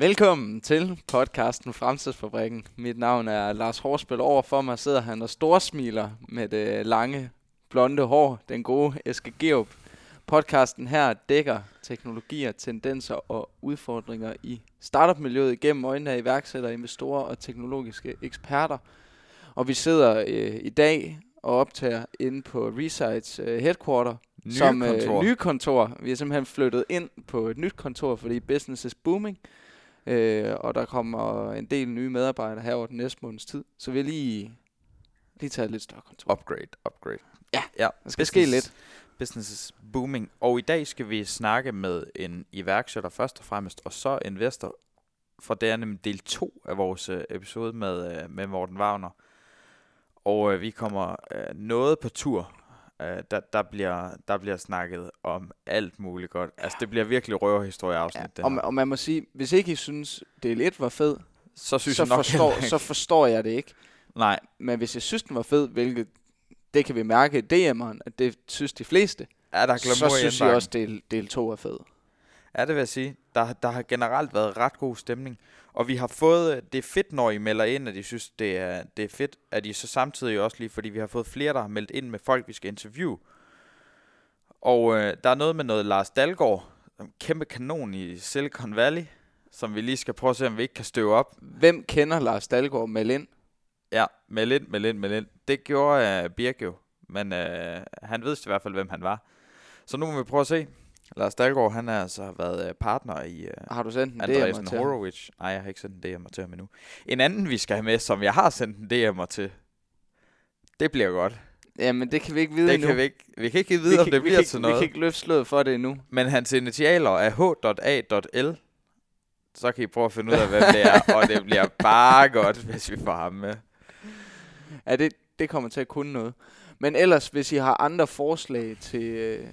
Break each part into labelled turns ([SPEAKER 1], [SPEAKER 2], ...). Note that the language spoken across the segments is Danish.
[SPEAKER 1] Velkommen til podcasten Fremtidsfabrikken. Mit navn er Lars Horsbøl. Over for mig sidder han og storsmiler med det lange, blonde hår, den gode Eske Geop. Podcasten her dækker teknologier, tendenser og udfordringer i startup-miljøet igennem øjnene af iværksættere, investorer og teknologiske eksperter. Og vi sidder øh, i dag og optager inde på Resites øh, headquarter,
[SPEAKER 2] Nye
[SPEAKER 1] som
[SPEAKER 2] kontor.
[SPEAKER 1] Øh, nye kontor. Vi er simpelthen flyttet ind på et nyt kontor, fordi business is booming. Øh, og der kommer en del nye medarbejdere her over den næste måneds tid. Så vi har lige, lige taget et lidt større kontor.
[SPEAKER 2] Upgrade, upgrade.
[SPEAKER 1] Ja,
[SPEAKER 2] ja.
[SPEAKER 1] Der skal ske lidt.
[SPEAKER 2] Business is booming. Og i dag skal vi snakke med en iværksætter først og fremmest, og så investor. For det er nemlig del 2 af vores øh, episode med, øh, med Morten Wagner. Og øh, vi kommer øh, noget på tur. Øh, der, der, bliver, der bliver snakket om alt muligt godt. Altså, det bliver virkelig røverhistorie-afsnit,
[SPEAKER 1] Ja.
[SPEAKER 2] det
[SPEAKER 1] Og, og man må sige, hvis ikke I synes, del 1 var fed,
[SPEAKER 2] Så synes
[SPEAKER 1] så
[SPEAKER 2] jeg nok
[SPEAKER 1] forstår, så forstår jeg det ikke.
[SPEAKER 2] Nej,
[SPEAKER 1] Men hvis jeg synes, den var fed, hvilket det kan vi mærke i DM'eren, at det synes de fleste,
[SPEAKER 2] er der
[SPEAKER 1] så
[SPEAKER 2] glamour i
[SPEAKER 1] synes jeg også, del, del 2 er fed.
[SPEAKER 2] Ja, det vil jeg sige. Der, der har generelt været ret god stemning. Og vi har fået, det er fedt, når I melder ind, at I synes, det er, det er fedt, at I så samtidig også lige, fordi vi har fået flere, der har meldt ind med folk, vi skal interviewe. Og øh, der er noget med noget Lars Dalgaard, en kæmpe kanon i Silicon Valley, som vi lige skal prøve at se, om vi ikke kan støve op.
[SPEAKER 1] Hvem kender Lars Dahlgaard med ind?
[SPEAKER 2] Ja, meld ind, meld ind, meld ind. Det gjorde uh, Birk jo, men uh, han ved i hvert fald, hvem han var. Så nu må vi prøve at se. Lars Dalgaard, han har altså været øh, partner i uh,
[SPEAKER 1] Har du sendt en
[SPEAKER 2] Andreasen
[SPEAKER 1] ham?
[SPEAKER 2] Horowitz. Nej, jeg har ikke sendt en DM'er til ham endnu. En anden, vi skal have med, som jeg har sendt en DM'er til, det bliver godt.
[SPEAKER 1] Jamen, det kan vi ikke vide
[SPEAKER 2] Det
[SPEAKER 1] endnu.
[SPEAKER 2] kan vi ikke, vi kan ikke vide,
[SPEAKER 1] vi
[SPEAKER 2] om
[SPEAKER 1] kan,
[SPEAKER 2] det bliver
[SPEAKER 1] kan,
[SPEAKER 2] til noget.
[SPEAKER 1] Vi kan ikke løfte sløret for det endnu.
[SPEAKER 2] Men hans initialer er H.A.L. Så kan I prøve at finde ud af, hvem det er. og det bliver bare godt, hvis vi får ham med.
[SPEAKER 1] Ja, det, det kommer til at kunne noget. Men ellers, hvis I har andre forslag til øh,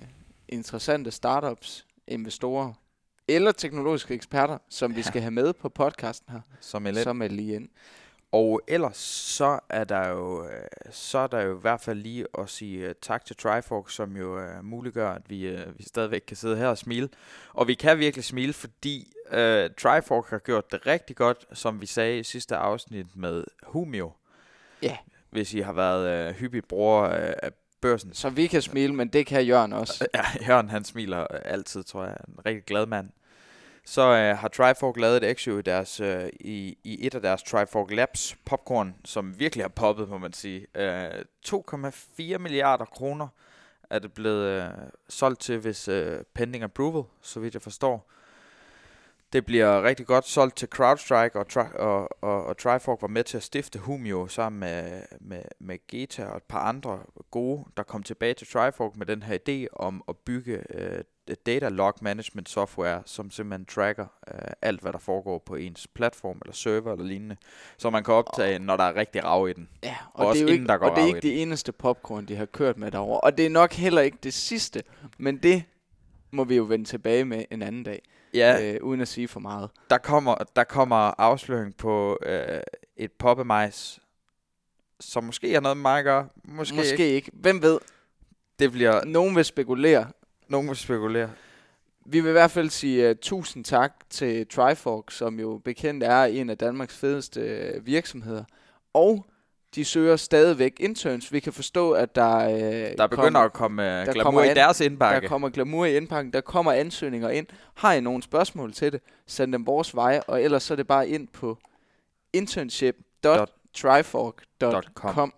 [SPEAKER 1] interessante startups, investorer eller teknologiske eksperter, som vi
[SPEAKER 2] Ja.
[SPEAKER 1] skal have med på podcasten her,
[SPEAKER 2] Som er
[SPEAKER 1] så meld lige ind.
[SPEAKER 2] Og ellers så er der jo øh, så er der jo i hvert fald lige at sige uh, tak til Trifork, som jo uh, muliggør, at vi, uh, vi stadigvæk kan sidde her og smile. Og vi kan virkelig smile, fordi uh, Trifork har gjort det rigtig godt, som vi sagde i sidste afsnit med Humio.
[SPEAKER 1] Ja.
[SPEAKER 2] Hvis I har været uh, hyppig bruger uh, af børsen.
[SPEAKER 1] Så vi kan smile, men det kan Jørgen også.
[SPEAKER 2] Ja, Jørgen han smiler altid, tror jeg. En rigtig glad mand. Så øh, har Trifork lavet et action i, deres, øh, i, i et af deres Trifork Labs popcorn, som virkelig har poppet, må man sige. Øh, 2,4 milliarder kroner er det blevet øh, solgt til, hvis øh, pending approval, så vidt jeg forstår. Det bliver rigtig godt solgt til CrowdStrike, og, tri- og, og, og Trifork var med til at stifte Humio sammen med, med, med Geta og et par andre gode, der kom tilbage til Trifork med den her idé om at bygge øh, data log management software, som simpelthen tracker øh, alt, hvad der foregår på ens platform eller server eller lignende, så man kan optage, når der er rigtig rav i den.
[SPEAKER 1] Ja,
[SPEAKER 2] Og
[SPEAKER 1] og,
[SPEAKER 2] også
[SPEAKER 1] det er jo
[SPEAKER 2] inden
[SPEAKER 1] ikke,
[SPEAKER 2] der går
[SPEAKER 1] og det er ikke det eneste popcorn, de har kørt med derovre. Og det er nok heller ikke det sidste, men det må vi jo vende tilbage med en anden dag,
[SPEAKER 2] Ja,
[SPEAKER 1] øh, uden at sige for meget.
[SPEAKER 2] der kommer, der kommer afsløring på øh, et poppemajs, som måske har noget med mig at gøre. Måske,
[SPEAKER 1] Måske
[SPEAKER 2] ikke.
[SPEAKER 1] ikke. Hvem ved?
[SPEAKER 2] Det bliver
[SPEAKER 1] Nogen vil spekulere.
[SPEAKER 2] nogen vil spekulere.
[SPEAKER 1] Vi vil i hvert fald sige uh, tusind tak til Trifork, som jo bekendt er en af Danmarks fedeste uh, virksomheder. Og de søger stadigvæk interns. Vi kan forstå, at der, uh,
[SPEAKER 2] Der begynder at komme uh,
[SPEAKER 1] der
[SPEAKER 2] glamour
[SPEAKER 1] kommer
[SPEAKER 2] i deres
[SPEAKER 1] der
[SPEAKER 2] indbakke.
[SPEAKER 1] kommer glamour i indpakken, der kommer ansøgninger ind. Har I nogle spørgsmål til det, send dem vores vej, og ellers så er det bare ind på internship.trifork.com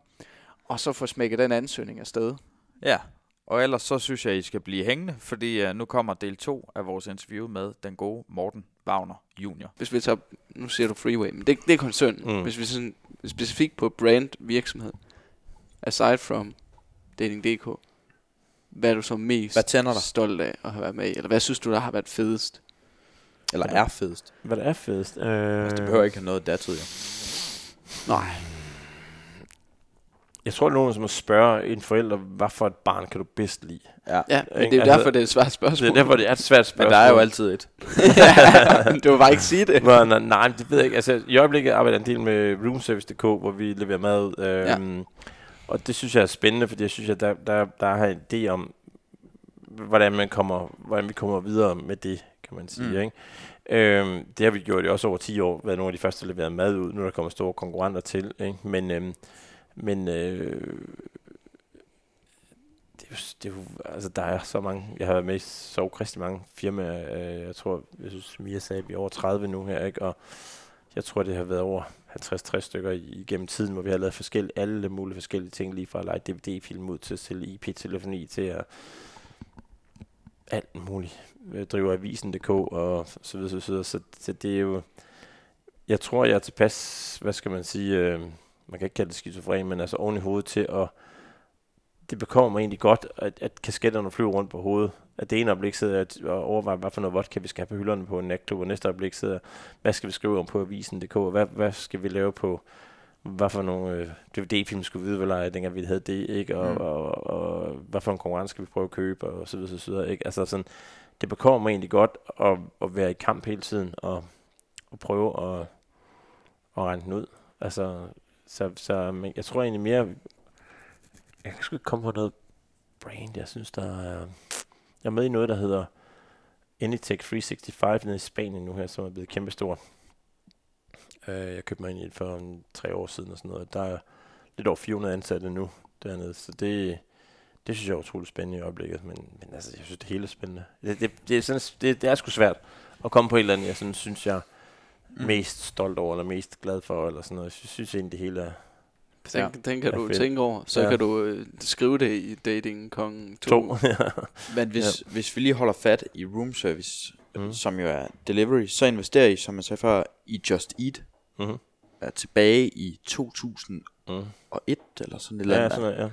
[SPEAKER 1] og så få smækket den ansøgning afsted.
[SPEAKER 2] Ja, og ellers så synes jeg, I skal blive hængende, fordi uh, nu kommer del 2 af vores interview med den gode Morten Wagner Junior.
[SPEAKER 1] Hvis vi tager, nu siger du freeway, men det, det er koncernen.
[SPEAKER 3] Mm.
[SPEAKER 1] Hvis vi sådan specifikt på brand virksomhed, aside from dating.dk, hvad er du så mest
[SPEAKER 2] Hvad tænder dig?
[SPEAKER 1] stolt af at have været med i? Eller hvad synes du, der har været fedest?
[SPEAKER 2] Eller er fedest.
[SPEAKER 3] Hvad der er fedest? Øh,
[SPEAKER 2] Altså, det behøver ikke have noget datid, jo.
[SPEAKER 3] Nej. Jeg tror, det er nogen, som må spørge en forælder, hvad for et barn kan du bedst lide?
[SPEAKER 2] Ja.
[SPEAKER 1] Ja, men det er jo
[SPEAKER 3] Altså,
[SPEAKER 1] derfor, det er et svært
[SPEAKER 3] Det
[SPEAKER 1] spørgsmål.
[SPEAKER 3] er derfor, det er et svært
[SPEAKER 2] Men
[SPEAKER 3] spørgsmål.
[SPEAKER 2] der er jo altid et.
[SPEAKER 1] du vil bare ikke sige det.
[SPEAKER 3] Nå, nej, nej, det ved jeg ikke. Altså, i øjeblikket arbejder jeg en del med roomservice.dk, hvor vi leverer mad. Øhm, ja. Og det synes jeg er spændende, fordi jeg synes, at der, der, der har en idé om, hvordan, man kommer, hvordan vi kommer videre med det, kan man sige. Mm. Ikke? Øhm, det har vi gjort i også over 10 år, været nogle af de første, der leverede mad ud. Nu er der kommet store konkurrenter til. Ikke? Men, øhm, men øh, det, er jo, det er jo, altså der er så mange, jeg har været med i så rigtig mange firmaer, øh, jeg tror, jeg synes, Mia sagde, vi er over 30 nu her, ikke? og jeg tror, det har været over 50-60 stykker igennem tiden, hvor vi har lavet forskellige, alle mulige forskellige ting, lige fra at lege DVD-film ud til at sælge IP-telefoni til at alt muligt. Øh, jeg driver avisen.dk og så videre, så videre. Så, så det er jo, jeg tror, jeg er tilpas, hvad skal man sige, øh, man kan ikke kalde det skizofren, men altså oven i hovedet til at, det bekommer mig egentlig godt, at, at kasketterne flyver rundt på hovedet. At det ene øjeblik sidder og overvejer, hvad for noget vodka vi skal have på hylderne på en natklub, og næste øjeblik sidder, hvad skal vi skrive om på avisen.dk, og hvad, hvad skal vi lave på, hvad for nogle øh, DVD-film skulle vi vide, hvad dengang vi havde det, ikke? Og, mm. og, og, og, hvad for en konkurrence skal vi prøve at købe, og så videre, så videre, ikke? Altså sådan, det bekommer mig egentlig godt at, at være i kamp hele tiden, og, og prøve at, at regne den ud. Altså, så, så men jeg tror egentlig mere, jeg kan sgu ikke komme på noget brand, jeg synes, der er... Jeg er med i noget, der hedder Anytech 365 nede i Spanien nu her, som er blevet kæmpestor. Uh, jeg købte mig ind i det for en, tre år siden og sådan noget. Der er lidt over 400 ansatte nu dernede, så det, det synes jeg er utroligt spændende i øjeblikket, men, men altså, jeg synes, det hele er spændende. Det, det, det, er, sådan, det, det er sgu svært at komme på et eller andet, jeg sådan, synes, jeg mm. mest stolt over, eller mest glad for, eller sådan noget. Jeg synes, synes egentlig, det hele er,
[SPEAKER 1] den, ja. den kan du fedt. tænke over. Så ja. kan du øh, skrive det i Dating Kong 2. 2.
[SPEAKER 2] Men hvis, ja. hvis vi lige holder fat i room service, mm. som jo er delivery, så investerer I, som jeg sagde før, i Just Eat. Mm. Er tilbage i 2001 mm. eller sådan et eller andet. Ja, sådan, ja.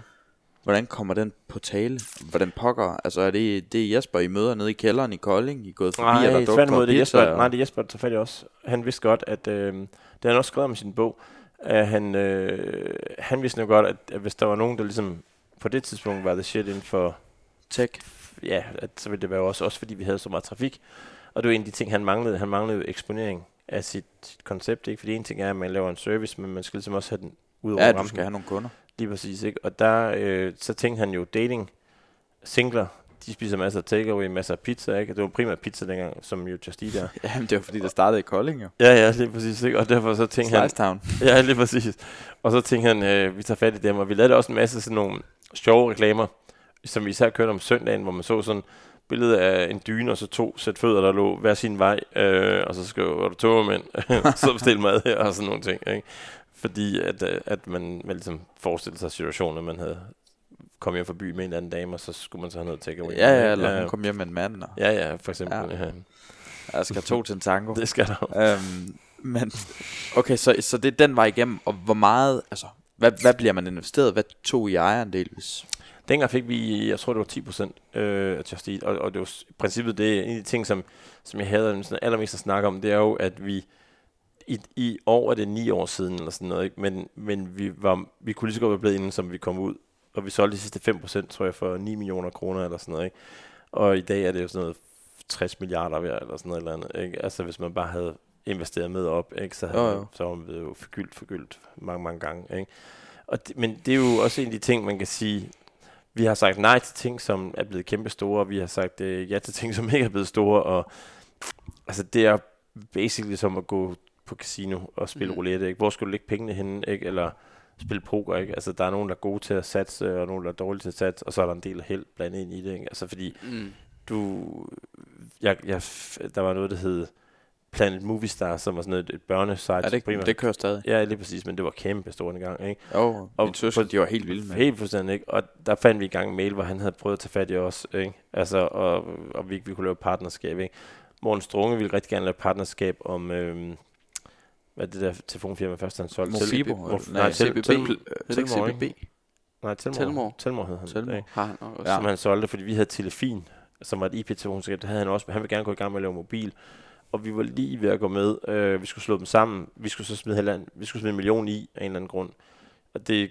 [SPEAKER 2] Hvordan kommer den på tale? Hvordan pokker? Altså er det, det er Jesper, I møder nede i kælderen i Kolding? I er gået forbi,
[SPEAKER 3] nej,
[SPEAKER 2] eller
[SPEAKER 3] dukker det er Jesper, og... Nej, det er Jesper, der tager fat i os. Han vidste godt, at øh, det har han også skrevet om i sin bog, at han, øh, han vidste jo godt, at, at hvis der var nogen, der ligesom på det tidspunkt var the shit inden for
[SPEAKER 2] tech,
[SPEAKER 3] ja, at, så ville det være også, også fordi vi havde så meget trafik. Og det var en af de ting, han manglede. Han manglede eksponering af sit, sit koncept, ikke? Fordi en ting er, at man laver en service, men man skal ligesom også have den ud over
[SPEAKER 2] Ja, du skal have nogle kunder.
[SPEAKER 3] Lige præcis, ikke? Og der, øh, så tænkte han jo dating, singler, de spiser masser af takeaway, masser af pizza, ikke? Det var primært pizza dengang, som jo Just Eat er.
[SPEAKER 2] Jamen, det var fordi, der startede i Kolding, jo.
[SPEAKER 3] Ja, ja, lige præcis, ikke? Og derfor så tænkte
[SPEAKER 2] han... Town.
[SPEAKER 3] Ja, lige præcis. Og så tænkte han, øh, vi tager fat i dem, og vi lavede også en masse sådan nogle sjove reklamer, som vi især kørte om søndagen, hvor man så sådan billede af en dyne, og så to sæt fødder, der lå hver sin vej, øh, og så skrev, var du togmænd, så bestil mad her, og sådan nogle ting, ikke? Fordi at, øh, at man, man ligesom forestillede sig situationer, man havde kom hjem fra by med en eller anden dame, og så skulle man så have noget takeaway.
[SPEAKER 2] Ja, ja, eller ja, hun kom hjem med en mand. Og...
[SPEAKER 3] Ja, ja, for eksempel. Ja. Ja.
[SPEAKER 2] Jeg skal to til en tango.
[SPEAKER 3] Det skal der
[SPEAKER 2] øhm, Men, okay, så, så det er den vej igennem, og hvor meget, altså, hvad, hvad bliver man investeret? Hvad tog I ejerandel, hvis...
[SPEAKER 3] Dengang fik vi, jeg tror det var 10 procent øh, af Just Eat, og, og det var i princippet det, en af de ting, som, som jeg havde sådan allermest at snakke om, det er jo, at vi i, i år er det ni år siden, eller sådan noget, ikke? Men, men vi, var, vi kunne lige så godt være blevet inden, som vi kom ud og vi solgte de sidste 5%, tror jeg, for 9 millioner kroner eller sådan noget, ikke? Og i dag er det jo sådan noget 60 milliarder værd, eller sådan noget eller andet, ikke? Altså, hvis man bare havde investeret med op, ikke? Så, havde jo. Man, så var man jo forgyldt, forgyldt mange, mange gange, ikke? Og det, men det er jo også en af de ting, man kan sige, vi har sagt nej til ting, som er blevet kæmpe store, vi har sagt øh, ja til ting, som ikke er blevet store, og altså, det er basically som at gå på casino og spille mm. roulette, ikke? Hvor skal du lægge pengene henne, ikke? Eller spille poker, ikke? Altså, der er nogen, der er gode til at satse, og nogen, der er dårlige til at satse, og så er der en del held blandet ind i det, ikke? Altså, fordi mm. du... Jeg, jeg, der var noget, der hed Planet Movie Star, som var sådan et, et børnesite. Ja,
[SPEAKER 2] det, primært. det kører stadig.
[SPEAKER 3] Ja, lige præcis, men det var kæmpe stort en gang, ikke?
[SPEAKER 2] Jo, og min søster, de var helt vilde med.
[SPEAKER 3] Helt fuldstændig, ikke? Og der fandt vi i gang en mail, hvor han havde prøvet at tage fat i os, ikke? Altså, og, og vi, vi kunne lave partnerskab, ikke? Morten Strunge ville rigtig gerne lave partnerskab om, øhm, hvad det der telefonfirma først, han solgte?
[SPEAKER 2] Mofibo?
[SPEAKER 3] Mof, nej, CBB.
[SPEAKER 2] CBB.
[SPEAKER 3] Nej, Telmor.
[SPEAKER 2] Telmor
[SPEAKER 3] hed han.
[SPEAKER 2] Telmor
[SPEAKER 3] har han også. Som han solgte, fordi vi havde Telefin, som var et IP-telefonskab. Det havde han også, men han ville gerne gå i gang med at lave mobil. Og vi var lige ved at gå med. Øh, vi skulle slå dem sammen. Vi skulle så smide, halvand, vi skulle smide en million i af en eller anden grund. Og det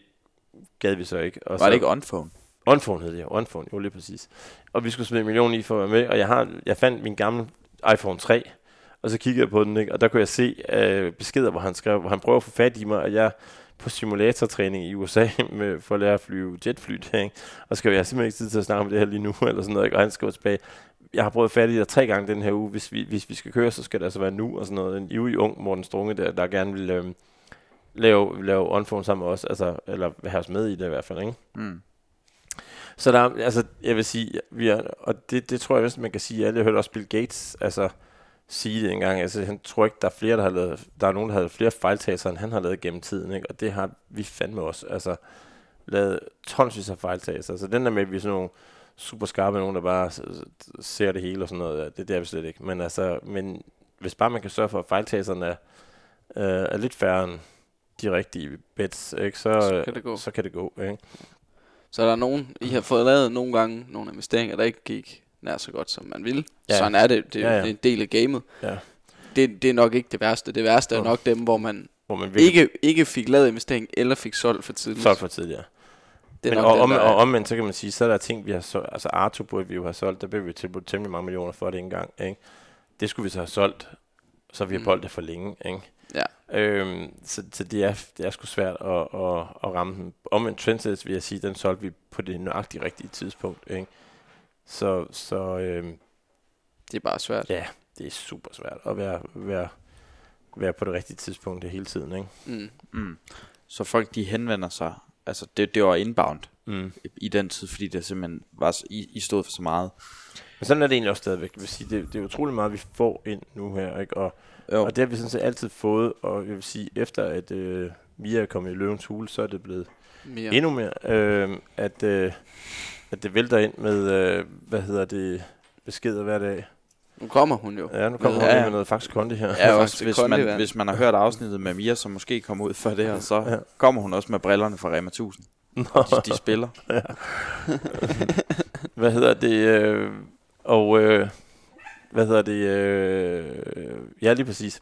[SPEAKER 3] gad vi så ikke. Og
[SPEAKER 2] var
[SPEAKER 3] så,
[SPEAKER 2] det ikke OnPhone?
[SPEAKER 3] OnPhone hed det, OnPhone, jo lige præcis. Og vi skulle smide en million i for at være med, og jeg, har, jeg fandt min gamle iPhone 3, og så kiggede jeg på den, ikke? og der kunne jeg se øh, beskeder, hvor han skrev, hvor han prøver at få fat i mig, og jeg på simulatortræning i USA med, for at lære at flyve jetfly. Ikke? Og skal jeg simpelthen ikke tid til at snakke om det her lige nu, eller sådan noget, ikke? og han skrev tilbage, jeg har prøvet fat i dig tre gange den her uge. Hvis vi, hvis vi skal køre, så skal det altså være nu og sådan noget. En ivrig ung Morten Strunge, der, der gerne vil øh, lave, lave on sammen med os, altså, eller have os med i det i hvert fald, ikke?
[SPEAKER 2] Mm.
[SPEAKER 3] Så der, er- altså, jeg vil sige, vi er, og det, det tror jeg vist, man kan sige, alle jeg hørte også Bill Gates, altså, sige det engang. Altså, han tror ikke, der er flere, der har lavet, der er nogen, der har lavet flere fejltagelser, end han har lavet gennem tiden, ikke? Og det har vi fandme også, altså, lavet tonsvis af fejltagelser. Så den der med, at vi er sådan nogle super skarpe nogen, der bare ser det hele og sådan noget, det, det er vi slet ikke. Men altså, men hvis bare man kan sørge for, at fejltagelserne er, øh, er lidt færre end de rigtige bets, ikke? Så,
[SPEAKER 1] Så kan det gå.
[SPEAKER 3] Så kan det gå, ikke?
[SPEAKER 1] Så er der nogen, I har fået lavet nogle gange nogle investeringer, der ikke gik nær så godt, som man ville.
[SPEAKER 3] Ja.
[SPEAKER 1] Ja. Sådan er det. Det,
[SPEAKER 3] Ja, ja.
[SPEAKER 1] er en del af gamet.
[SPEAKER 3] Ja.
[SPEAKER 1] Det, det er nok ikke det værste. Det værste er nok dem, hvor man
[SPEAKER 3] Hvor man virkelig
[SPEAKER 1] ikke, ikke fik lavet investering, eller fik solgt for tidligt.
[SPEAKER 3] solgt for tidligere.
[SPEAKER 1] det er
[SPEAKER 3] Men og,
[SPEAKER 1] den,
[SPEAKER 3] om,
[SPEAKER 1] der
[SPEAKER 3] og
[SPEAKER 1] er-
[SPEAKER 3] omvendt, så kan man sige, så er der ting, vi har solgt. Altså Arto burde vi jo have solgt, der blev vi tilbudt temmelig mange millioner for det engang. Ikke? Det skulle vi så have solgt, så vi har
[SPEAKER 1] Mm.
[SPEAKER 3] boldt det for længe. Ikke?
[SPEAKER 1] Ja.
[SPEAKER 3] Øhm, så, så det, er, det er sgu svært at, at, at ramme den. Omvendt Trendsets vil jeg sige, den solgte vi på det nøjagtigt rigtige tidspunkt. Ikke? Så, så øhm,
[SPEAKER 1] Det er bare svært.
[SPEAKER 3] ja, det er super svært at være, være, være på det rigtige tidspunkt det hele tiden. Ikke?
[SPEAKER 1] Mm.
[SPEAKER 2] Mm. Så folk de henvender sig, altså det, det var inbound
[SPEAKER 3] Mm.
[SPEAKER 2] i, den tid, fordi det simpelthen var, så- I, I stod for så meget.
[SPEAKER 3] Men sådan er det egentlig også stadigvæk. Jeg vil sige, det, det er utrolig meget, vi får ind nu her. Ikke? Og
[SPEAKER 2] Jo.
[SPEAKER 3] Og det har vi sådan set altid fået, og jeg vil sige, efter at øh, Mia er kommet i løvens hule, så er det blevet
[SPEAKER 1] Mere.
[SPEAKER 3] endnu mere, øh, at, øh, at det vælter ind med, øh, hvad hedder det, beskeder hver dag.
[SPEAKER 1] Nu kommer hun jo.
[SPEAKER 3] Ja, nu kommer
[SPEAKER 1] Ja,
[SPEAKER 3] hun
[SPEAKER 2] ja.
[SPEAKER 3] med noget faktisk kondi her.
[SPEAKER 2] Ja,
[SPEAKER 1] faktisk
[SPEAKER 2] også hvis
[SPEAKER 1] Kondi,
[SPEAKER 2] man, hvis man har hørt afsnittet med Mia, som måske kom ud før det her, så
[SPEAKER 3] Ja.
[SPEAKER 2] kommer hun også med brillerne fra Rema 1000.
[SPEAKER 3] Nå,
[SPEAKER 2] De, de spiller.
[SPEAKER 3] hvad hedder det, øh, og øh, hvad hedder det, øh, ja lige præcis.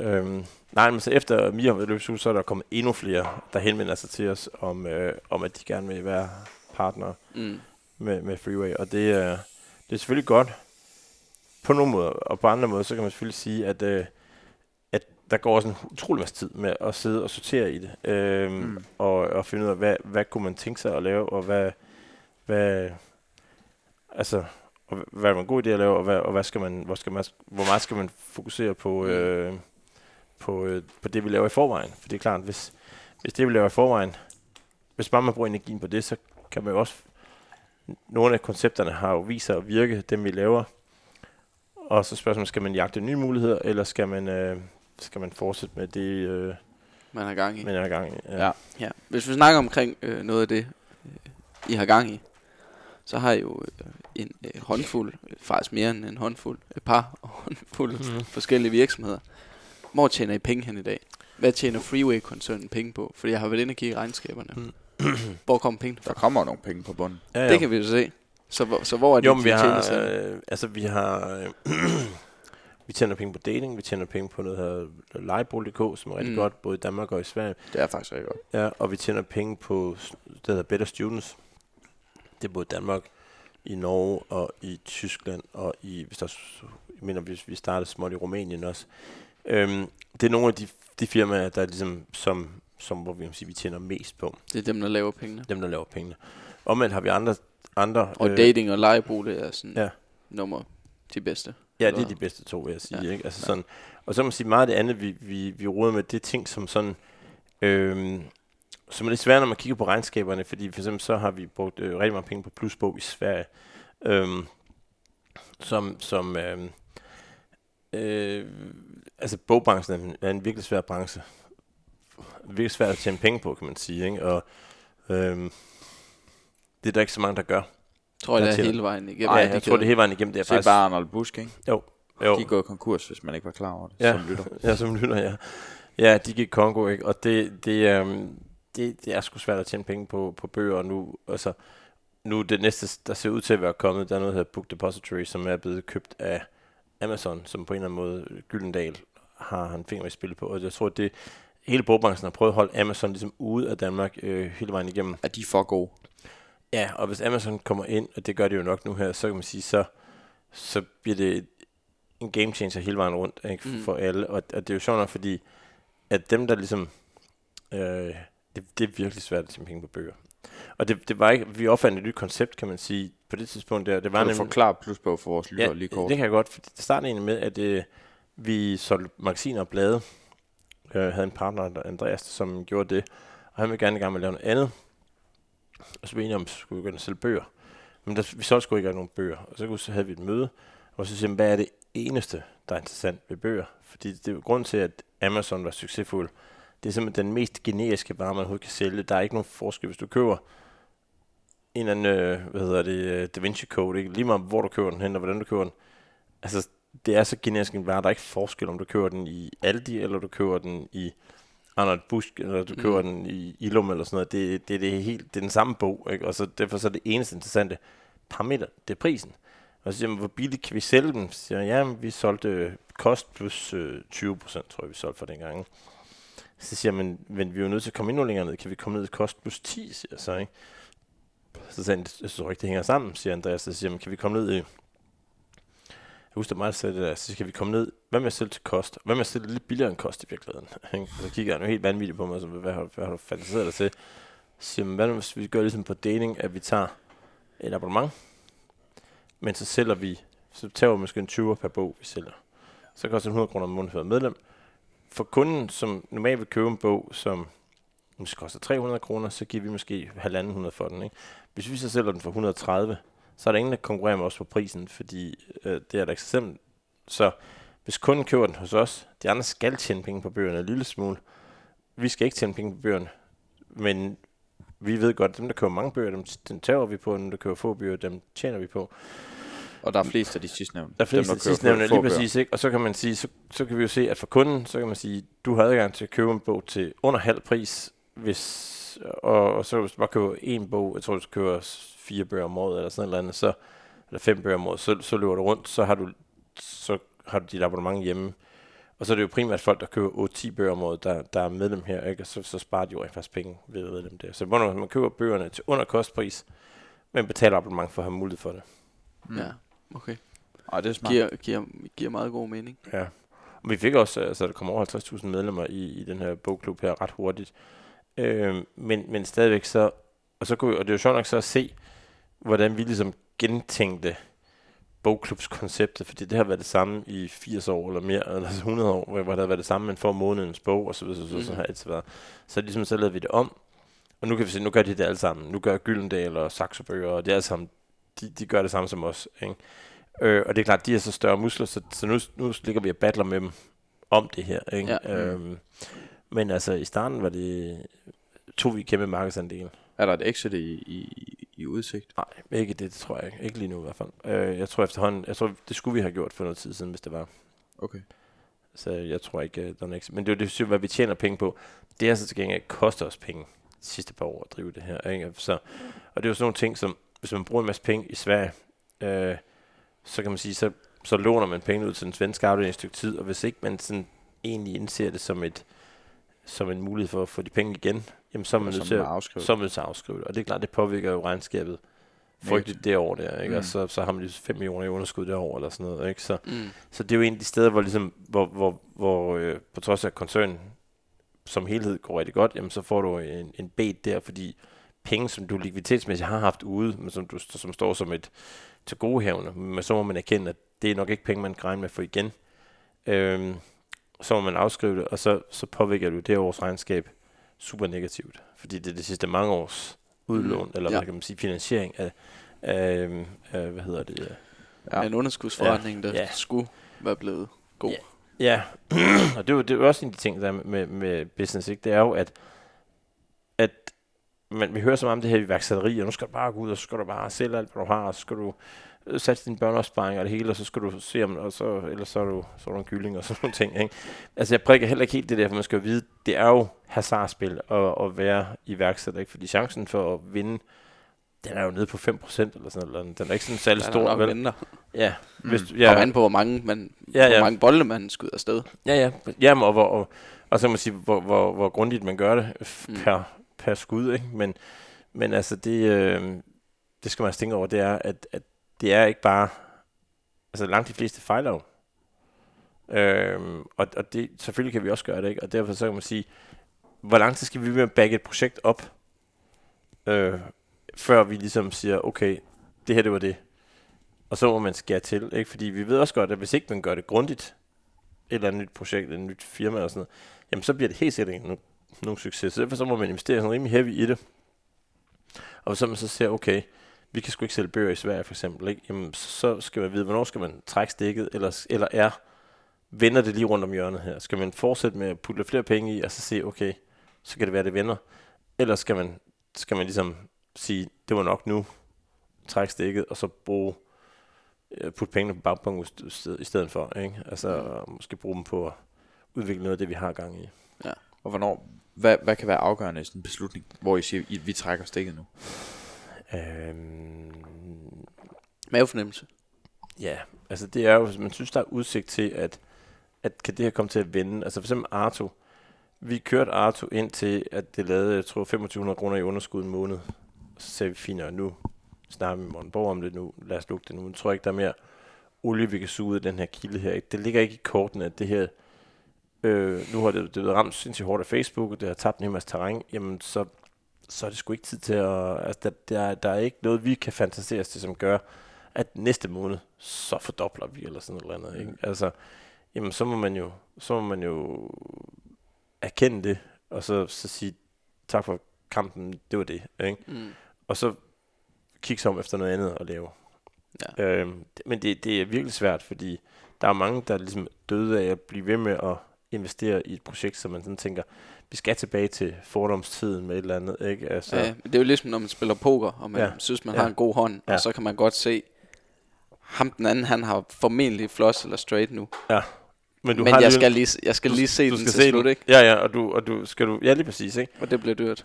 [SPEAKER 3] Øhm, nej, men så efter Mia har været så er der kommet endnu flere, der henvender sig til os om, øh, om at de gerne vil være partner
[SPEAKER 1] Mm.
[SPEAKER 3] med, med Freeway, og det er, det er selvfølgelig godt på nogle måder, og på andre måder, så kan man selvfølgelig sige, at, øh, at der går også en utrolig masse tid med at sidde og sortere i det,
[SPEAKER 2] Mm.
[SPEAKER 3] mm. og, og finde ud af, hvad, hvad kunne man tænke sig at lave, og hvad, hvad altså, og hvad er en god idé at lave, og, hvad, og hvad skal man, hvor, skal man, hvor meget skal man fokusere på,
[SPEAKER 1] Mm.
[SPEAKER 3] øh, på, øh, på det, vi laver i forvejen. For det er klart, hvis, hvis det, vi laver i forvejen, hvis bare man bruger energien på det, så kan man jo også nogle af koncepterne har jo vist sig at virke, dem vi laver. Og så spørgsmålet, skal man jagte nye muligheder, eller skal man, øh, skal man fortsætte med det, øh,
[SPEAKER 1] Man har gang i.
[SPEAKER 3] man er i gang i?
[SPEAKER 2] Ja.
[SPEAKER 1] Ja. Hvis vi snakker omkring øh, noget af det, øh, I har gang i, så har I jo øh, en øh, håndfuld, øh, faktisk mere end en håndfuld, et par håndfuld
[SPEAKER 3] Mhm.
[SPEAKER 1] forskellige virksomheder. Hvor tjener I penge hen i dag? Hvad tjener Freeway-koncernen penge på? Fordi jeg har været inde og kigge i regnskaberne.
[SPEAKER 3] Mm.
[SPEAKER 1] Hvor kommer pengene
[SPEAKER 2] Der
[SPEAKER 1] fra?
[SPEAKER 2] kommer jo nogle penge på bunden.
[SPEAKER 3] Ja,
[SPEAKER 1] Det kan vi jo se. Så, hvor- så hvor er det,
[SPEAKER 3] Jo, vi har,
[SPEAKER 1] sig?
[SPEAKER 3] øh, altså vi har, øh, vi tjener penge på dating, vi tjener penge på noget her lejebolig.dk, som er rigtig
[SPEAKER 1] Mm.
[SPEAKER 3] godt, både i Danmark og i Sverige.
[SPEAKER 2] Det er faktisk rigtig godt.
[SPEAKER 3] Ja, og vi tjener penge på det der hedder Better Students. Det er både i Danmark, i Norge og i Tyskland, og i, hvis der, jeg mener, hvis vi startede småt i Rumænien også. Øhm, det er nogle af de, de firmaer, der er ligesom, som, som, hvor vi, sige, vi tjener mest på.
[SPEAKER 1] Det er dem, der laver pengene.
[SPEAKER 3] Dem, der laver pengene. Omvendt har vi andre, andre
[SPEAKER 1] Og øh, dating og lejebolig er sådan
[SPEAKER 3] Ja.
[SPEAKER 1] nummer de bedste.
[SPEAKER 3] Ja, det er de bedste to, vil jeg sige.
[SPEAKER 1] Ja.
[SPEAKER 3] Ikke? Altså
[SPEAKER 2] Ja.
[SPEAKER 3] sådan, og så må man sige, meget af det andet, vi, vi, vi råder med, det er ting, som sådan, øhm, som er lidt svært, når man kigger på regnskaberne, fordi for eksempel så har vi brugt øh, rigtig mange penge på plusbog i Sverige, øhm, som, som øhm, øh, altså bogbranchen er en, er en virkelig svær branche. Virkelig svært at tjene penge på, kan man sige. Ikke? Og øhm, det er der ikke så mange, der gør.
[SPEAKER 1] Tror jeg, det er hele vejen igennem.
[SPEAKER 3] Nej, jeg
[SPEAKER 1] de
[SPEAKER 3] tror, det er hele vejen igennem. Det er
[SPEAKER 2] Se
[SPEAKER 3] faktisk,
[SPEAKER 2] bare Arnold Busk, ikke?
[SPEAKER 3] Jo.
[SPEAKER 2] De er gået konkurs, hvis man ikke var klar over det,
[SPEAKER 3] Ja.
[SPEAKER 2] som lytter.
[SPEAKER 3] Ja, som lytter, ja. Ja, de gik Kongo, ikke? Og det, det, øhm, det, det er sgu svært at tjene penge på, på bøger nu. Altså, nu det næste, der ser ud til at være kommet, der er noget, der hedder Book Depository, som er blevet købt af Amazon, som på en eller anden måde Gyldendal har han finger i spil på. Og jeg tror, det hele bogbranchen har prøvet at holde Amazon ligesom ude af Danmark øh, hele vejen igennem.
[SPEAKER 2] Er de for gode?
[SPEAKER 3] Ja, og hvis Amazon kommer ind, og det gør det jo nok nu her, så kan man sige, så, så bliver det et- en game changer hele vejen rundt ikke,
[SPEAKER 1] mm.
[SPEAKER 3] for alle. Og, og det er jo sjovt nok, fordi at dem, der ligesom... Øh, det, det er virkelig svært at tjene penge på bøger. Og det, det var ikke, vi opfandt et nyt koncept, kan man sige, på det tidspunkt der. Det var
[SPEAKER 2] Kan du
[SPEAKER 3] nemlig-
[SPEAKER 2] forklare plusbog for vores lyttere
[SPEAKER 3] Ja,
[SPEAKER 2] lige kort?
[SPEAKER 3] det kan jeg godt. For det startede egentlig med, at øh, vi solgte magasiner og blade. Øh, jeg havde en partner, Andreas, som gjorde det. Og han ville gerne i gang med at lave noget andet. Og så blev vi enige om, at vi skulle begynde at sælge bøger. Men der, vi solgte sgu ikke nogen bøger. Og så, så havde vi et møde, og så siger hvad er det eneste, der er interessant ved bøger? Fordi det er jo grunden til, at Amazon var succesfuld. Det er simpelthen den mest generiske vare, man overhovedet kan sælge. Der er ikke nogen forskel, hvis du køber en eller anden, øh, hvad hedder det, øh, Da Vinci Code, ikke? lige meget hvor du køber den hen, og hvordan du køber den. Altså, det er så generisk en vare, der er ikke forskel, om du køber den i Aldi, eller du køber den i Arnold Busk, eller du
[SPEAKER 1] Mm.
[SPEAKER 3] køber den i Ilum, eller sådan noget. Det, det, det, er helt, det er den samme bog, ikke? og så derfor så er det eneste interessante parameter, det er prisen. Og så siger man, hvor billigt kan vi sælge dem? Så siger jeg, ja, vi solgte kost plus øh, 20 procent, tror jeg, vi solgte for den gang. Så siger man, men vi er jo nødt til at komme endnu længere ned. Kan vi komme ned til kost plus 10, siger jeg så, ikke? Så sagde han, jeg synes ikke, det hænger sammen, siger Andreas. Så siger han, kan vi komme ned i... Jeg husker mig, at det der, så skal vi komme ned. Hvad med at sælge til kost? Hvad med at sælge lidt billigere end kost i virkeligheden? så kigger han jo helt vanvittigt på mig, så hvad har, hvad har du fantaseret dig til? Så siger man, hvad hvis vi gør ligesom på dating, at vi tager et abonnement, men så sælger vi, så tager vi måske en 20 per bog, vi sælger. Så koster det 100 kroner om måneden for medlem. For kunden, som normalt vil købe en bog, som måske koster 300 kroner, så giver vi måske 1.500 for den. Ikke? Hvis vi så sælger den for 130, så er der ingen, der konkurrerer med os på prisen, fordi øh, det er der ikke så hvis kunden køber den hos os, de andre skal tjene penge på bøgerne en lille smule. Vi skal ikke tjene penge på bøgerne, men vi ved godt, at dem, der køber mange bøger, dem, dem tager vi på, og dem, der køber få bøger, dem tjener vi på.
[SPEAKER 2] Og der er flest af de sidste nævnte.
[SPEAKER 3] Der er flest af sidste nævnte, lige præcis, ikke? Og så kan man sige, så, så kan vi jo se, at for kunden, så kan man sige, du har adgang til at købe en bog til under halv pris, hvis, og, og så hvis du bare køber en bog, jeg tror, du køber fire bøger om året, eller sådan noget andet, så, eller fem bøger om året, så, så løber du rundt, så har du, så har du dit abonnement hjemme. Og så er det jo primært folk, der køber 8-10 bøger om året, der, der er medlem her, ikke? og så, så sparer de jo rent faktisk penge ved at være medlem der. Så hvornår man køber bøgerne til under kostpris, men betaler abonnement for at have mulighed for det.
[SPEAKER 2] Mm.
[SPEAKER 1] Ja, okay.
[SPEAKER 2] Ej, det er smart.
[SPEAKER 1] Giver, giver, giver meget god mening.
[SPEAKER 3] Ja. Og vi fik også, altså der kom over 50.000 medlemmer i, i den her bogklub her ret hurtigt. Øh, men, men stadigvæk så, og, så kunne, vi- og det er jo sjovt nok så at se, hvordan vi ligesom gentænkte bogklubskonceptet, fordi det har været det samme i 80 år eller mere, eller 100 år, hvor det har været det samme, man får månedens bog, og så videre, så, så, så, så har altid været. Så ligesom så lavede vi det om, og nu kan vi se, nu gør de det alle sammen. Nu gør Gyldendal og Saxo Bøger, og det er alle sammen, de, de gør det samme som os, ikke? Øh, og det er klart, de har så større muskler, så, så nu, nu ligger vi og battler med dem om det her. Ikke?
[SPEAKER 1] Ja.
[SPEAKER 3] Øhm, men altså, i starten var det, tog vi kæmpe markedsandel.
[SPEAKER 2] Er der et exit i, i, i udsigt?
[SPEAKER 3] Nej, ikke det, det tror jeg ikke. Ikke lige nu i hvert fald. Øh, jeg tror efterhånden, jeg tror, det skulle vi have gjort for noget tid siden, hvis det var.
[SPEAKER 2] Okay.
[SPEAKER 3] Så jeg tror ikke, øh, der er ikke. Men det er jo det, hvad vi tjener penge på. Det er så til gengæld, koster os penge de sidste par år at drive det her. Ikke? Så, og det er jo sådan nogle ting, som hvis man bruger en masse penge i Sverige, øh, så kan man sige, så, så låner man penge ud til den svenske afdeling et stykke tid, og hvis ikke man sådan egentlig indser det som et som en mulighed for at få de penge igen, jamen så er man nødt til at
[SPEAKER 2] afskrive.
[SPEAKER 3] så er man nødt til at afskrive det. Og det er klart, det påvirker jo regnskabet frygteligt det år der, ikke?
[SPEAKER 2] Mm.
[SPEAKER 3] Og så, så har man lige 5 millioner i underskud derovre eller sådan noget, ikke? Så,
[SPEAKER 1] Mm.
[SPEAKER 3] så det er jo en af de steder, hvor, ligesom, hvor, hvor, hvor øh, på trods af koncernen som helhed går rigtig godt, jamen så får du en, en bed der, fordi penge, som du likviditetsmæssigt har haft ude, men som, du, som står som et til gode havne, men så må man erkende, at det er nok ikke penge, man kan regne med at få igen. Øhm, så må man afskrive det, og så, så påvirker du det års regnskab super negativt, fordi det er det sidste mange års udlån,
[SPEAKER 1] Mm,
[SPEAKER 3] eller
[SPEAKER 1] ja.
[SPEAKER 3] hvad kan man sige, finansiering af, af, af hvad hedder det, øh,
[SPEAKER 1] Ja. En underskudsforretning, der
[SPEAKER 3] Ja.
[SPEAKER 1] skulle være blevet god.
[SPEAKER 3] Ja. Ja, og det er, jo, det er jo også en af de ting, der er med, med business, ikke? det er jo, at, at man, vi hører så meget om det her iværksætteri, og nu skal du bare gå ud, og så skal du bare sælge alt, hvad du har, og så skal du satse din børneopsparing og det hele, og så skal du se om, og så, ellers så er du, så er du en kylling og sådan nogle ting. Ikke? Altså jeg prikker heller ikke helt det der, for man skal jo vide, det er jo hasardspil at, at være iværksætter, ikke? fordi chancen for at vinde, den er jo nede på 5% eller sådan noget. Den er ikke sådan særlig
[SPEAKER 1] Der er
[SPEAKER 3] stor.
[SPEAKER 1] nok venter.
[SPEAKER 3] Ja,
[SPEAKER 2] Mm.
[SPEAKER 3] hvis du,
[SPEAKER 1] Ja. Og an på, hvor mange, man,
[SPEAKER 3] Ja,
[SPEAKER 1] hvor
[SPEAKER 3] ja.
[SPEAKER 1] mange bolde man skyder afsted.
[SPEAKER 3] Ja, ja. Jamen, og, hvor, og, og så kan man sige, hvor, hvor, hvor grundigt man gør det
[SPEAKER 1] Mm.
[SPEAKER 3] per, per skud, ikke? Men, men altså, det, øh, det skal man tænke over, det er, at, at det er ikke bare... Altså, langt de fleste fejler jo. Øhm, og, og det, selvfølgelig kan vi også gøre det, ikke? Og derfor så kan man sige, hvor lang tid skal vi med at bagge et projekt op, øh, før vi ligesom siger, okay, det her det var det. Og så må man skære til, ikke? Fordi vi ved også godt, at hvis ikke man gør det grundigt, et eller andet nyt projekt, et nyt firma eller sådan noget, jamen så bliver det helt sikkert ikke nogen, nogen succes. Så derfor så må man investere sådan rimelig heavy i det. Og så man så ser, okay, vi kan sgu ikke sælge bøger i Sverige for eksempel, ikke? Jamen, så skal man vide, hvornår skal man trække stikket, eller, eller er, vender det lige rundt om hjørnet her? Skal man fortsætte med at putte flere penge i, og så se, okay, så kan det være, det vender? Eller skal man, skal man ligesom sige, det var nok nu, trække stikket, og så bruge, øh, putte pengene på bagpunkt i stedet for, ikke? Altså, mm. måske bruge dem på at udvikle noget af det, vi har gang i.
[SPEAKER 2] Og hvornår, hvad, hvad kan være afgørende i sådan en beslutning, hvor I siger, I, vi trækker stikket nu?
[SPEAKER 3] Øhm,
[SPEAKER 1] Mavefornemmelse.
[SPEAKER 3] Ja, altså det er jo, man synes, der er udsigt til, at, at kan det her komme til at vende. Altså for eksempel Arto. Vi kørte Arto ind til, at det lavede, jeg tror, 2500 kroner i underskud en måned. Så sagde vi, fint, og nu snakker vi med Morten Borg om det nu. Lad os lukke det nu. Jeg tror ikke, der er mere olie, vi kan suge ud af den her kilde her. Det ligger ikke i korten, at det her... Øh, nu har det, det været ramt sindssygt hårdt af Facebook, og det har tabt en hel masse terræn. Jamen, så, så er det sgu ikke tid til at... Altså, der, der, der er ikke noget, vi kan fantasere os til, som gør, at næste måned, så fordobler vi, eller sådan noget andet. Ikke? Altså, jamen, så må man jo, så må man jo erkende det, og så, så sige, tak for kampen, det var det. Ikke?
[SPEAKER 1] Mm.
[SPEAKER 3] Og så kigge sig om efter noget andet at lave.
[SPEAKER 1] Ja.
[SPEAKER 3] Øhm, men det, det er virkelig svært, fordi der er mange, der er ligesom døde af at blive ved med at investere i et projekt, som man sådan tænker, vi skal tilbage til fordomstiden med et eller andet, ikke? Altså,
[SPEAKER 1] Ja, det er jo ligesom, når man spiller poker, og man
[SPEAKER 3] Ja.
[SPEAKER 1] ja. synes, man
[SPEAKER 3] Ja.
[SPEAKER 1] har en god hånd,
[SPEAKER 3] Ja.
[SPEAKER 1] og så kan man godt se, ham den anden, han har formentlig floss eller straight nu.
[SPEAKER 3] men
[SPEAKER 1] men jeg
[SPEAKER 3] alligevel-
[SPEAKER 1] skal, lige, jeg skal lige se
[SPEAKER 3] du
[SPEAKER 1] den
[SPEAKER 3] skal
[SPEAKER 1] til
[SPEAKER 3] se
[SPEAKER 1] slut,
[SPEAKER 3] den.
[SPEAKER 1] ikke?
[SPEAKER 3] Ja, ja, og du, og du skal du, ja lige præcis, ikke?
[SPEAKER 1] Og det bliver dyrt.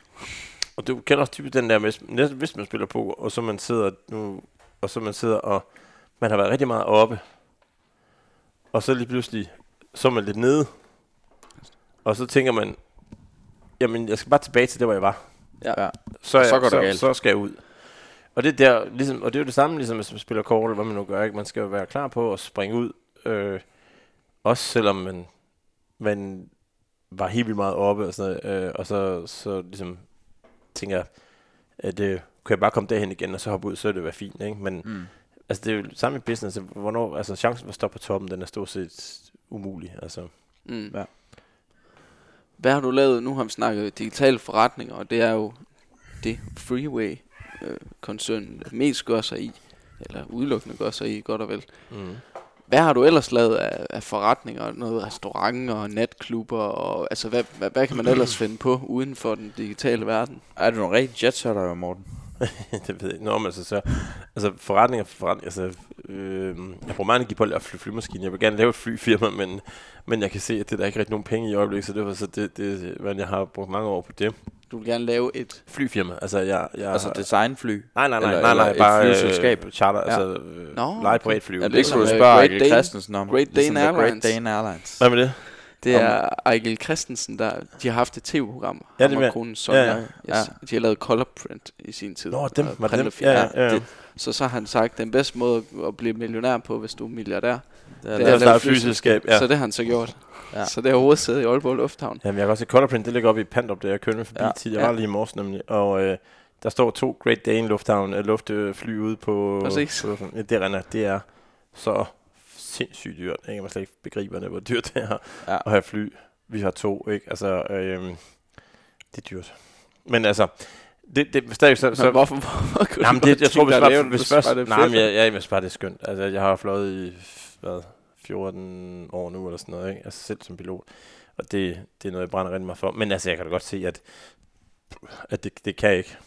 [SPEAKER 3] Og du kender også typisk den der, hvis, hvis man spiller poker, og så man sidder nu, og så man sidder og, man har været rigtig meget oppe, og så lige pludselig, så er man lidt nede, og så tænker man, jamen jeg skal bare tilbage til det, hvor jeg var.
[SPEAKER 1] Ja.
[SPEAKER 2] Ja.
[SPEAKER 3] Så, er
[SPEAKER 2] så
[SPEAKER 3] jeg,
[SPEAKER 2] går det
[SPEAKER 3] så,
[SPEAKER 2] galt.
[SPEAKER 3] så skal jeg ud. Og det, er der, ligesom, og det er jo det samme, ligesom hvis man spiller kort, eller hvad man nu gør. Ikke? Man skal jo være klar på at springe ud. Øh, også selvom man, man var helt vildt meget oppe, og, sådan noget, øh, og så, så ligesom tænker jeg, at øh, kunne jeg bare komme derhen igen, og så hoppe ud, så ville det være fint. Ikke? Men
[SPEAKER 2] Mm.
[SPEAKER 3] altså, det er jo samme i business. altså, Hvornår, altså, chancen for at stoppe på toppen, den er stort set umulig. Altså.
[SPEAKER 1] Mm.
[SPEAKER 2] Ja.
[SPEAKER 1] Hvad har du lavet? Nu har vi snakket digitale forretninger, og det er jo det Freeway-koncernen mest gør sig i, eller udelukkende gør sig i, godt og vel.
[SPEAKER 3] Mm.
[SPEAKER 1] Hvad har du ellers lavet af, af forretninger? Noget restauranter og natklubber? Og, altså, hvad, hvad, hvad kan man ellers finde på uden for den digitale verden?
[SPEAKER 2] Er du en rigtig jetsetter, Morten?
[SPEAKER 3] det ved jeg ikke. Nå, men altså, så, altså forretninger, forretninger, altså, øh, jeg bruger meget energi på at fly flymaskiner. Jeg vil gerne lave et flyfirma, men, men jeg kan se, at det er der ikke rigtig nogen penge i øjeblikket, så det var så det, det, men jeg har brugt mange år på det.
[SPEAKER 1] Du vil gerne lave et...
[SPEAKER 3] Flyfirma, altså jeg... jeg
[SPEAKER 2] Altså designfly?
[SPEAKER 3] nej, nej, nej,
[SPEAKER 2] eller-
[SPEAKER 3] nej, nej,
[SPEAKER 2] eller et
[SPEAKER 3] bare
[SPEAKER 2] flyselskab.
[SPEAKER 3] Øh, charter,
[SPEAKER 2] Ja.
[SPEAKER 3] altså øh,
[SPEAKER 1] Nå,
[SPEAKER 3] lege privatfly.
[SPEAKER 1] Er
[SPEAKER 2] Er
[SPEAKER 1] det
[SPEAKER 2] ikke,
[SPEAKER 1] som,
[SPEAKER 2] skulle du
[SPEAKER 1] øh,
[SPEAKER 2] spørge
[SPEAKER 1] Great
[SPEAKER 2] Ejgil
[SPEAKER 1] Dane-
[SPEAKER 2] Christensen om?
[SPEAKER 1] Great
[SPEAKER 2] Ligesom
[SPEAKER 1] Dane
[SPEAKER 2] Great
[SPEAKER 1] Airlines.
[SPEAKER 2] Dane Airlines.
[SPEAKER 3] Hvad med det?
[SPEAKER 1] Det
[SPEAKER 2] Om-
[SPEAKER 1] er Ejgil Christensen, der... De har haft et tv-program.
[SPEAKER 3] Ja, det
[SPEAKER 1] og konen Sonja.
[SPEAKER 3] ja,
[SPEAKER 1] Ja,
[SPEAKER 3] ja.
[SPEAKER 1] De har lavet color print i sin tid.
[SPEAKER 3] Nå, dem, var det dem? Ja, ja, ja.
[SPEAKER 1] Det, så så har han sagt, den bedste måde at blive millionær på, hvis du er milliardær.
[SPEAKER 2] Det
[SPEAKER 1] Det
[SPEAKER 2] er
[SPEAKER 1] er
[SPEAKER 3] Det
[SPEAKER 1] at
[SPEAKER 3] er
[SPEAKER 1] lave
[SPEAKER 3] et flyselskab, ja.
[SPEAKER 1] Så det har han så gjort.
[SPEAKER 2] Ja.
[SPEAKER 1] Så det er hovedsædet i Aalborg Lufthavn.
[SPEAKER 3] Jamen, jeg kan også se Colorprint, det ligger oppe i Pandrup, der jeg kørte med forbi
[SPEAKER 2] Ja.
[SPEAKER 3] tidligere. Jeg var lige i morges nemlig, og øh, der står to Great Dane Lufthavn, øh, luftfly ude på...
[SPEAKER 1] Præcis.
[SPEAKER 3] På, ja, det render, det er så sindssygt dyrt. Ikke? Kan slet ikke begribe, hvor dyrt det er
[SPEAKER 2] Ja.
[SPEAKER 3] at have fly. Vi har to, ikke? Altså, øh, det er dyrt. Men altså, det, det stadig så...
[SPEAKER 1] Men
[SPEAKER 3] så
[SPEAKER 1] hvorfor, hvorfor kunne
[SPEAKER 3] men
[SPEAKER 1] godt
[SPEAKER 3] det, jeg tror, hvis bare, hvis først,
[SPEAKER 1] det er
[SPEAKER 3] nej, men jeg, jeg, jeg bare, det er skønt. Altså, jeg har fløjet i, hvad, 14 år nu, eller sådan noget, ikke? Altså, selv som pilot. Og det, det er noget, jeg brænder rigtig meget for. Men altså, jeg kan da godt se, at, at det, det kan jeg ikke.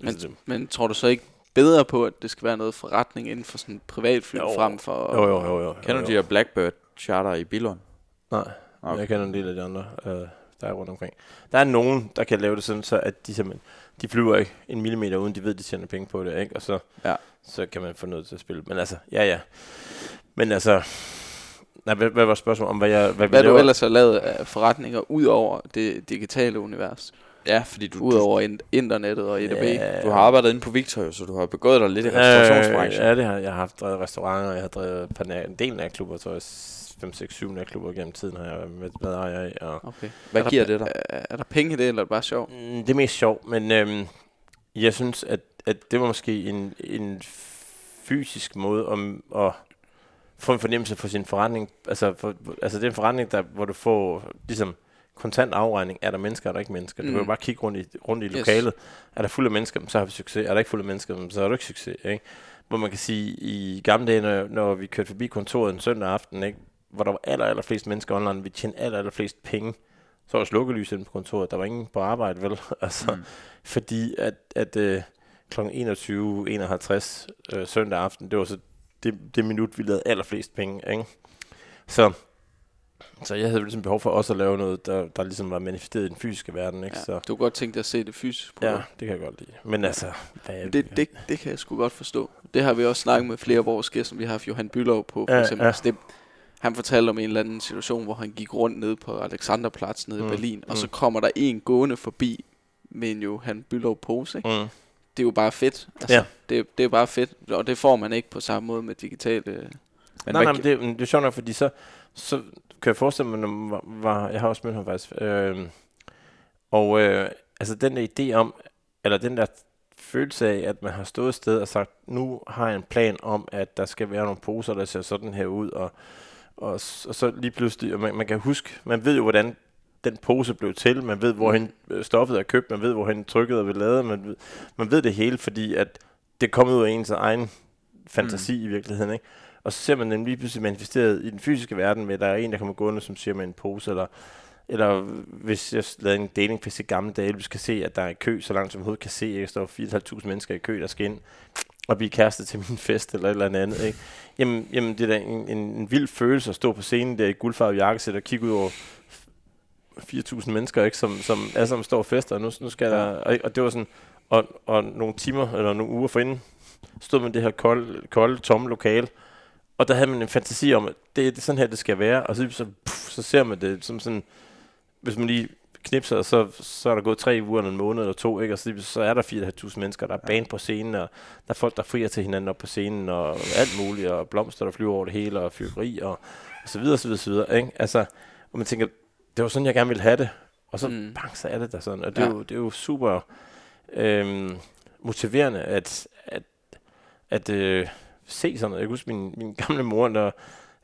[SPEAKER 1] Men,
[SPEAKER 3] Altså, det-
[SPEAKER 1] men tror du så ikke bedre på, at det skal være noget forretning inden for sådan en privatfly
[SPEAKER 3] Jo.
[SPEAKER 1] frem for...
[SPEAKER 3] jo, jo, jo, jo.
[SPEAKER 2] Kender
[SPEAKER 3] jo,
[SPEAKER 2] du de her Blackbird charter i Billund?
[SPEAKER 3] Nej, okay. jeg kender en del af de andre, øh, der er rundt omkring. Der er nogen, der kan lave det sådan, så at de simpelthen, de flyver ikke en millimeter, uden de ved, de tjener penge på det, ikke? Og så,
[SPEAKER 2] Ja.
[SPEAKER 3] så kan man få noget til at spille. Men altså, ja, ja. Men altså, nej, hvad, hvad var spørgsmålet om, hvad jeg hvad vi
[SPEAKER 1] Hvad du
[SPEAKER 3] laver?
[SPEAKER 1] ellers har lavet af forretninger ud over det digitale univers?
[SPEAKER 2] Ja, fordi du,
[SPEAKER 1] Ud over in- internettet og EDB?
[SPEAKER 3] Ja.
[SPEAKER 2] du har arbejdet inde på Victor, så du har begået dig lidt i restaurationsbranchen.
[SPEAKER 3] Øh, ja, det har jeg har haft drevet restauranter, jeg har drevet en del natklubber, tror jeg, 5, 6, 7 natklubber gennem tiden har jeg været med ejer af. Og
[SPEAKER 1] Okay.
[SPEAKER 2] Hvad
[SPEAKER 1] er
[SPEAKER 2] giver
[SPEAKER 1] der,
[SPEAKER 2] det dig?
[SPEAKER 1] Er, er der penge i det, eller er det bare sjov?
[SPEAKER 3] Mm, det er mest sjovt, men øhm, Jeg synes, at, at det var måske en, en fysisk måde om at få en fornemmelse for sin forretning. Altså, for, altså det er en forretning, der, hvor du får ligesom kontant afregning. Er der mennesker, er der ikke mennesker? Mm. Du kan jo
[SPEAKER 1] Mm.
[SPEAKER 3] bare kigge rundt i, rundt i
[SPEAKER 1] Yes.
[SPEAKER 3] lokalet. Er der fuld af mennesker, så har vi succes. Er der ikke fuld af mennesker, så har du ikke succes. Ikke? Hvor man kan sige, i gamle dage, når, når vi kørte forbi kontoret en søndag aften, ikke? hvor der var aller, aller flest mennesker online, vi tjente aller, aller flest penge, så var slukkelys inde på kontoret. Der var ingen på arbejde, vel? altså,
[SPEAKER 2] Mm.
[SPEAKER 3] fordi at, at øh, kl. 21.51 øh, søndag aften, det var så det, det minut, vi lavede allerflest penge. Ikke? Så, så jeg havde ligesom behov for også at lave noget, der, der ligesom var manifesteret i den fysiske verden. Ikke?
[SPEAKER 1] Ja.
[SPEAKER 3] Så,
[SPEAKER 1] Du kunne godt tænke dig at se det fysisk på
[SPEAKER 3] ja, det kan jeg godt lide. Men altså, hvad er
[SPEAKER 1] det, det, det kan jeg sgu godt forstå. Det har vi også snakket med flere af vores gæster, vi har haft Johan Bylov på, for
[SPEAKER 3] Ja,
[SPEAKER 1] eksempel.
[SPEAKER 3] ja.
[SPEAKER 1] Det, han fortalte om en eller anden situation, hvor han gik rundt nede på Alexanderplatz nede
[SPEAKER 3] Mm,
[SPEAKER 1] i Berlin, og så
[SPEAKER 3] mm.
[SPEAKER 1] kommer der en gående forbi med en Johan Bylov pose. Ikke?
[SPEAKER 3] Mm.
[SPEAKER 1] Det er jo bare fedt. Altså,
[SPEAKER 3] Ja.
[SPEAKER 1] det, det er bare fedt, og det får man ikke på samme måde med digitale...
[SPEAKER 2] Men
[SPEAKER 3] nej, nej, men det, det er sjovt nok, fordi så, så kan jeg forestille mig, var, var jeg har også mødt ham faktisk, øh, og øh, altså den der idé om, eller den der følelse af, at man har stået et sted og sagt, nu har jeg en plan om, at der skal være nogle poser, der ser sådan her ud, og, og, og så lige pludselig, og man, man kan huske, man ved jo, hvordan den pose blev til, man ved, hvorhen øh, stoffet er købt, man ved, hvorhen trykket er lavet, man ved, man ved det hele, fordi at det er kommet ud af ens egen fantasi mm. i virkeligheden, ikke? Og så ser man den lige pludselig manifesteret i den fysiske verden med, at der er en, der kommer gående, som siger med en pose, eller, eller hvis jeg lavede en datingfest i gamle dage, vi skal se, at der er kø, så langt som overhovedet kan se, at der står 4.500 mennesker i kø, der skal ind og blive kæreste til min fest, eller et eller andet, ikke? Jamen, jamen det er da en, en, en vild følelse at stå på scenen der i guldfarvet jakkesæt og kigge ud over 4.000 mennesker, ikke? Som, som alle sammen står og fester, og nu, nu skal der, og, og det var sådan, og, og nogle timer, eller nogle uger forinden, stod man det her kolde, kolde, tomme lokale, og der havde man en fantasi om, at det, det er sådan her, det skal være, og så, så, puff, så ser man det som sådan, hvis man lige knipser, så, så er der gået tre uger, eller en måned eller to, ikke? og så, så er der 4.500 mennesker, der er band på scenen, og der er folk, der frier til hinanden op på scenen, og alt muligt, og blomster, der flyver over det hele, og fyrkeri, og, og så videre, så videre, så videre, ikke? Altså, og man tænker, det var sådan, jeg gerne ville have det, og så
[SPEAKER 1] Mm.
[SPEAKER 3] bang, så er det der sådan, og det. Ja. er, jo, det er jo super øhm, motiverende, at, at, at øh, se sådan noget. Jeg kan huske min, min gamle mor, der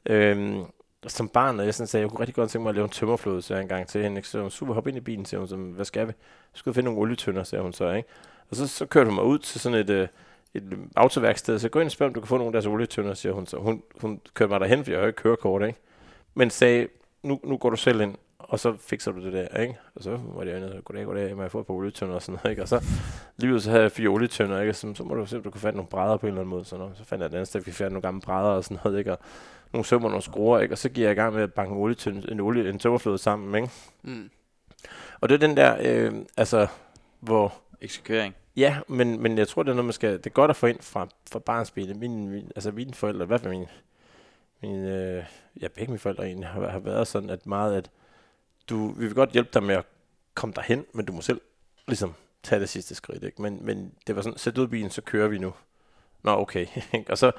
[SPEAKER 3] øhm, som barn, og jeg sådan sagde, jeg kunne rigtig godt tænke mig at lave en tømmerflåde, så jeg en gang til hende. ikke? Så hun, super, hop ind i bilen, siger hun, så, hvad skal vi? Så skal vi finde nogle olietønder, siger hun så, ikke? Og så, så kørte hun mig ud til sådan et, øh, et autoværksted, så gå ind og spørg, om du kan få nogle af deres olietønder, siger hun så. Hun, hun kørte mig derhen, for jeg har ikke kørekort, ikke? Men sagde, nu, nu går du selv ind, og så fikser du det der, ikke? Og så var inde og goddag, goddag, må jeg få et par olietønder og sådan noget, ikke? Og så lige ud, så havde jeg fire olietønder, ikke? Og Så, så må du se, om du kan finde nogle brædder på en eller anden måde. Så, nå, så fandt jeg et andet sted, vi fandt nogle gamle brædder og sådan noget, ikke? Og nogle sømmer og nogle skruer, ikke? Og så gik jeg i gang med at banke en, olietønde, en, olie, en tømmerflåde sammen, ikke?
[SPEAKER 1] Mm.
[SPEAKER 3] Og det er den der, øh, altså, hvor...
[SPEAKER 2] Eksekvering.
[SPEAKER 3] Ja, men, men jeg tror, det er noget, man skal... Det er godt at få ind fra, fra barnsbenet. Min, min, altså mine forældre, i hvert fald min, min øh, ja, begge mine forældre egentlig, har, har været sådan, at meget, at du, vi vil godt hjælpe dig med at komme derhen, men du må selv ligesom tage det sidste skridt, ikke? Men, men det var sådan, sæt ud bilen, så kører vi nu. Nå, okay. og så,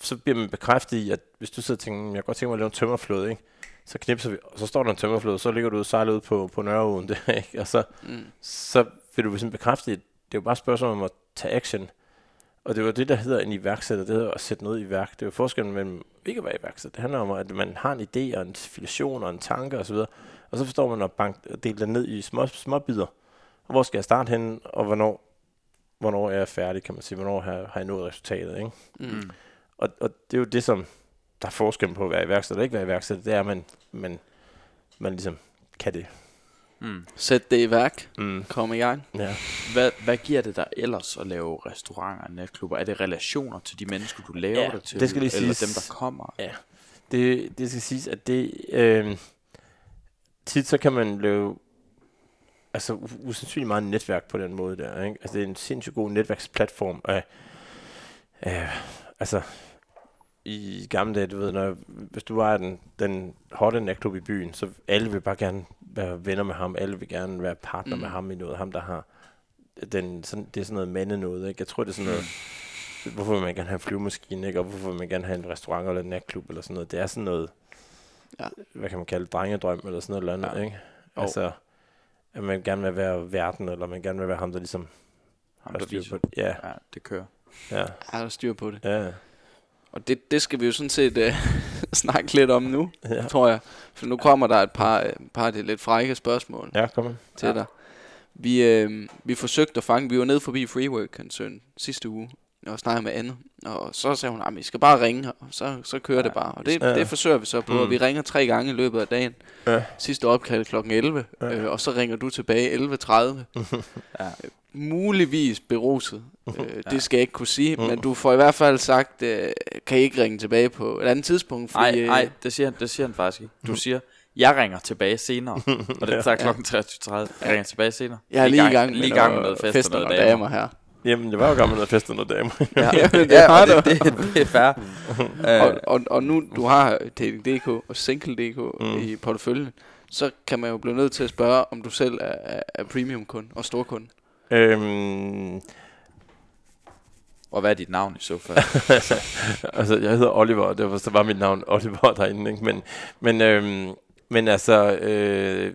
[SPEAKER 3] så bliver man bekræftet i, at hvis du sidder og tænker, "Hmm, jeg kan godt tænke mig at lave en tømmerflåde, ikke? så knipser vi, og så står der en tømmerflåde, så ligger du og sejler ud på, på Nørreåen, det, ikke? og så,
[SPEAKER 1] Mm.
[SPEAKER 3] så vil du ligesom bekræfte, at det er jo bare et spørgsmål om at tage action. Og det var det, der hedder en iværksætter, det hedder at sætte noget i værk. Det er jo forskellen mellem ikke at være iværksætter. Det handler om, at man har en idé og en filation og en tanke osv., og så forstår man at, bank, dele det ned i små, små bidder. Og hvor skal jeg starte henne, og hvornår, hvornår er jeg færdig, kan man sige. Hvornår har, har jeg nået resultatet, ikke?
[SPEAKER 1] Mm.
[SPEAKER 3] Og, og det er jo det, som der er forskel på at være iværksætter og ikke være iværksætter. Det er, at man, man, man ligesom kan det.
[SPEAKER 2] Mm.
[SPEAKER 1] Sæt det i værk.
[SPEAKER 3] Mm.
[SPEAKER 1] Kom i gang.
[SPEAKER 3] Ja.
[SPEAKER 2] Hvad, hvad giver det dig ellers at lave restauranter og natklubber? Er det relationer til de mennesker, du laver
[SPEAKER 3] Ja,
[SPEAKER 2] det til?
[SPEAKER 3] det skal lige
[SPEAKER 2] eller
[SPEAKER 3] siges.
[SPEAKER 2] dem, der kommer?
[SPEAKER 3] Det, det skal siges, at det øh, tit så kan man blive altså usandsynligt meget netværk på den måde der. Ikke? Altså det er en sindssygt god netværksplatform. Af, øh, altså i gamle dage, du ved, når, hvis du var den, den hotte natklub i byen, så alle vil bare gerne være venner med ham, alle vil gerne være partner mm. med ham i noget, ham der har den, sådan, det er sådan noget mande noget, ikke? Jeg tror, det er sådan noget, hvorfor vil man gerne have en flyvemaskine, ikke? Og hvorfor vil man gerne have en restaurant eller en natklub eller sådan noget. Det er sådan noget,
[SPEAKER 1] Ja.
[SPEAKER 3] hvad kan man kalde drengedrøm eller sådan noget eller andet,
[SPEAKER 2] Ja.
[SPEAKER 3] ikke? Altså, at man gerne vil være verden, eller man gerne vil være ham, der ligesom
[SPEAKER 2] Ham, der
[SPEAKER 3] styr på det. Ja,
[SPEAKER 2] Ja, det kører.
[SPEAKER 3] ja,
[SPEAKER 1] Er der styr på det?
[SPEAKER 3] ja.
[SPEAKER 1] Og det, det skal vi jo sådan set uh, snakke lidt om nu,
[SPEAKER 3] Ja,
[SPEAKER 1] tror jeg. For nu kommer der et par, øh, par af de lidt frække spørgsmål
[SPEAKER 3] ja kom med.
[SPEAKER 1] til
[SPEAKER 2] Ja.
[SPEAKER 1] dig. Vi, øh, vi forsøgte at fange, vi var nede forbi Freework Concern sidste uge, og snakkede med Anne. Og så sagde hun, at I skal bare ringe, og så, så kører ja. det bare. Og det,
[SPEAKER 3] Ja.
[SPEAKER 1] det forsøger vi så på,
[SPEAKER 3] Mm.
[SPEAKER 1] og vi ringer tre gange i løbet af dagen.
[SPEAKER 3] Ja.
[SPEAKER 1] Sidste opkald kl. 11,
[SPEAKER 3] Ja.
[SPEAKER 1] øh, og så ringer du tilbage 11.30.
[SPEAKER 2] Ja.
[SPEAKER 1] Muligvis beruset. Øh,
[SPEAKER 2] Ja.
[SPEAKER 1] det skal jeg ikke kunne sige,
[SPEAKER 3] Mm.
[SPEAKER 1] men du får i hvert fald sagt, øh, kan I ikke ringe tilbage på et andet tidspunkt?
[SPEAKER 2] Nej,
[SPEAKER 1] øh,
[SPEAKER 2] nej, det siger, han- det siger han faktisk ikke. Du siger, jeg ringer tilbage senere. og det tager klokken 23.30. Jeg ringer tilbage senere.
[SPEAKER 1] Jeg er lige i gang
[SPEAKER 2] lige
[SPEAKER 1] med
[SPEAKER 2] gang med
[SPEAKER 1] noget
[SPEAKER 2] noget
[SPEAKER 1] fest og damer her.
[SPEAKER 3] Jamen, det var jo gammelt at feste noget damer.
[SPEAKER 2] Ja,
[SPEAKER 1] Jamen, det
[SPEAKER 2] ja
[SPEAKER 1] har
[SPEAKER 2] og
[SPEAKER 1] du.
[SPEAKER 2] det, det, det er fair.
[SPEAKER 1] Og,
[SPEAKER 2] Øh,
[SPEAKER 1] og, og nu du har Dating.dk og Single.dk
[SPEAKER 3] Mm.
[SPEAKER 1] mm. i porteføljen, så kan man jo blive nødt til at spørge, om du selv er, er, er premium-kunde og storkunde.
[SPEAKER 3] øhm,
[SPEAKER 2] og hvad er dit navn i så fald?
[SPEAKER 3] altså, jeg hedder Oliver, og derfor så var mit navn Oliver derinde, ikke? Men, men, øhm, men altså, øh,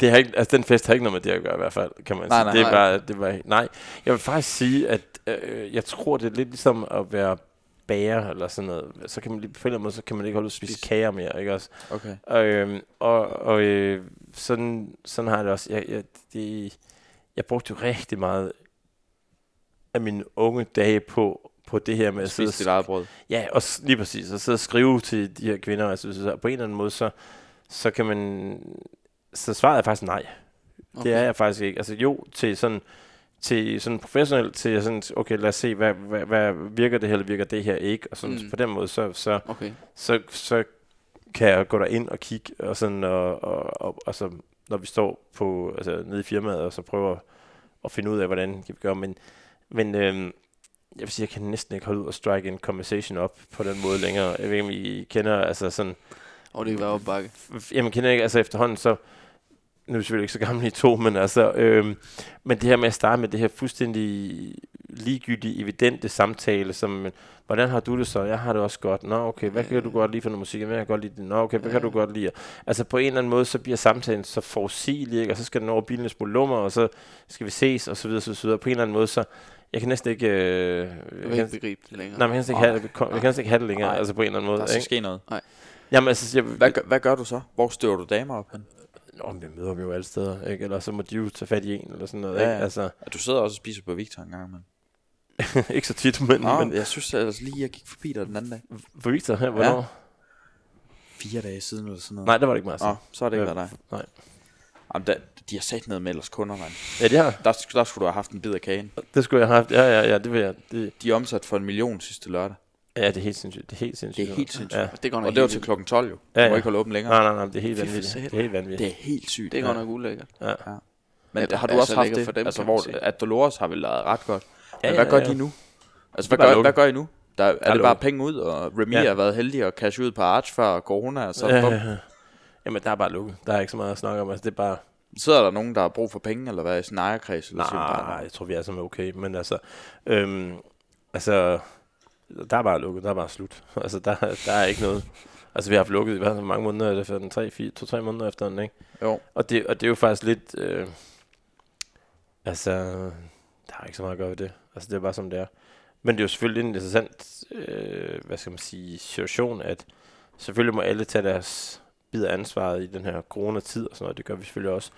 [SPEAKER 3] det har ikke, altså, den fest har ikke noget med det at gøre i hvert fald, kan man
[SPEAKER 2] Nej,
[SPEAKER 3] sige.
[SPEAKER 2] nej,
[SPEAKER 3] det
[SPEAKER 1] nej.
[SPEAKER 3] var, det var, nej, jeg vil faktisk sige, at øh, jeg tror, det er lidt ligesom at være bager eller sådan noget. Så kan man lige, på en eller anden måde, så kan man ikke holde at spise kager mere, ikke også?
[SPEAKER 2] Okay.
[SPEAKER 3] Og, øhm, og, og øh, sådan, sådan har jeg det også. Jeg, jeg, det, jeg brugte jo rigtig meget af mine unge dage på, på det her med at sidde
[SPEAKER 2] Spis dit brød.
[SPEAKER 3] Ja, og lige præcis. Og sidde og skrive til de her kvinder. Altså, så på en eller anden måde, så, så kan man... Så svaret er faktisk nej. Okay. Det er jeg faktisk ikke. Altså jo, til sådan til sådan professionelt, til sådan, okay, lad os se, hvad, hvad, hvad virker det her, eller virker det her ikke, og sådan,
[SPEAKER 1] Mm.
[SPEAKER 3] på den måde, så, så,
[SPEAKER 1] Okay.
[SPEAKER 3] så, så kan jeg gå derind og kigge, og sådan, og, og, og, og så, når vi står på, altså, nede i firmaet, og så prøver at finde ud af, hvordan kan vi gøre, men, men øhm, jeg vil sige, jeg kan næsten ikke holde ud og strike en conversation op på den måde længere. Jeg ved ikke, om I kender, altså sådan,
[SPEAKER 1] Og det kan være opbakke.
[SPEAKER 3] jamen kender ikke, altså efterhånden, så, nu er vi selvfølgelig ikke så gamle i to, men altså, øhm, men det her med at starte med det her fuldstændig ligegyldige, evidente samtale, som, hvordan har du det så? Jeg har det også godt. Nå, okay, hvad kan du godt lide for noget musik? Hvad kan jeg godt lide? Nå, okay, hvad kan du godt lide? Altså på en eller anden måde, så bliver samtalen så forudsigelig, ikke? og så skal den over bilen en smule lummer, og så skal vi ses, og så videre, så videre. På en eller anden måde, så, jeg kan næsten ikke... Øh,
[SPEAKER 1] Jeg
[SPEAKER 3] kan,
[SPEAKER 1] ikke begribe det længere.
[SPEAKER 3] nej, men jeg kan næsten ikke have, det- jeg kan næsten ikke have det længere,
[SPEAKER 2] Nej.
[SPEAKER 3] altså på en eller anden måde.
[SPEAKER 2] Der skal
[SPEAKER 3] Ikke?
[SPEAKER 2] ske noget.
[SPEAKER 3] Jamen, altså, jeg,
[SPEAKER 2] Hvad, gør- hvad gør du så? Hvor støver du damer op hen?
[SPEAKER 3] Nå, men jeg møder dem jo alle steder, ikke? Eller så må de jo tage fat i en, eller sådan noget,
[SPEAKER 2] Ja,
[SPEAKER 3] ikke?
[SPEAKER 2] ja.
[SPEAKER 3] Altså,
[SPEAKER 2] Ja, du sidder også og spiser på Victor en gang, men...
[SPEAKER 3] ikke så tit, men,
[SPEAKER 2] Nå,
[SPEAKER 3] men
[SPEAKER 2] jeg synes ellers lige, jeg gik forbi dig den anden dag.
[SPEAKER 3] for Victor her, hvornår?
[SPEAKER 2] Fire dage siden eller sådan noget.
[SPEAKER 3] Nej, det var det ikke meget.
[SPEAKER 2] Nå,
[SPEAKER 3] så.
[SPEAKER 2] så har det ikke
[SPEAKER 3] Øh,
[SPEAKER 2] været dig.
[SPEAKER 3] nej.
[SPEAKER 2] Jamen, der, de har sat ned med ellers kunder, mand.
[SPEAKER 3] Ja, det har
[SPEAKER 2] Der, der skulle du have haft en bid af kagen.
[SPEAKER 3] Det skulle jeg have haft. Ja, ja, ja, det vil jeg. Det,
[SPEAKER 2] De er omsat for en million sidste lørdag.
[SPEAKER 3] Ja, det er helt sindssygt. Det er helt sindssygt.
[SPEAKER 2] Det er helt sindssygt.
[SPEAKER 3] Ja.
[SPEAKER 1] Det går nok
[SPEAKER 2] Og det var til klokken 12 jo. Du
[SPEAKER 3] Ja,
[SPEAKER 2] må
[SPEAKER 3] ja.
[SPEAKER 2] ikke holde åben længere.
[SPEAKER 3] Nej, nej, nej, det er helt vanvittigt. Det er helt vanvittigt.
[SPEAKER 2] Det er helt sygt.
[SPEAKER 1] Det går
[SPEAKER 3] Ja.
[SPEAKER 1] nok ulækkert.
[SPEAKER 3] Ja.
[SPEAKER 2] Men
[SPEAKER 1] Ja,
[SPEAKER 2] har
[SPEAKER 1] det
[SPEAKER 2] du også
[SPEAKER 1] så
[SPEAKER 2] haft det?
[SPEAKER 1] for dem,
[SPEAKER 2] altså, hvor at Dolores har vel lavet ret godt.
[SPEAKER 3] Ja,
[SPEAKER 2] Men
[SPEAKER 3] ja,
[SPEAKER 2] hvad gør
[SPEAKER 3] ja.
[SPEAKER 2] de nu? Altså, hvad gør, hvad gør I nu? Der, er det
[SPEAKER 3] lukket.
[SPEAKER 2] bare penge ud, og Remy
[SPEAKER 3] Ja.
[SPEAKER 2] har været heldig at cashe ud på Arch før corona, og så
[SPEAKER 3] Ja, ja, ja. Jamen, der er bare lukket. Der er ikke så meget at snakke om. Altså, det er bare...
[SPEAKER 2] sidder der nogen, der har brug for penge, eller hvad i sin ejerkreds? Eller
[SPEAKER 3] Nej,
[SPEAKER 2] bare,
[SPEAKER 3] jeg tror, vi er sammen okay. Men altså... Øhm, altså... Der er bare lukket. Der er bare slut. Altså, der, der er ikke noget... Altså, vi har haft lukket i hvert fald mange måneder efter den. Tre, fire, to-tre måneder efter den, ikke?
[SPEAKER 2] Jo.
[SPEAKER 3] Og det, og det er jo faktisk lidt... Øh, altså... Der er ikke så meget at gøre ved det. Altså, det er bare som det er. Men det er jo selvfølgelig en interessant, øh, hvad skal man sige, situation, at selvfølgelig må alle tage deres bid af ansvaret i den her coronatid og sådan noget. Det gør vi selvfølgelig også.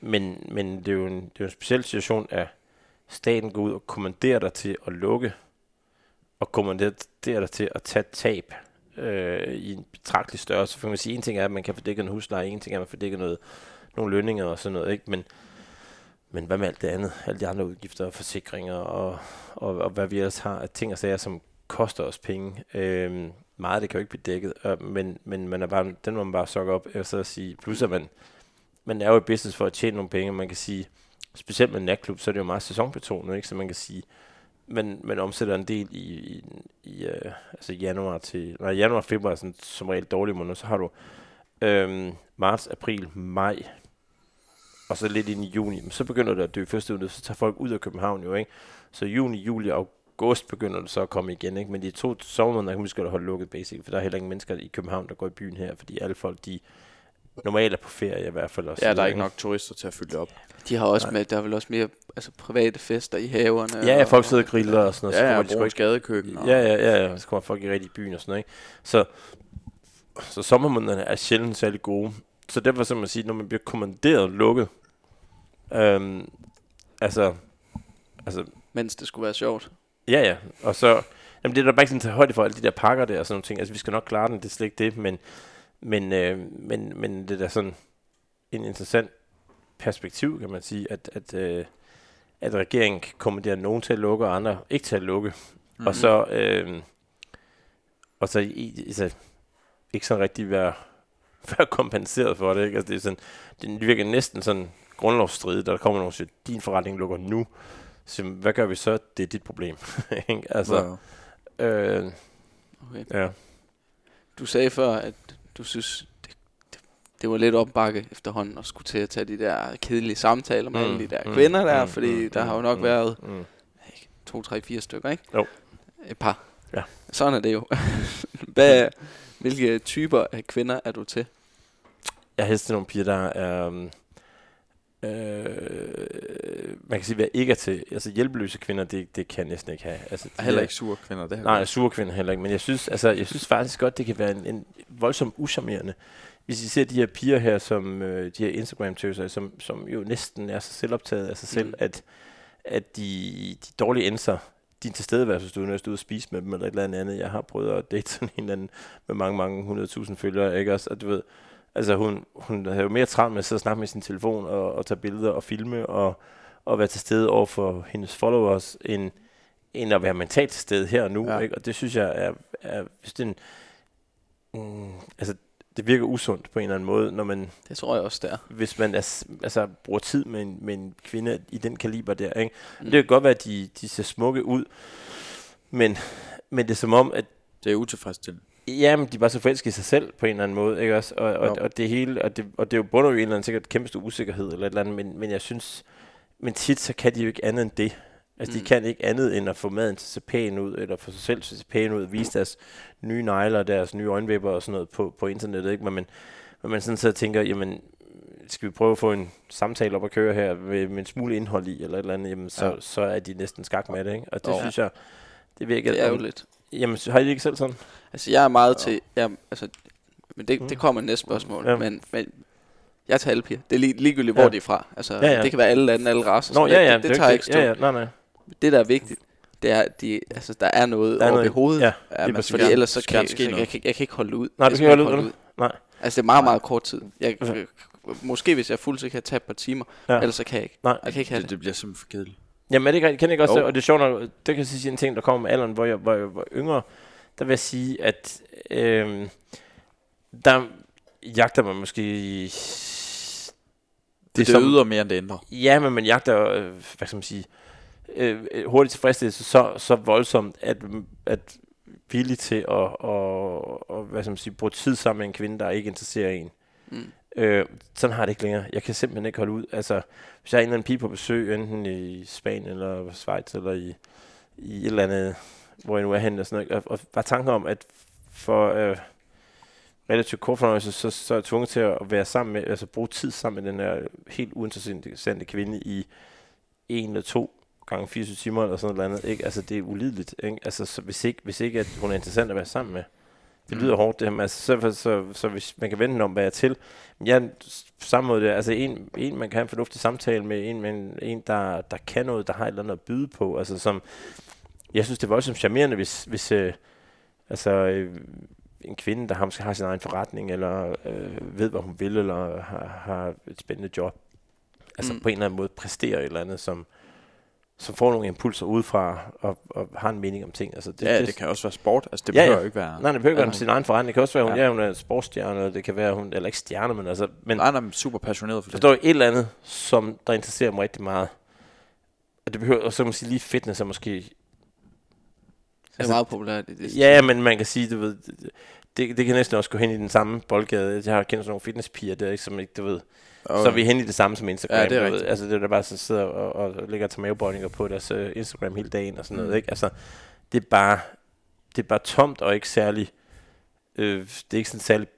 [SPEAKER 3] Men, men det er jo en, det er jo en speciel situation, at staten går ud og kommanderer dig til at lukke, og kommanderer dig til at tage et tab øh, i en betragtelig størrelse. For man kan sige, en ting er, at man kan få dækket en husleje, en ting er, at man får dækket noget, nogle lønninger og sådan noget, ikke? Men, men hvad med alt det andet? Alle de andre udgifter og forsikringer og, og, og hvad vi ellers har af ting og sager, som koster os penge. Øh, meget af det kan jo ikke blive dækket, øh, men, men man er bare, den må man bare sokke op og så at sige, plus at man, man er jo i business for at tjene nogle penge, man kan sige, specielt med en natklub, så er det jo meget sæsonbetonet, ikke? så man kan sige, man, man omsætter en del i, i, i øh, altså januar til, nej, januar og februar er sådan, som regel dårlige måneder, så har du øh, marts, april, maj, og så lidt ind i juni, men så begynder det at dø første uge, så tager folk ud af København jo, ikke? Så juni, juli og august begynder det så at komme igen, ikke? Men de to sommermåneder kan man huske holde lukket basic, for der er heller ingen mennesker i København, der går i byen her, fordi alle folk, de normalt er på ferie i hvert fald også.
[SPEAKER 2] Ja, der er ikke nok turister til at fylde op.
[SPEAKER 1] De har også med, der er vel også mere altså, private fester i haverne.
[SPEAKER 3] Ja,
[SPEAKER 1] og-
[SPEAKER 3] folk sidder og griller og sådan noget. så
[SPEAKER 2] Ja, ja, og
[SPEAKER 3] de ikke-
[SPEAKER 2] skadekøkken. Og
[SPEAKER 3] Ja, ja, ja, ja. Så kommer folk ikke rigtig i byen og sådan noget, ikke? Så, så sommermånederne er sjældent særlig gode. Så derfor så man sige, når man bliver kommanderet lukket, øhm, altså, altså,
[SPEAKER 1] Mens det skulle være sjovt.
[SPEAKER 3] ja, ja, og så, jamen det er der bare ikke sådan taget højde for alle de der pakker der og sådan nogle ting. Altså, vi skal nok klare den, det er slet ikke det, men, men, øh, men, men det er da sådan en interessant perspektiv, kan man sige, at, at, øh, at regeringen kan kommandere nogen til at lukke, og andre ikke til at lukke. Mm. Og så, øh, og så i, altså, ikke sådan rigtig være, være kompenseret for det. Ikke? Altså, det, er sådan, det virker næsten sådan grundlovsstridigt, der kommer nogen og siger, din forretning lukker nu. Så hvad gør vi så? Det er dit problem. Altså,
[SPEAKER 2] Ja.
[SPEAKER 3] øh,
[SPEAKER 1] Okay.
[SPEAKER 3] ja.
[SPEAKER 1] Du sagde før, at du synes, det, det, det var lidt opbakke efterhånden at skulle til at tage de der kedelige samtaler med mm, alle de der mm, kvinder der, mm, fordi mm, der har jo nok
[SPEAKER 3] mm,
[SPEAKER 1] været
[SPEAKER 3] Mm.
[SPEAKER 1] to, tre, fire stykker, ikke?
[SPEAKER 3] Jo.
[SPEAKER 1] Et par.
[SPEAKER 3] Ja.
[SPEAKER 1] Sådan er det jo. Hvad, hvilke typer af kvinder er du til?
[SPEAKER 3] Jeg helst nogle piger, der er... Um, øh, man kan sige, hvad ikke er til. Altså hjælpeløse kvinder, det, det kan jeg næsten ikke have. Altså, de
[SPEAKER 2] Heller ikke sure kvinder, det.
[SPEAKER 3] Nej, sure kvinder heller ikke. Men jeg synes, altså, jeg synes faktisk godt, det kan være en, en voldsomt uschammerende. Hvis I ser de her piger her, som øh, de her Instagram-tøser, som, som jo næsten er så selvoptaget af sig selv,
[SPEAKER 1] Mm.
[SPEAKER 3] at, at de, de dårlige enser, din tilstedeværelse, du er nødt til at spise med dem, eller et eller andet andet. Jeg har prøvet at date sådan en eller anden med mange, mange hundredtusind følgere, ikke også? Og du ved, altså hun, hun havde jo mere travlt med at sidde og snakke med sin telefon, og, og tage billeder og filme, og, og være til stede over for hendes followers, end, end at være mentalt til stede her og nu.
[SPEAKER 2] Ja.
[SPEAKER 3] Ikke? Og det synes jeg er, er hvis det er en, mm, altså det virker usundt på en eller anden måde, når man,
[SPEAKER 1] Det tror jeg også, det er.
[SPEAKER 3] hvis man er, altså, bruger tid med en, med en kvinde i den kaliber der. Ikke?
[SPEAKER 1] Mm.
[SPEAKER 3] Det kan godt være, at de, de ser smukke ud, men, men det er som om, at
[SPEAKER 2] Det er utilfredsstillende.
[SPEAKER 3] Jamen, de er bare så forelskede i sig selv på en eller anden måde, ikke også? Og, og,
[SPEAKER 2] Jo.
[SPEAKER 3] og det hele, og det, og det er jo bunder jo en eller anden sikkert kæmpe stor usikkerhed eller et eller andet, men, men jeg synes, men tit så kan de jo ikke andet end det. Altså, mm. De kan ikke andet end at få maden til at se pæn ud, eller få sig selv til at se pæn ud, vise deres nye negler, deres nye øjenvipper og sådan noget på, på internettet, ikke? Men man, men man sådan så tænker, jamen, skal vi prøve at få en samtale op at køre her med, med en smule indhold i, eller et eller andet, jamen, så,
[SPEAKER 2] Ja.
[SPEAKER 3] så er de næsten skak med det, ikke? Og det
[SPEAKER 1] jo.
[SPEAKER 3] synes jeg, det virker...
[SPEAKER 1] Det er jo lidt.
[SPEAKER 3] Jamen, har I ikke selv sådan?
[SPEAKER 1] Altså, jeg er meget til... Jeg, altså, men det,
[SPEAKER 3] Mm.
[SPEAKER 1] det kommer i næste spørgsmål.
[SPEAKER 3] Ja.
[SPEAKER 1] Men, men jeg tager alle piger. Det er lige, ligegyldigt, hvor
[SPEAKER 3] Ja.
[SPEAKER 1] de er fra. Altså,
[SPEAKER 3] Ja, ja.
[SPEAKER 1] Det kan være alle lande, alle racer.
[SPEAKER 3] Nå, ja,
[SPEAKER 1] det,
[SPEAKER 3] ja,
[SPEAKER 1] det, det,
[SPEAKER 3] er
[SPEAKER 1] tager ikke stå.
[SPEAKER 3] Ja, ja, nej, nej.
[SPEAKER 1] Det, der er vigtigt, det er, at de, altså, der er noget
[SPEAKER 3] Der er
[SPEAKER 1] oppe i
[SPEAKER 3] noget-
[SPEAKER 1] hovedet.
[SPEAKER 3] ja,
[SPEAKER 2] Ja, man.
[SPEAKER 1] Fordi
[SPEAKER 2] gerne-
[SPEAKER 1] ellers så kan, jeg, så
[SPEAKER 2] noget.
[SPEAKER 1] jeg, kan, jeg kan ikke holde det ud.
[SPEAKER 3] Nej,
[SPEAKER 1] jeg
[SPEAKER 3] du
[SPEAKER 1] skal
[SPEAKER 3] kan
[SPEAKER 1] ikke
[SPEAKER 3] holde
[SPEAKER 1] holde
[SPEAKER 3] ud. Nej.
[SPEAKER 1] Altså, det er meget, meget kort tid. Jeg. Måske hvis jeg er fuld, så kan jeg tage et par timer.
[SPEAKER 3] Ja.
[SPEAKER 1] Ja. Ellers så kan jeg ikke.
[SPEAKER 3] Nej.
[SPEAKER 1] Jeg kan ikke have
[SPEAKER 2] Det,
[SPEAKER 1] det.
[SPEAKER 2] det bliver simpelthen for kedeligt.
[SPEAKER 3] Jamen, er det kan det ikke også det? Og det er sjovt det kan jeg sige en ting, der kommer med alderen, hvor jeg, hvor jeg var yngre. Der vil jeg sige, at øhm, der jagter man måske...
[SPEAKER 2] Det, det
[SPEAKER 3] som-
[SPEAKER 2] yder mere end det ændrer.
[SPEAKER 3] Ja, men man jagter, øh, hvad skal man sige, øh, øh, hurtigt tilfredsstillelse så, så voldsomt, at, at villig til at, og, og, hvad skal man sige, bruge tid sammen med en kvinde, der ikke interesserer en.
[SPEAKER 1] Mm.
[SPEAKER 3] Øh, sådan har jeg det ikke længere. Jeg kan simpelthen ikke holde ud. Altså, hvis jeg er en eller anden pige på besøg, enten i Spanien eller Schweiz eller i, i et eller andet, hvor jeg nu er henne, og, sådan noget, og, og bare tanken om, at for øh, relativt kort fornøjelse, så, så er jeg tvunget til at være sammen med, altså bruge tid sammen med den her helt uinteressante kvinde i en eller to gange 24 timer eller sådan noget andet. Ikke? Altså, det er ulideligt. Ikke? Altså, så hvis, ikke, hvis ikke at hun er interessant at være sammen med, det lyder
[SPEAKER 2] Mm.
[SPEAKER 3] hårdt, det her, men altså, så, så, så, hvis man kan vente om, hvad jeg er til. Men jeg samme måde, der, altså en, en, man kan have en fornuftig samtale med, en, med en, en der, der kan noget, der har et eller andet at byde på, altså som, jeg synes, det er voldsomt charmerende, hvis, hvis øh, altså, øh, en kvinde, der har, måske har sin egen forretning, eller øh, ved, hvad hun vil, eller har, har et spændende job, altså Mm. på en eller anden måde præsterer et eller andet, som, som får nogle impulser udefra, og, og har en mening om ting. Altså,
[SPEAKER 2] Det, ja, det, det kan også være sport. Altså, det
[SPEAKER 3] Ja, ja.
[SPEAKER 2] behøver jo ikke være...
[SPEAKER 3] Nej, det behøver ikke
[SPEAKER 2] Ja.
[SPEAKER 3] være sin egen forretning. Det kan også være, hun,
[SPEAKER 2] Ja.
[SPEAKER 3] ja. ja, hun er sportsstjerne, og det kan være, hun, eller ikke stjerne, men altså, men
[SPEAKER 2] Nej, nej, super passioneret for det.
[SPEAKER 3] forstår jeg et eller andet, som der interesserer mig rigtig meget. Og det behøver, og så kan man sige lige fitness er måske,
[SPEAKER 1] Det er
[SPEAKER 3] Altså,
[SPEAKER 1] meget populært i det.
[SPEAKER 3] ja, men man kan sige, du ved, det, det kan næsten også gå hen i den samme boldgade. Jeg har kendt sådan nogle fitnesspiger der, ikke, som ikke, du ved,
[SPEAKER 2] Og,
[SPEAKER 3] så er vi hen i det samme som Instagram.
[SPEAKER 2] Ja, det er
[SPEAKER 3] du ved.
[SPEAKER 2] rigtigt.
[SPEAKER 3] Altså det er der bare så sidder og, og ligger og tager mavebøjninger på deres uh, Instagram hele dagen og sådan noget,
[SPEAKER 2] Mm.
[SPEAKER 3] ikke? Altså, det er bare, det er bare tomt og ikke særlig, øh, det er ikke sådan særlig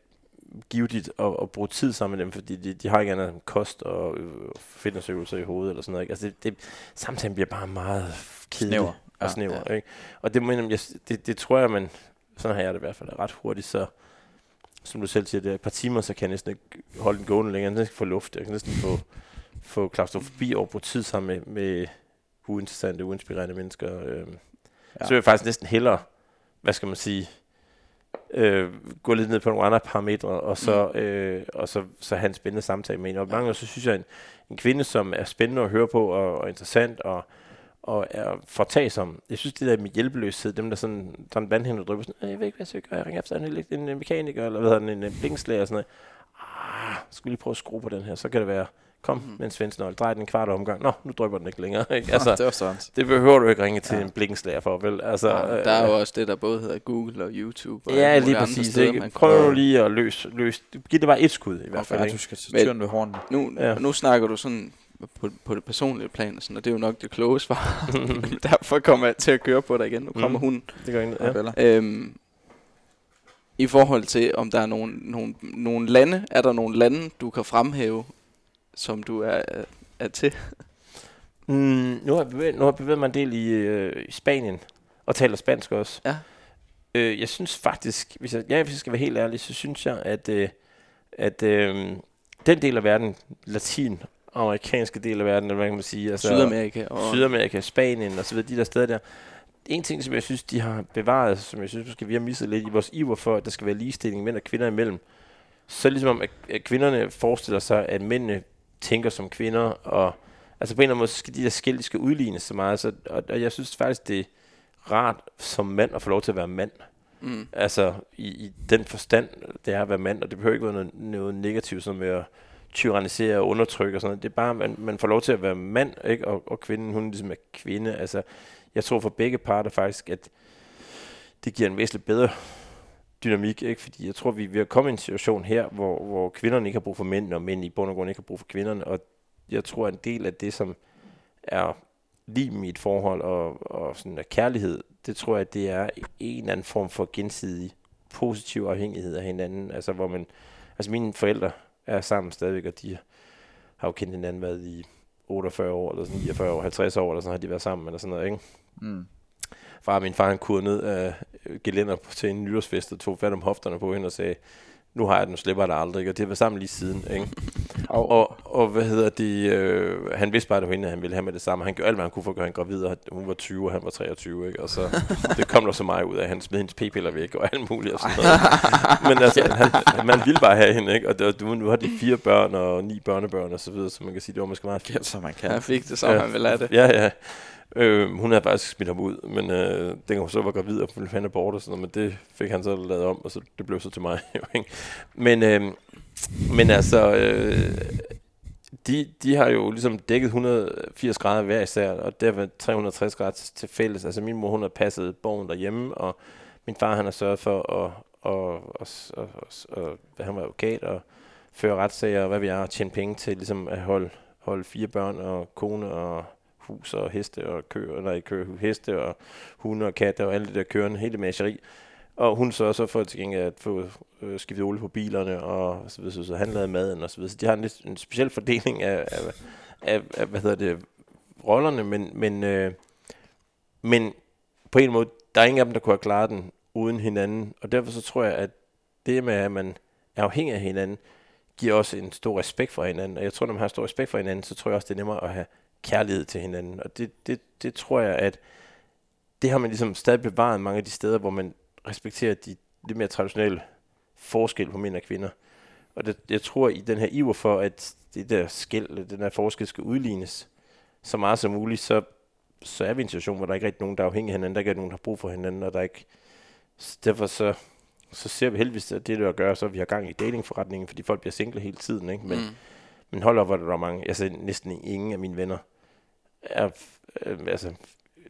[SPEAKER 3] givetigt at, at bruge tid sammen med dem, fordi de, de har ikke andet end kost og øh, fitnessøvelser i hovedet eller sådan noget. Ikke? Altså det, det, samtalen bliver bare meget kedelig
[SPEAKER 2] Snæver.
[SPEAKER 3] Og
[SPEAKER 2] Ja,
[SPEAKER 3] snæver.
[SPEAKER 1] ja.
[SPEAKER 3] Ikke? Og det, mener, jeg, det, det tror jeg, man, sådan har jeg det i hvert fald, ret hurtigt, så som du selv siger, det er et par timer, så kan jeg næsten ikke holde den gående længere. Jeg kan næsten få luft. Jeg kan næsten få, få klaustrofobi over bruge tid sammen med, med uinteressante, uinspirerende mennesker. Øh. Ja.
[SPEAKER 2] Ja.
[SPEAKER 3] Så vil jeg faktisk næsten hellere, hvad skal man sige, øh, gå lidt ned på nogle andre parametre, og så, mm. øh, og så, så have en spændende samtale med en. Og mange gange så synes jeg, en, en kvinde, som er spændende at høre på, og, og interessant, og, og er fortagsom. Jeg synes, det der med hjælpeløshed, dem der sådan, der er en vandhænder, der sådan, "Øh, jeg ved ikke, hvad jeg skal gøre, jeg ringer efter en, en, en mekaniker, eller hvad hedder en, en blinkslager, og sådan noget. Ah, skal vi lige prøve at skrue på den her, så kan det være, kom mm. med en svensnål, drej den en kvart omgang, nå, nu drypper den ikke længere. Ikke?
[SPEAKER 2] Altså, det var sådan.
[SPEAKER 3] det behøver du ikke ringe til
[SPEAKER 2] Ja.
[SPEAKER 3] ja. en blikkenslager for, vel? Altså,
[SPEAKER 1] Og der er jo også det, der både hedder Google og YouTube. Og
[SPEAKER 3] Ja, lige præcis.
[SPEAKER 1] steder,
[SPEAKER 3] Ikke? Prøv nu lige at løse, løse. Giv det bare et skud i hvert fald.
[SPEAKER 2] Ja,
[SPEAKER 3] ikke?
[SPEAKER 2] du skal til tyren ved hornen.
[SPEAKER 1] Nu,
[SPEAKER 3] Ja.
[SPEAKER 1] ja. nu snakker du sådan på, på det personlige plan, og, sådan, og det er jo nok det kloge svar. Derfor kommer jeg til at køre på dig igen. Nu kommer
[SPEAKER 3] Mm.
[SPEAKER 1] hun.
[SPEAKER 3] Det gør ikke noget.
[SPEAKER 2] Ja.
[SPEAKER 3] Ja.
[SPEAKER 1] Øhm, I forhold til, om der er nogle, nogle, nogle lande, er der nogle lande, du kan fremhæve, som du er, er til?
[SPEAKER 3] Mm, nu, har jeg bevæget, nu har jeg bevæget mig en del i, øh, i Spanien, og taler spansk også.
[SPEAKER 1] Ja.
[SPEAKER 3] Øh, jeg synes faktisk, hvis jeg, ja, hvis jeg skal være helt ærlig, så synes jeg, at, øh, at øh, den del af verden, latin amerikanske del af verden, eller hvad kan man sige, altså
[SPEAKER 1] Sydamerika og
[SPEAKER 3] Sydamerika, Spanien og så videre, de der steder der. En ting, som jeg synes, de har bevaret, som jeg synes, måske vi har misset lidt i vores iver for, at der skal være ligestilling mænd og kvinder imellem, så ligesom om, at kvinderne forestiller sig, at mændene tænker som kvinder, og altså på en eller anden måde, så skal de der skæld, de skal udlignes så meget, så, og, og jeg synes faktisk, det er rart som mand at få lov til at være mand.
[SPEAKER 1] Mm.
[SPEAKER 3] Altså i, i den forstand, det er at være mand, og det behøver ikke være noget, noget negativt, som med at tyrannisere og undertrykke og sådan noget. Det er bare, man, man får lov til at være mand, ikke? Og, og kvinden, hun ligesom er kvinde. Altså, jeg tror for begge parter faktisk, at det giver en væsentligt bedre dynamik, ikke? Fordi jeg tror, vi er har kommet i en situation her, hvor, hvor kvinderne ikke har brug for mænd, og mænd i bund og grund ikke har brug for kvinderne. Og jeg tror, at en del af det, som er lim i et forhold og, og sådan af kærlighed, det tror jeg, det er en eller anden form for gensidig positiv afhængighed af hinanden. Altså, hvor man, altså mine forældre er sammen stadigvæk, og de har jo kendt hinanden været i 48 år, eller sådan 49 år, 50 år, eller sådan har de været sammen, eller sådan noget, ikke?
[SPEAKER 2] Mm.
[SPEAKER 3] Far og min far, han kurede ned af gelænder på- til en nytårsfest, og tog fat om hofterne på hende og sagde, nu har jeg den, nu slipper jeg det aldrig, og det har været sammen lige siden, ikke?
[SPEAKER 2] Og,
[SPEAKER 3] Og, og hvad hedder det, øh, han vidste bare, at det var hende, han ville have med det samme. Han gjorde alt, hvad han kunne for at gøre hende gravid, og hun var 20, og han var 23, ikke? Og så, det kom der så meget ud af, at han smed hendes p-piller væk, og alt muligt og sådan noget. Men altså, han, man ville bare have hende, ikke? Og det, du, nu har de fire børn og ni børnebørn og så videre, så man kan sige, det var måske meget
[SPEAKER 2] Gæld, som man kan.
[SPEAKER 1] Jeg fik det, som ja. han ville have det.
[SPEAKER 3] Ja, ja. Øh, hun havde faktisk smidt ham ud, men øh, dengang hun så var gravid og ville have abort og sådan noget, men det fik han så lavet om, og så det blev så til mig. men, øh, men altså, øh, de, de har jo ligesom dækket 180 grader hver især, og derfor 360 grader til, til fælles. Altså min mor, hun har passet borgen derhjemme, og min far, han har sørget for at, og, og, og, og, og han var advokat og føre retssager, og hvad vi er, og tjene penge til ligesom at holde, holde fire børn og kone og hus og heste og køer, eller ikke køer, heste og hunde og katte og alle det der kørende, hele mageri. Og hun så så for til gengæld at få øh, skiftet olie på bilerne og så videre, så, så han lavede maden og så videre. Så de har en, lidt, en speciel fordeling af, af, af, af, hvad hedder det, rollerne, men, men, øh, men på en måde, der er ingen af dem, der kunne have klaret den uden hinanden. Og derfor så tror jeg, at det med, at man er afhængig af hinanden, giver også en stor respekt for hinanden. Og jeg tror, når man har stor respekt for hinanden, så tror jeg også, det er nemmere at have kærlighed til hinanden. Og det, det, det tror jeg, at det har man ligesom stadig bevaret mange af de steder, hvor man respekterer de lidt mere traditionelle forskel på mænd og kvinder. Og det, jeg tror, i den her iver for, at det der skæld, den her forskel skal udlignes så meget som muligt, så, så er vi i en situation, hvor der ikke er rigtig nogen, der er afhængig af hinanden, der ikke er nogen, der har brug for hinanden, og der er ikke... Derfor så, så ser vi heldigvis, at det, der gør, så vi har gang i datingforretningen, fordi folk bliver single hele tiden, ikke? Men,
[SPEAKER 1] Mm
[SPEAKER 3] men hold op, hvor der er mange, altså næsten ingen af mine venner er, øh, altså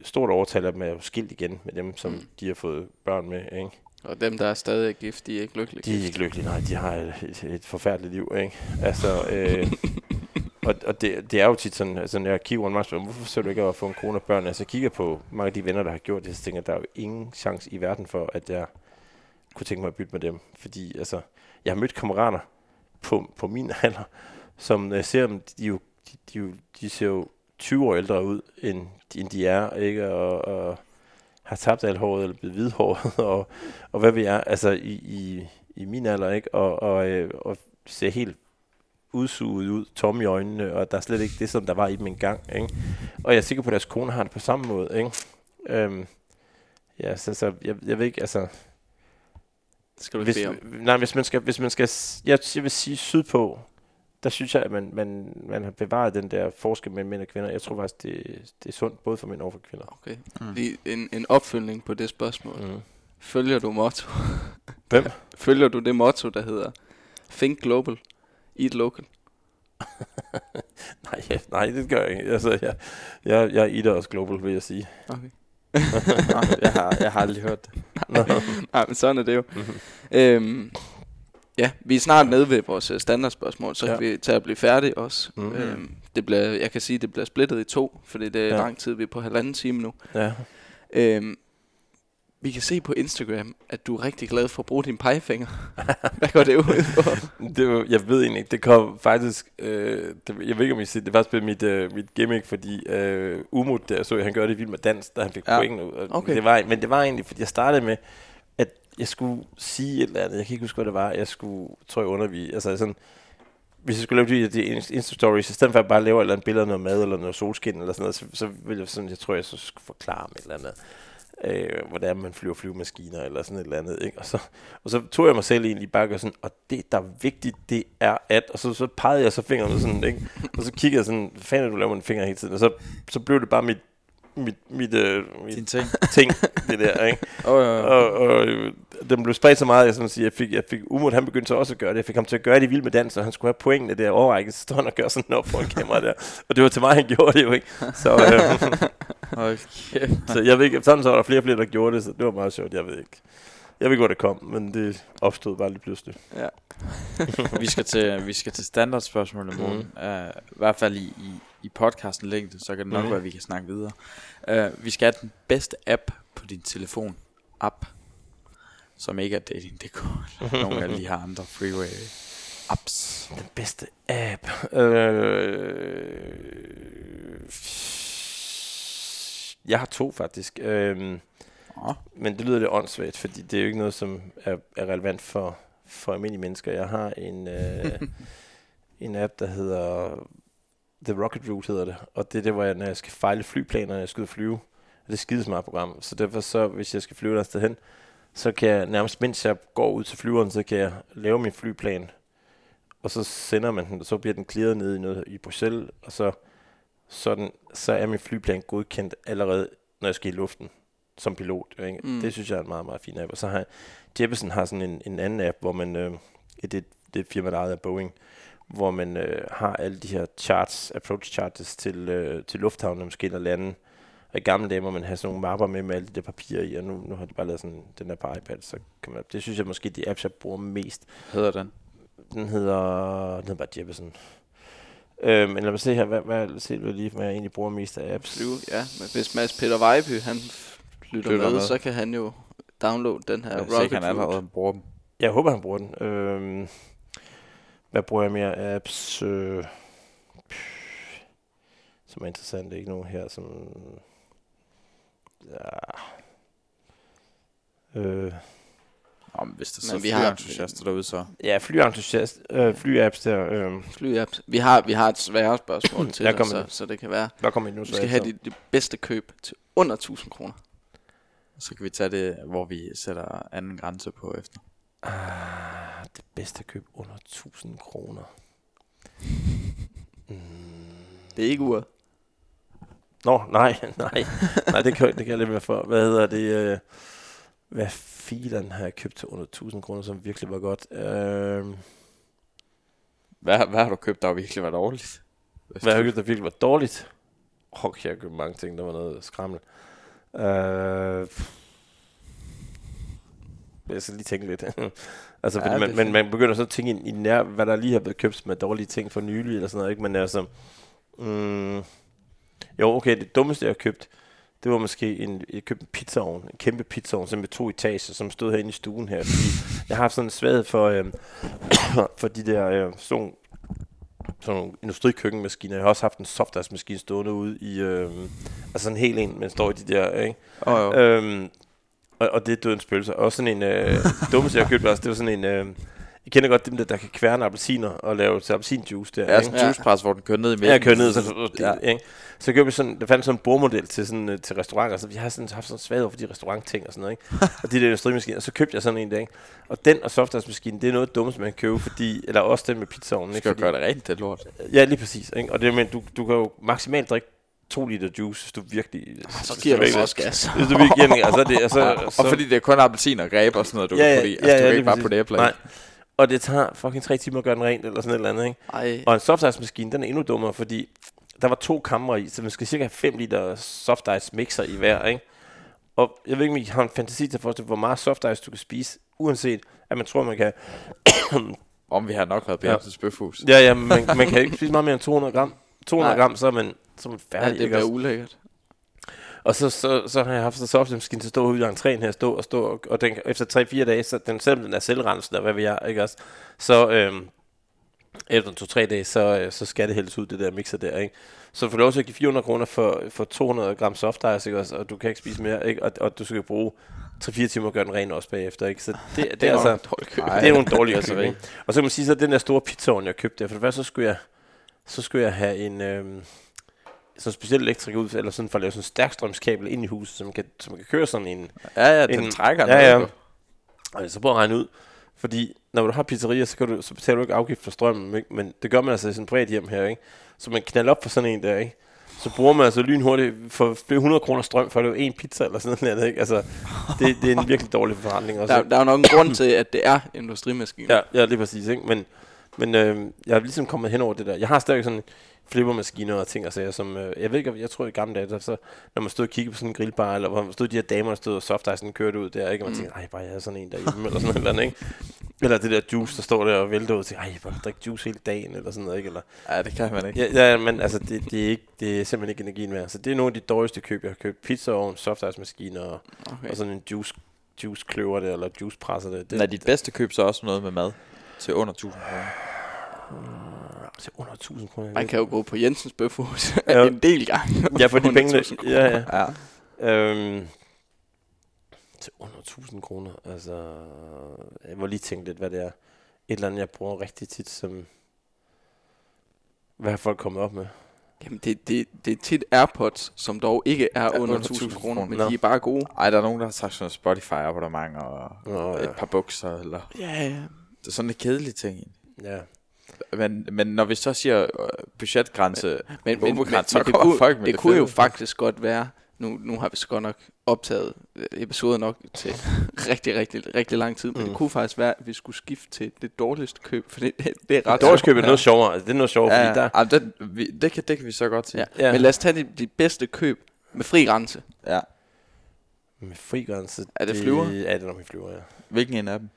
[SPEAKER 3] stort overtal af dem er jo skilt igen med dem, som
[SPEAKER 1] Mm.
[SPEAKER 3] de har fået børn med, ikke?
[SPEAKER 1] Og dem, der er stadig gift, de er ikke lykkelige.
[SPEAKER 3] De er ikke lykkelige, nej, de har et, et, et forfærdeligt liv, ikke? Altså, øh, og, og det, det er jo tit sådan, altså når jeg kigger rundt mig, hvorfor ser du ikke at få en kone og børn? Altså jeg kigger på mange af de venner, der har gjort det, så tænker jeg, der er jo ingen chance i verden for, at jeg kunne tænke mig at bytte med dem. Fordi altså, jeg har mødt kammerater på, på min alder, som jeg ser dem, de, jo, de, de, de, ser jo 20 år ældre ud, end, end de er, ikke? Og, og har tabt alt håret, eller blevet hvidhåret, og, og hvad vi er, altså i, i, i min alder, ikke? Og, og, øh, og ser helt udsuget ud, tomme i øjnene, og der er slet ikke det, som der var i dem engang, ikke? Og jeg er sikker på, at deres kone har det på samme måde, ikke? Øhm, ja, så, så jeg, jeg ved ikke, altså...
[SPEAKER 1] Skal du
[SPEAKER 3] Hvis,
[SPEAKER 1] bede om?
[SPEAKER 3] nej, hvis man skal, hvis man skal, jeg, jeg vil sige sydpå, der synes jeg, at man, man, man har bevaret den der forskel mellem mænd og kvinder. Jeg tror faktisk, det, det er sundt både for mænd og for kvinder.
[SPEAKER 1] Okay.
[SPEAKER 2] Mm.
[SPEAKER 1] Lige en, en opfølgning på det spørgsmål.
[SPEAKER 3] Mm.
[SPEAKER 1] Følger du motto?
[SPEAKER 3] Hvem?
[SPEAKER 1] Følger du det motto, der hedder Think Global, Eat Local?
[SPEAKER 3] Nej, ja, nej, det gør jeg ikke. Altså, jeg, jeg, jeg eater også global, vil jeg sige.
[SPEAKER 1] Okay.
[SPEAKER 2] Nå, jeg, har, jeg har aldrig hørt det.
[SPEAKER 3] Nå.
[SPEAKER 1] Nej, men sådan er det jo.
[SPEAKER 3] Mhm.
[SPEAKER 1] Øhm, ja, vi er snart nede ved vores øh, standardspørgsmål, så ja. Kan vi tage at blive færdige også.
[SPEAKER 3] Mhm.
[SPEAKER 1] Øhm, det bliver, jeg kan sige, at det bliver splittet i to, fordi det er ja. Lang tid, vi er på halvanden time nu.
[SPEAKER 3] ja.
[SPEAKER 1] Øhm, vi kan se på Instagram, at du er rigtig glad for at bruge dine pegefinger. Hvad går det ud på?
[SPEAKER 3] Det var, jeg ved egentlig ikke, det kom faktisk, øh, det, jeg ved ikke om I siger, det var faktisk mit, øh, mit gimmick, fordi øh, Umut, der så jeg, han gør det vildt med dans, da han fik
[SPEAKER 1] Ja.
[SPEAKER 3] ja. point ud. Og
[SPEAKER 1] Okay.
[SPEAKER 3] Det var, men det var egentlig, fordi jeg startede med, jeg skulle sige et eller andet, jeg kan ikke huske, hvad det var, jeg skulle, tror jeg, undervise, altså sådan, hvis jeg skulle lave de, de Insta-stories, i stedet for at bare lave et eller andet billede af noget mad, eller noget solskin, eller sådan noget, så, så ville jeg sådan, jeg tror, jeg så skulle forklare om et eller andet øh, hvordan man flyver flyvemaskiner eller sådan et eller andet. Ikke? Og, så, og så tog jeg mig selv egentlig bare og sådan, og det, der er vigtigt, det er at, og så, så pegede jeg så fingrene sådan, ikke? og så kiggede jeg sådan, hvad fanden er du laver med en finger hele tiden, og så, så blev det bare mit, mit, mit, øh, mit
[SPEAKER 2] Din ting.
[SPEAKER 3] ting, det der, ikke?
[SPEAKER 2] Oh, ja, ja.
[SPEAKER 3] Og, og den blev spredt så meget, jeg, sådan sige, jeg fik, jeg fik Umut, han begyndte så også at gøre det. Jeg fik ham til at gøre det vildt med dans, og han skulle have pointene der overrækket, så stod han og gør sådan på en kamera der. Og det var til mig, han gjorde det jo, ikke? Så, øh,
[SPEAKER 2] kæft.
[SPEAKER 3] så jeg ved ikke, sådan så var der flere og flere, der gjorde det, så det var meget sjovt, jeg ved ikke. Jeg ved hvor det kom, men det opstod bare lige pludselig.
[SPEAKER 1] Ja.
[SPEAKER 2] vi skal til vi skal til standardspørgsmål i morgen. Mm. Uh, I hvert fald i, i, i podcasten længde, så kan det nok
[SPEAKER 3] Mhm.
[SPEAKER 2] være, at vi kan snakke videre. Uh, vi skal have den bedste app på din telefon. App. Som ikke er dating.dk. Nogle af lige har andre freeway apps.
[SPEAKER 3] Den bedste app. Øh, jeg har to faktisk. Øh. Men det lyder lidt åndssvagt, fordi det er jo ikke noget, som er, er relevant for, for almindelige mennesker. Jeg har en, øh, en app, der hedder The Rocket Route hedder det. Og det er det, hvor jeg, når jeg skal fejle flyplaner, når jeg skal ud og flyve. Og det er et skidesmart program. Så derfor så, hvis jeg skal flyve andet sted hen, så kan jeg nærmest, mens jeg går ud til flyveren, så kan jeg lave min flyplan. Og så sender man den, og så bliver den clearet ned i, noget, i Bruxelles, og så, så, den, så er min flyplan godkendt allerede, når jeg skal i luften som pilot. Ikke?
[SPEAKER 1] Mm.
[SPEAKER 3] Det synes jeg er en meget, meget fin app. Og så har Jeppesen har sådan en, en anden app, hvor man, øh, det, det er et firma, der af Boeing, hvor man øh, har alle de her charts, approach charts til, øh, til lufthavnen, ind og lande. Og i gamle dage må man have sådan nogle mapper med, med alle de der papirer i, og nu, nu har de bare lavet sådan den der på iPad, så kan man, det synes jeg måske, de apps, jeg bruger mest.
[SPEAKER 2] Hedder den?
[SPEAKER 3] Den hedder, den hedder bare Jeppesen. Øh, men lad mig se her, hvad, hvad, se hvad lige, hvad jeg egentlig bruger mest af apps.
[SPEAKER 1] Flyve, ja. Men hvis Mads Peter Vejby, han lytter,
[SPEAKER 2] Lytter
[SPEAKER 1] med,
[SPEAKER 2] med.
[SPEAKER 1] så kan han jo downloade den her
[SPEAKER 2] Jeg
[SPEAKER 1] Rocket
[SPEAKER 2] ser ikke, han allerede bruger dem.
[SPEAKER 3] Jeg håber, han bruger den. Øhm, hvad bruger jeg mere apps? Øh, som er interessant. Ikke nogen her, som... Ja. Øh,
[SPEAKER 2] Om hvis der så
[SPEAKER 1] vi har-
[SPEAKER 2] flyentusiaster derude, så...
[SPEAKER 3] ja, flyentusiast, øh, flyapps der. Øh,
[SPEAKER 1] Flyapps. Vi har, vi har et sværere spørgsmål til dig, så, så det kan være.
[SPEAKER 3] hvad kommer I nu
[SPEAKER 1] Du
[SPEAKER 3] så?
[SPEAKER 1] skal have de, de bedste køb til under 1000 kroner.
[SPEAKER 2] Så kan vi tage det, hvor vi sætter anden grænse på efter.
[SPEAKER 3] Ah, det bedste køb under 1000 kroner. Mm.
[SPEAKER 1] Det er ikke uret.
[SPEAKER 3] Nå, nej, nej. nej, det kan, det kan jeg lidt være for. Hvad hedder det? Øh, hvad filen har jeg købt til under 1000 kroner, som virkelig var godt? Øh,
[SPEAKER 2] Hvad, hvad har du købt, der virkelig var dårligt?
[SPEAKER 3] Hvad har
[SPEAKER 2] du-
[SPEAKER 3] jeg købt, der virkelig var dårligt? Åh, oh, jeg har købt mange ting, der var noget skræmmende. Øh, jeg skal lige tænke lidt. altså,
[SPEAKER 2] Ja,
[SPEAKER 3] fordi man, man, man begynder så at tænke i, i nær, hvad der lige har været købt med dårlige ting for nylig, eller sådan noget, ikke? Men altså, mm, jo, okay, det dummeste, jeg har købt, det var måske en, jeg købte en pizzaovn, en kæmpe pizzaovn, som med to etager, som stod herinde i stuen her. Fordi jeg har haft sådan en svaghed for, øh, for de der øh, sådan, sådan nogle industrikøkkenmaskiner. Jeg har også haft en softice-maskine stående ude i, øh, altså sådan en hel en, men står i de der, ikke?
[SPEAKER 2] Oh, jo.
[SPEAKER 3] Øhm, og, og det er dødens spøgelser. Og sådan en, øh, dummeste jeg købte også, det var sådan en, øh, jeg kender godt dem der, der kan kværne appelsiner og lave til appelsinjuice der.
[SPEAKER 2] Ja,
[SPEAKER 3] ikke?
[SPEAKER 2] sådan en juicepres, hvor den kører ned i midten.
[SPEAKER 3] Ja, kører ned, så, så,
[SPEAKER 2] Ja.
[SPEAKER 3] ikke? så købte jeg sådan, der fandt sådan en bordmodel til, sådan, øh, til restauranter, så vi har sådan, haft sådan svag over for de restaurantting og sådan noget, ikke? og de der industrimaskiner, og så købte jeg sådan en der, ikke? Og den og softice-maskinen, det er noget dumt, man kan købe, fordi, eller også den med pizzaovnen, ikke?
[SPEAKER 2] skal
[SPEAKER 3] Fordi,
[SPEAKER 2] gøre det rent, det lort.
[SPEAKER 3] ja, lige præcis, ikke? Og det, men du, du kan jo maksimalt drikke to liter juice, hvis du virkelig...
[SPEAKER 1] Så giver du også gas.
[SPEAKER 3] Hvis du virkelig giver altså det, altså,
[SPEAKER 2] Og, og fordi det er kun appelsin og greb og sådan noget, du
[SPEAKER 3] Ja,
[SPEAKER 2] kan
[SPEAKER 3] ja,
[SPEAKER 2] putte i.
[SPEAKER 3] ja,
[SPEAKER 2] Altså, du
[SPEAKER 3] ja,
[SPEAKER 2] kan ikke bare
[SPEAKER 3] præcis.
[SPEAKER 2] putte æbler
[SPEAKER 3] Nej. Og det tager fucking tre timer at gøre den rent, eller sådan et eller andet, ikke?
[SPEAKER 1] Ej,
[SPEAKER 3] Og en soft ice maskine, den er endnu dummere, fordi der var to kamre i, så man skal cirka have 5 liter soft ice mixer i hver, ikke? Og jeg ved ikke, om I har en fantasi til at forestille, hvor meget soft ice du kan spise, uanset at man tror, man kan...
[SPEAKER 2] Om vi har nok været på
[SPEAKER 3] Ja.
[SPEAKER 2] Bøfhus.
[SPEAKER 3] Ja, ja, man, man kan ikke spise meget mere end 200 gram. 200
[SPEAKER 1] Nej.
[SPEAKER 3] gram, så er man, så er man
[SPEAKER 1] ja,
[SPEAKER 3] færdig.
[SPEAKER 1] det
[SPEAKER 3] ikke
[SPEAKER 1] bliver ulækkert.
[SPEAKER 3] Og så, så, så har jeg haft så soft ice maskine til at stå ude i entréen her, stå og stå, og, og den, efter 3-4 dage, så den, selvom den er selvrenset, og hvad ved jeg, ikke også? Så øhm, efter 2-3 dage, så, øh, så skal det hældes ud, det der mixer der, ikke? Så du får lov til at give 400 kroner for, for 200 gram soft ice, ikke også? Og du kan ikke spise mere, ikke? Og, og du skal bruge 3-4 timer at gøre den ren også bagefter, ikke? Så det, det, det er altså... Det er nogle dårlige
[SPEAKER 2] Altså,
[SPEAKER 3] køb, ikke? Og så kan man sige, så den der store pizzaovn, jeg købte der, for det første, så skulle jeg, så skulle jeg have en, øhm, sådan en speciel elektriker ud, eller sådan for at lave sådan en stærkstrømskabel ind i huset, som kan, som kan køre sådan en,
[SPEAKER 2] Ja, ja, den
[SPEAKER 3] En-
[SPEAKER 2] trækker
[SPEAKER 3] ja, ja. og så prøv at regne ud, fordi når du har pizzeria, så, kan du, så betaler du ikke afgift for strømmen, ikke? men det gør man altså i sådan en privat hjem her, ikke? Så man knalder op for sådan en der, ikke? Så bruger man altså lynhurtigt for flere 100 kroner strøm, for at lave en pizza eller sådan noget, ikke? Altså, det, det er en virkelig dårlig forretning også.
[SPEAKER 1] Der, der er jo nok en grund til, at det er industrimaskiner.
[SPEAKER 3] Ja, ja, lige præcis, ikke? Men, men øh, jeg er ligesom kommet hen over det der. Jeg har stadig sådan flippermaskiner og ting og sager, som, øh, jeg ved ikke, jeg tror i gamle dage, der, så, når man stod og kiggede på sådan en grillbar, eller hvor man stod de her damer, der stod og soft sådan kørte ud der, ikke? Og man
[SPEAKER 1] Mm.
[SPEAKER 3] tænkte, ej, bare jeg havde sådan en derhjemme, eller sådan noget, ikke? Eller det der juice, der står der og vælter ud, og tænker, ej, bare drikke juice hele dagen, eller sådan noget, ikke? Eller,
[SPEAKER 2] Ja, det kan man ikke.
[SPEAKER 3] ja, ja, men altså, det, det, er ikke, det er simpelthen ikke energien værd. Så det er nogle af de dårligste køb, jeg har købt. Pizzaovn, soft og,
[SPEAKER 1] Okay.
[SPEAKER 3] og sådan en juice, juice kløver der, eller juice presser der.
[SPEAKER 2] Det, er dit bedste køb så også noget med mad til under 1000 kroner?
[SPEAKER 3] Til under 1000 kroner.
[SPEAKER 1] Man kan jo gå på Jensens Bøfhus
[SPEAKER 3] Ja.
[SPEAKER 1] en del gange.
[SPEAKER 3] Ja, for de penge,
[SPEAKER 1] 1000 kroner.
[SPEAKER 3] ja, ja.
[SPEAKER 2] Ja.
[SPEAKER 3] Øhm, til under 1000 kroner. Altså, jeg må lige tænke lidt, hvad det er. Et eller andet, jeg bruger rigtig tit, som... Hvad har folk kommet op med?
[SPEAKER 1] Jamen, det, det, det er tit Airpods, som dog ikke er
[SPEAKER 2] Ja,
[SPEAKER 1] under
[SPEAKER 2] under
[SPEAKER 1] 1000
[SPEAKER 2] 1000
[SPEAKER 1] kroner, men
[SPEAKER 3] kroner.
[SPEAKER 1] de er bare gode.
[SPEAKER 2] Ej, der er nogen, der har sagt sådan noget Spotify abonnement og
[SPEAKER 3] Nå,
[SPEAKER 2] et par bukser, eller...
[SPEAKER 1] Ja, ja.
[SPEAKER 2] Det er sådan en kedelig ting.
[SPEAKER 3] ja.
[SPEAKER 2] Men, men når vi så siger øh, budgetgrænse,
[SPEAKER 1] Men, men, men, men
[SPEAKER 2] så
[SPEAKER 1] det, kunne,
[SPEAKER 2] folk med
[SPEAKER 1] det,
[SPEAKER 2] det
[SPEAKER 1] kunne jo faktisk godt være, nu, nu har vi så godt nok optaget øh, episoder nok til rigtig, rigtig, rigtig lang tid, men
[SPEAKER 3] Mm.
[SPEAKER 1] det kunne faktisk være, at vi skulle skifte til det dårligste køb, for det, det, det er ret
[SPEAKER 3] Dårligt køb er noget sjovere. Altså, det er noget sjovere,
[SPEAKER 2] ja,
[SPEAKER 3] fordi der...
[SPEAKER 2] ja, det, vi, det, kan, det kan vi så godt sige.
[SPEAKER 1] Ja.
[SPEAKER 3] Ja.
[SPEAKER 1] Men lad os tage de, de bedste køb med fri grænse.
[SPEAKER 2] ja.
[SPEAKER 3] Med fri grænse...
[SPEAKER 1] Er det flyver?
[SPEAKER 3] Ja, det er nok flyver, ja.
[SPEAKER 2] Hvilken en af dem?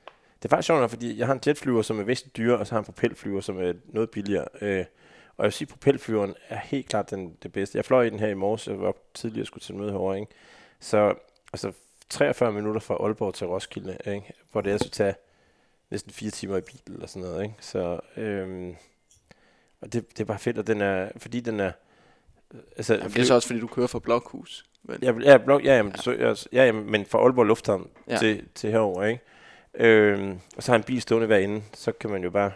[SPEAKER 3] Det er faktisk sjovt fordi jeg har en jetflyver, som er væsentligt dyrere, og så har jeg en propelflyver, som er noget billigere. Øh, og jeg vil sige, at propelflyveren er helt klart den, det bedste. Jeg fløj i den her i morges, jeg var op tidligere og skulle til møde herovre, ikke? Så altså 43 minutter fra Aalborg til Roskilde, ikke? hvor det altså tage næsten fire timer i bil eller sådan noget. Ikke? Så øhm, og det, det er bare fedt, og den er, fordi den er... Altså,
[SPEAKER 1] Jamen, det er så også, fordi du kører fra Blokhus. Vel?
[SPEAKER 3] Ja, ja, blok, ja, jamen, så, ja, ja, jamen, men fra Aalborg Lufthavn
[SPEAKER 1] Ja.
[SPEAKER 3] ja. til, til herover, ikke? Øhm, og så har en bil stående hverinde, så kan man jo bare...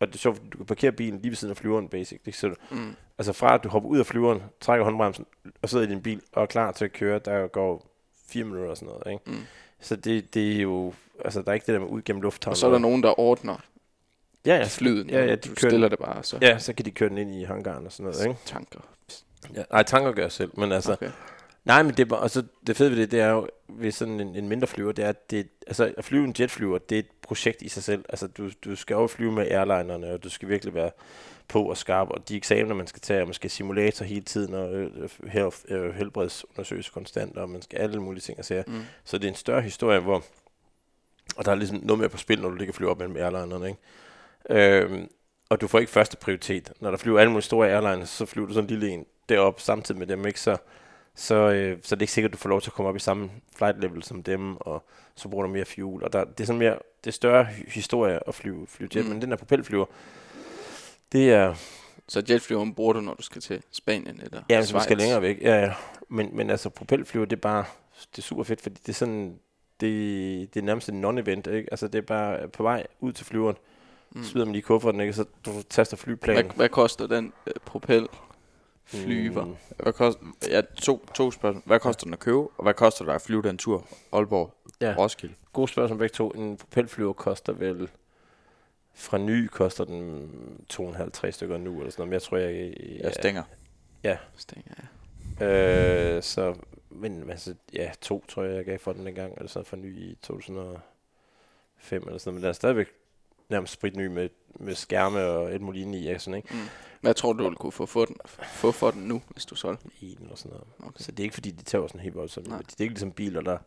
[SPEAKER 3] Og det er sjovt, du kan parkere bilen lige ved siden af flyveren, basic. Ikke? Så,
[SPEAKER 1] Mm.
[SPEAKER 3] altså fra at du hopper ud af flyveren, trækker håndbremsen, og sidder i din bil, og er klar til at køre, der går fire minutter og sådan noget, ikke?
[SPEAKER 1] Mm.
[SPEAKER 3] Så det, det er jo... Altså, der er ikke det der med ud gennem lufthavnen.
[SPEAKER 1] Og så er der nogen, der ordner
[SPEAKER 3] ja, ja,
[SPEAKER 1] flyet.
[SPEAKER 3] Ja, ja, de
[SPEAKER 1] du
[SPEAKER 3] kører
[SPEAKER 1] stiller det bare, så
[SPEAKER 3] Ja, så kan de køre den ind i hangaren og sådan noget, ikke?
[SPEAKER 1] tanker.
[SPEAKER 3] Ja, nej, tanker gør jeg selv, men altså...
[SPEAKER 1] Okay.
[SPEAKER 3] Nej, men det, er bare- og så det fede ved det, det er jo ved sådan en, en mindre flyver, det er, at det, altså, at flyve en jetflyver, det er et projekt i sig selv. Altså, du, du skal jo flyve med airlinerne, og du skal virkelig være på og skarp, og de eksamener, man skal tage, og man skal simulator hele tiden, og øh, øh, helbredsundersøgelse konstant, og man skal alle mulige ting at sige.
[SPEAKER 1] Mm.
[SPEAKER 3] Så det er en større historie, hvor, og der er ligesom noget mere på spil, når du ligger og flyver op mellem airlinerne, ikke? Øhm, og du får ikke første prioritet. Når der flyver alle mulige store airlines, så flyver du sådan en lille en derop samtidig med dem, ikke? Så, så, øh, så det er ikke sikkert, at du får lov til at komme op i samme flight level som dem, og så bruger du mere fuel. Og der, det er sådan mere, det er større historie at flyve, flyve jet,
[SPEAKER 1] Mm.
[SPEAKER 3] men den der propelflyver, det er,
[SPEAKER 1] Så jetflyveren bruger du, når du skal til Spanien eller
[SPEAKER 3] ja, hvis man skal længere væk. Ja, ja. Men, men altså propelflyver, det er bare, det er super fedt, fordi det er sådan, det, det er nærmest en non-event, ikke? Altså det er bare på vej ud til flyveren,
[SPEAKER 1] Mm.
[SPEAKER 3] smider man lige kufferten, ikke? Så du taster
[SPEAKER 1] Hvad,
[SPEAKER 3] flyplanen.
[SPEAKER 1] hvad koster den øh, propel? Flyver?
[SPEAKER 3] Mm.
[SPEAKER 2] Hvad koster, ja, to, to spørgsmål. Hvad koster den at købe, og hvad koster det at flyve den tur? Aalborg,
[SPEAKER 3] Ja.
[SPEAKER 2] Roskilde.
[SPEAKER 3] God spørgsmål begge to. En propelflyver koster vel... Fra ny koster den 2,5-3 stykker nu, eller sådan noget. Men jeg tror, jeg...
[SPEAKER 2] Jeg stænger.
[SPEAKER 1] Stænger, ja.
[SPEAKER 3] Øh, så... Men altså, ja, to tror jeg, jeg gav for den dengang. Eller sådan for ny i 2005 eller sådan noget. Men den er stadigvæk nærmest spritny med, med skærme og et muligt i, og sådan, ikke?
[SPEAKER 1] Mm. Hvad tror du, du ville kunne få for den, få for den nu, hvis du solgte den?
[SPEAKER 3] En eller sådan noget.
[SPEAKER 1] Okay.
[SPEAKER 3] Så det er ikke fordi, de tager sådan helt voldsomt.
[SPEAKER 1] Nej.
[SPEAKER 3] Det er ikke ligesom biler, der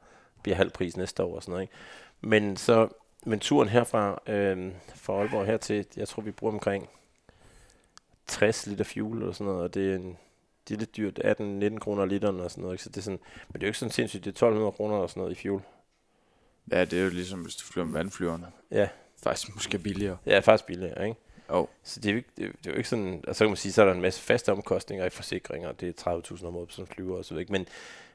[SPEAKER 3] bliver halv pris næste år og sådan noget. Ikke? Men så, men turen herfra, øh, fra Aalborg hertil, jeg tror, vi bruger omkring 60 liter fuel eller sådan noget, og det er, en, det er lidt dyrt, 18-19 kroner literen og sådan noget. Ikke? Så det er sådan, men det er jo ikke sådan sindssygt, det er 1200 kroner og sådan noget i fuel.
[SPEAKER 2] Ja, det er jo ligesom, hvis du flyver med vandflyverne.
[SPEAKER 3] Ja,
[SPEAKER 2] Faktisk måske billigere.
[SPEAKER 3] det er faktisk billigere, ikke?
[SPEAKER 2] Jo.
[SPEAKER 3] Så det er, jo ikke, det, er, det er jo ikke sådan, altså så kan man sige, så er der en masse faste omkostninger i forsikringer, det er 30.000 om året på sådan en flyver og så videre, ikke? Men,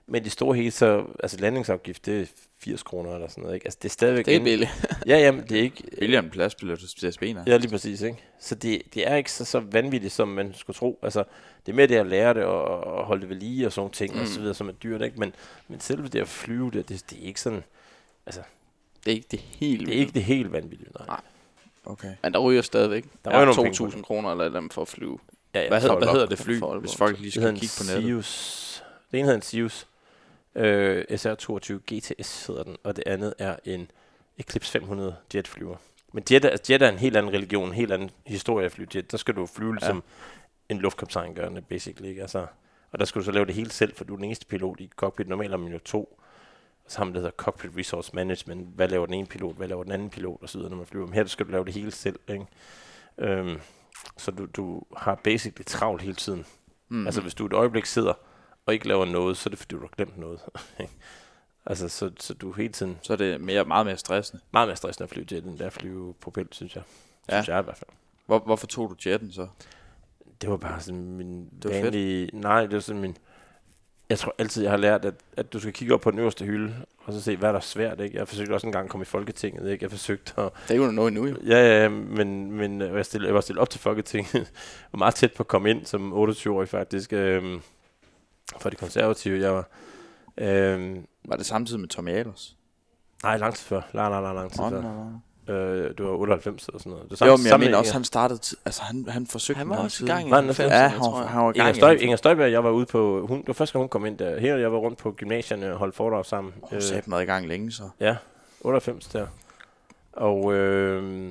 [SPEAKER 3] men de store hele, så, altså landingsafgift, det er 80 kroner eller sådan noget, ikke? Altså det er stadigvæk...
[SPEAKER 1] Det er billigt.
[SPEAKER 3] Ja, jamen, det er ikke...
[SPEAKER 2] Billigere end pladsbillet hos DSB'erne.
[SPEAKER 3] Ja, lige præcis, ikke? Så det, det er ikke så, så vanvittigt, som man skulle tro. Altså, det er mere det at lære det og, og holde det ved lige og sådan ting, mm. og så
[SPEAKER 1] Mm.
[SPEAKER 3] videre, som er dyrt, ikke? Men, men selve det at flyve, det, det, det er ikke sådan...
[SPEAKER 1] Det er ikke det helt
[SPEAKER 3] Det er ikke det helt vanvittige, nej.
[SPEAKER 1] Nej.
[SPEAKER 2] Okay.
[SPEAKER 1] Men der ryger stadigvæk.
[SPEAKER 3] Der ryger
[SPEAKER 1] er
[SPEAKER 3] nogle penge på
[SPEAKER 1] 2.000 kroner eller andet for at flyve.
[SPEAKER 3] Ja, ja,
[SPEAKER 2] Hvad hedder, hvad hedder det fly, hvis folk lige skal kigge på nettet?
[SPEAKER 3] Sius. Det ene hedder en Sius. Øh, SR22 GTS hedder den, og det andet er en Eclipse 500 jetflyver. Men jet er, jet er en helt anden religion, en helt anden historie at flyve jet. Der skal du flyve
[SPEAKER 1] Ja.
[SPEAKER 3] som en luftkaptajn gør det, basically. Ikke? Altså, og der skal du så lave det hele selv, for du er den eneste pilot i cockpit. Normalt har man jo to. Det, der hedder Cockpit Resource Management. Hvad laver den ene pilot, hvad laver den anden pilot, og så videre, når man flyver. Men her skal du lave det hele selv. Ikke? Øhm, så du, du har basically travlt hele tiden.
[SPEAKER 1] Mm.
[SPEAKER 3] Altså hvis du et øjeblik sidder og ikke laver noget, så er det fordi, du har glemt noget. altså, så, så du hele tiden
[SPEAKER 2] Så er det mere, meget mere stressende.
[SPEAKER 3] meget mere stressende at flyve jet, end det er at flyve propel, synes jeg.
[SPEAKER 2] Ja.
[SPEAKER 3] Synes jeg i hvert fald.
[SPEAKER 2] Hvor, hvorfor tog du jetten så?
[SPEAKER 3] Det var bare sådan min
[SPEAKER 2] Det var fedt.
[SPEAKER 3] vanlige... Nej, det var sådan min... Jeg tror altid, jeg har lært, at, at du skal kigge op på den øverste hylde, og så se, hvad der er svært. Ikke? Jeg forsøgte også en gang at komme i Folketinget. Ikke? Jeg forsøgte at...
[SPEAKER 1] Det er jo noget nu, jo.
[SPEAKER 3] Ja, ja, men, men øh, jeg, stillede, jeg var stillet op til Folketinget. var meget tæt på at komme ind som 28-årig faktisk. Øhm, for de konservative. Jeg var... Øhm,
[SPEAKER 2] Var det samtidig med Tommy Ahlers?
[SPEAKER 3] Nej, lang tid før. Nej, nej, nej, lang tid
[SPEAKER 2] Nå,
[SPEAKER 3] før. Øh, det var 98 eller sådan noget. Det var
[SPEAKER 2] Jo, men jeg
[SPEAKER 3] samme
[SPEAKER 2] mener også, han startede... Altså, han, han forsøgte
[SPEAKER 1] Han var også i gang i
[SPEAKER 3] Nej, den er
[SPEAKER 1] 90'erne,
[SPEAKER 3] fem-
[SPEAKER 2] Ja, han
[SPEAKER 1] tror
[SPEAKER 2] var,
[SPEAKER 1] jeg.
[SPEAKER 2] han var
[SPEAKER 3] Inger. Støj, Inger Støjberg, jeg var ude på... Hun, det var første gang, hun kom ind der. Her jeg var rundt på gymnasierne og holdt foredrag sammen.
[SPEAKER 2] Hun sagde meget i gang længe, så.
[SPEAKER 3] ja, 98 der. Og øh,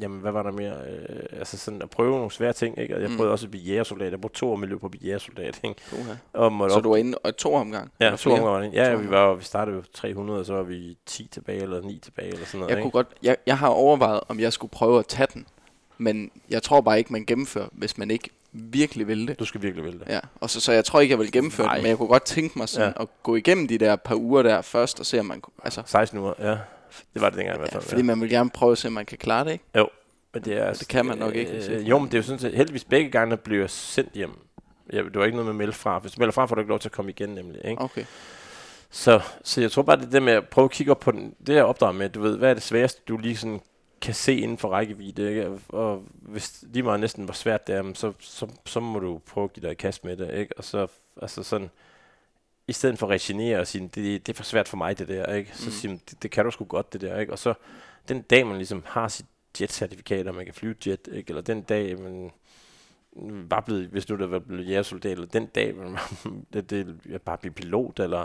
[SPEAKER 3] jamen, hvad var der mere? Øh, altså sådan at prøve nogle svære ting, ikke? Og jeg
[SPEAKER 1] Mm.
[SPEAKER 3] prøvede også at blive jægersoldat. Jeg brugte to år med løb på at blive jægersoldat, ikke? Og måtte
[SPEAKER 1] Så
[SPEAKER 3] op-
[SPEAKER 1] du var inde og to omgang?
[SPEAKER 3] Ja, to
[SPEAKER 1] flere?
[SPEAKER 3] omgange. Ja,
[SPEAKER 1] To
[SPEAKER 3] vi, var, vi startede jo 300, og så var vi 10 tilbage, eller 9 tilbage, eller sådan noget,
[SPEAKER 1] Jeg,
[SPEAKER 3] ikke?
[SPEAKER 1] kunne godt, jeg, jeg har overvejet, om jeg skulle prøve at tage den. Men jeg tror bare ikke, man gennemfører, hvis man ikke virkelig vil det.
[SPEAKER 3] Du skal virkelig vælge det.
[SPEAKER 1] Ja, og så, så jeg tror ikke, jeg vil gennemføre
[SPEAKER 2] Nej.
[SPEAKER 1] det, men jeg kunne godt tænke mig sådan
[SPEAKER 3] Ja.
[SPEAKER 1] at gå igennem de der par uger der først, og se om man kunne, altså,
[SPEAKER 3] 16 uger, ja. Det var det dengang i hvert
[SPEAKER 1] ja,
[SPEAKER 3] fald.
[SPEAKER 1] fordi man vil gerne prøve at se, om man kan klare det, ikke?
[SPEAKER 3] Men det, er,
[SPEAKER 1] det kan man nok ikke,
[SPEAKER 3] Øh, jo, men det er jo sådan set, heldigvis begge gange bliver jeg sendt hjem. Ja, det var ikke noget med at melde fra. Hvis du melder fra, får du ikke lov til at komme igen, nemlig. Ikke?
[SPEAKER 1] Okay.
[SPEAKER 3] Så, så jeg tror bare, det er det med at prøve at kigge op på den. Det jeg opdrager med, du ved, hvad er det sværeste, du lige sådan kan se inden for rækkevidde, ikke? Og hvis lige meget næsten hvor svært det er, så, så, så må du prøve at give dig i kast med det, ikke? Og så, altså sådan, i stedet for at regenere og sige, det, det er for svært for mig, det der, ikke? Så
[SPEAKER 1] Mm.
[SPEAKER 3] mm. sige, det, det kan du sgu godt, det der, ikke? Og så den dag, man ligesom har sit jet-certifikat, og man kan flyve jet, ikke? Eller den dag, man var blevet, hvis nu der var blevet jægersoldat, eller den dag, man det, det, jeg bare blive pilot, eller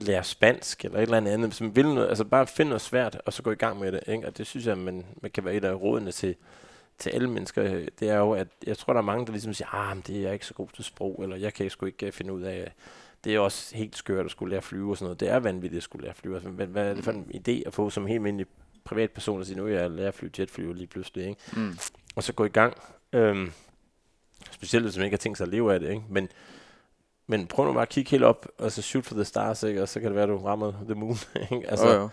[SPEAKER 3] lære spansk, eller et eller andet, hvis man vil noget, altså bare finde noget svært, og så gå i gang med det, ikke? Og det synes jeg, man, man kan være et af rådene til, til alle mennesker, det er jo, at jeg tror, der er mange, der ligesom siger, ah, men det er jeg ikke så god til sprog, eller jeg kan sgu ikke øh, finde ud af, det er også helt skørt at skulle lære at flyve og sådan noget. Det er vanvittigt at skulle lære at flyve. Altså, hvad, hvad er det for en idé at få som helt almindelig privatperson at sige, nu er jeg lærer at flyve jetflyve lige pludselig, ikke?
[SPEAKER 2] Mm.
[SPEAKER 3] og så gå i gang. Øhm, specielt hvis man ikke har tænkt sig at leve af det, ikke? Men, men prøv nu bare at kigge helt op, og så shoot for the stars, ikke? og så kan det være, at du rammer the moon. Ikke? altså,
[SPEAKER 2] jo,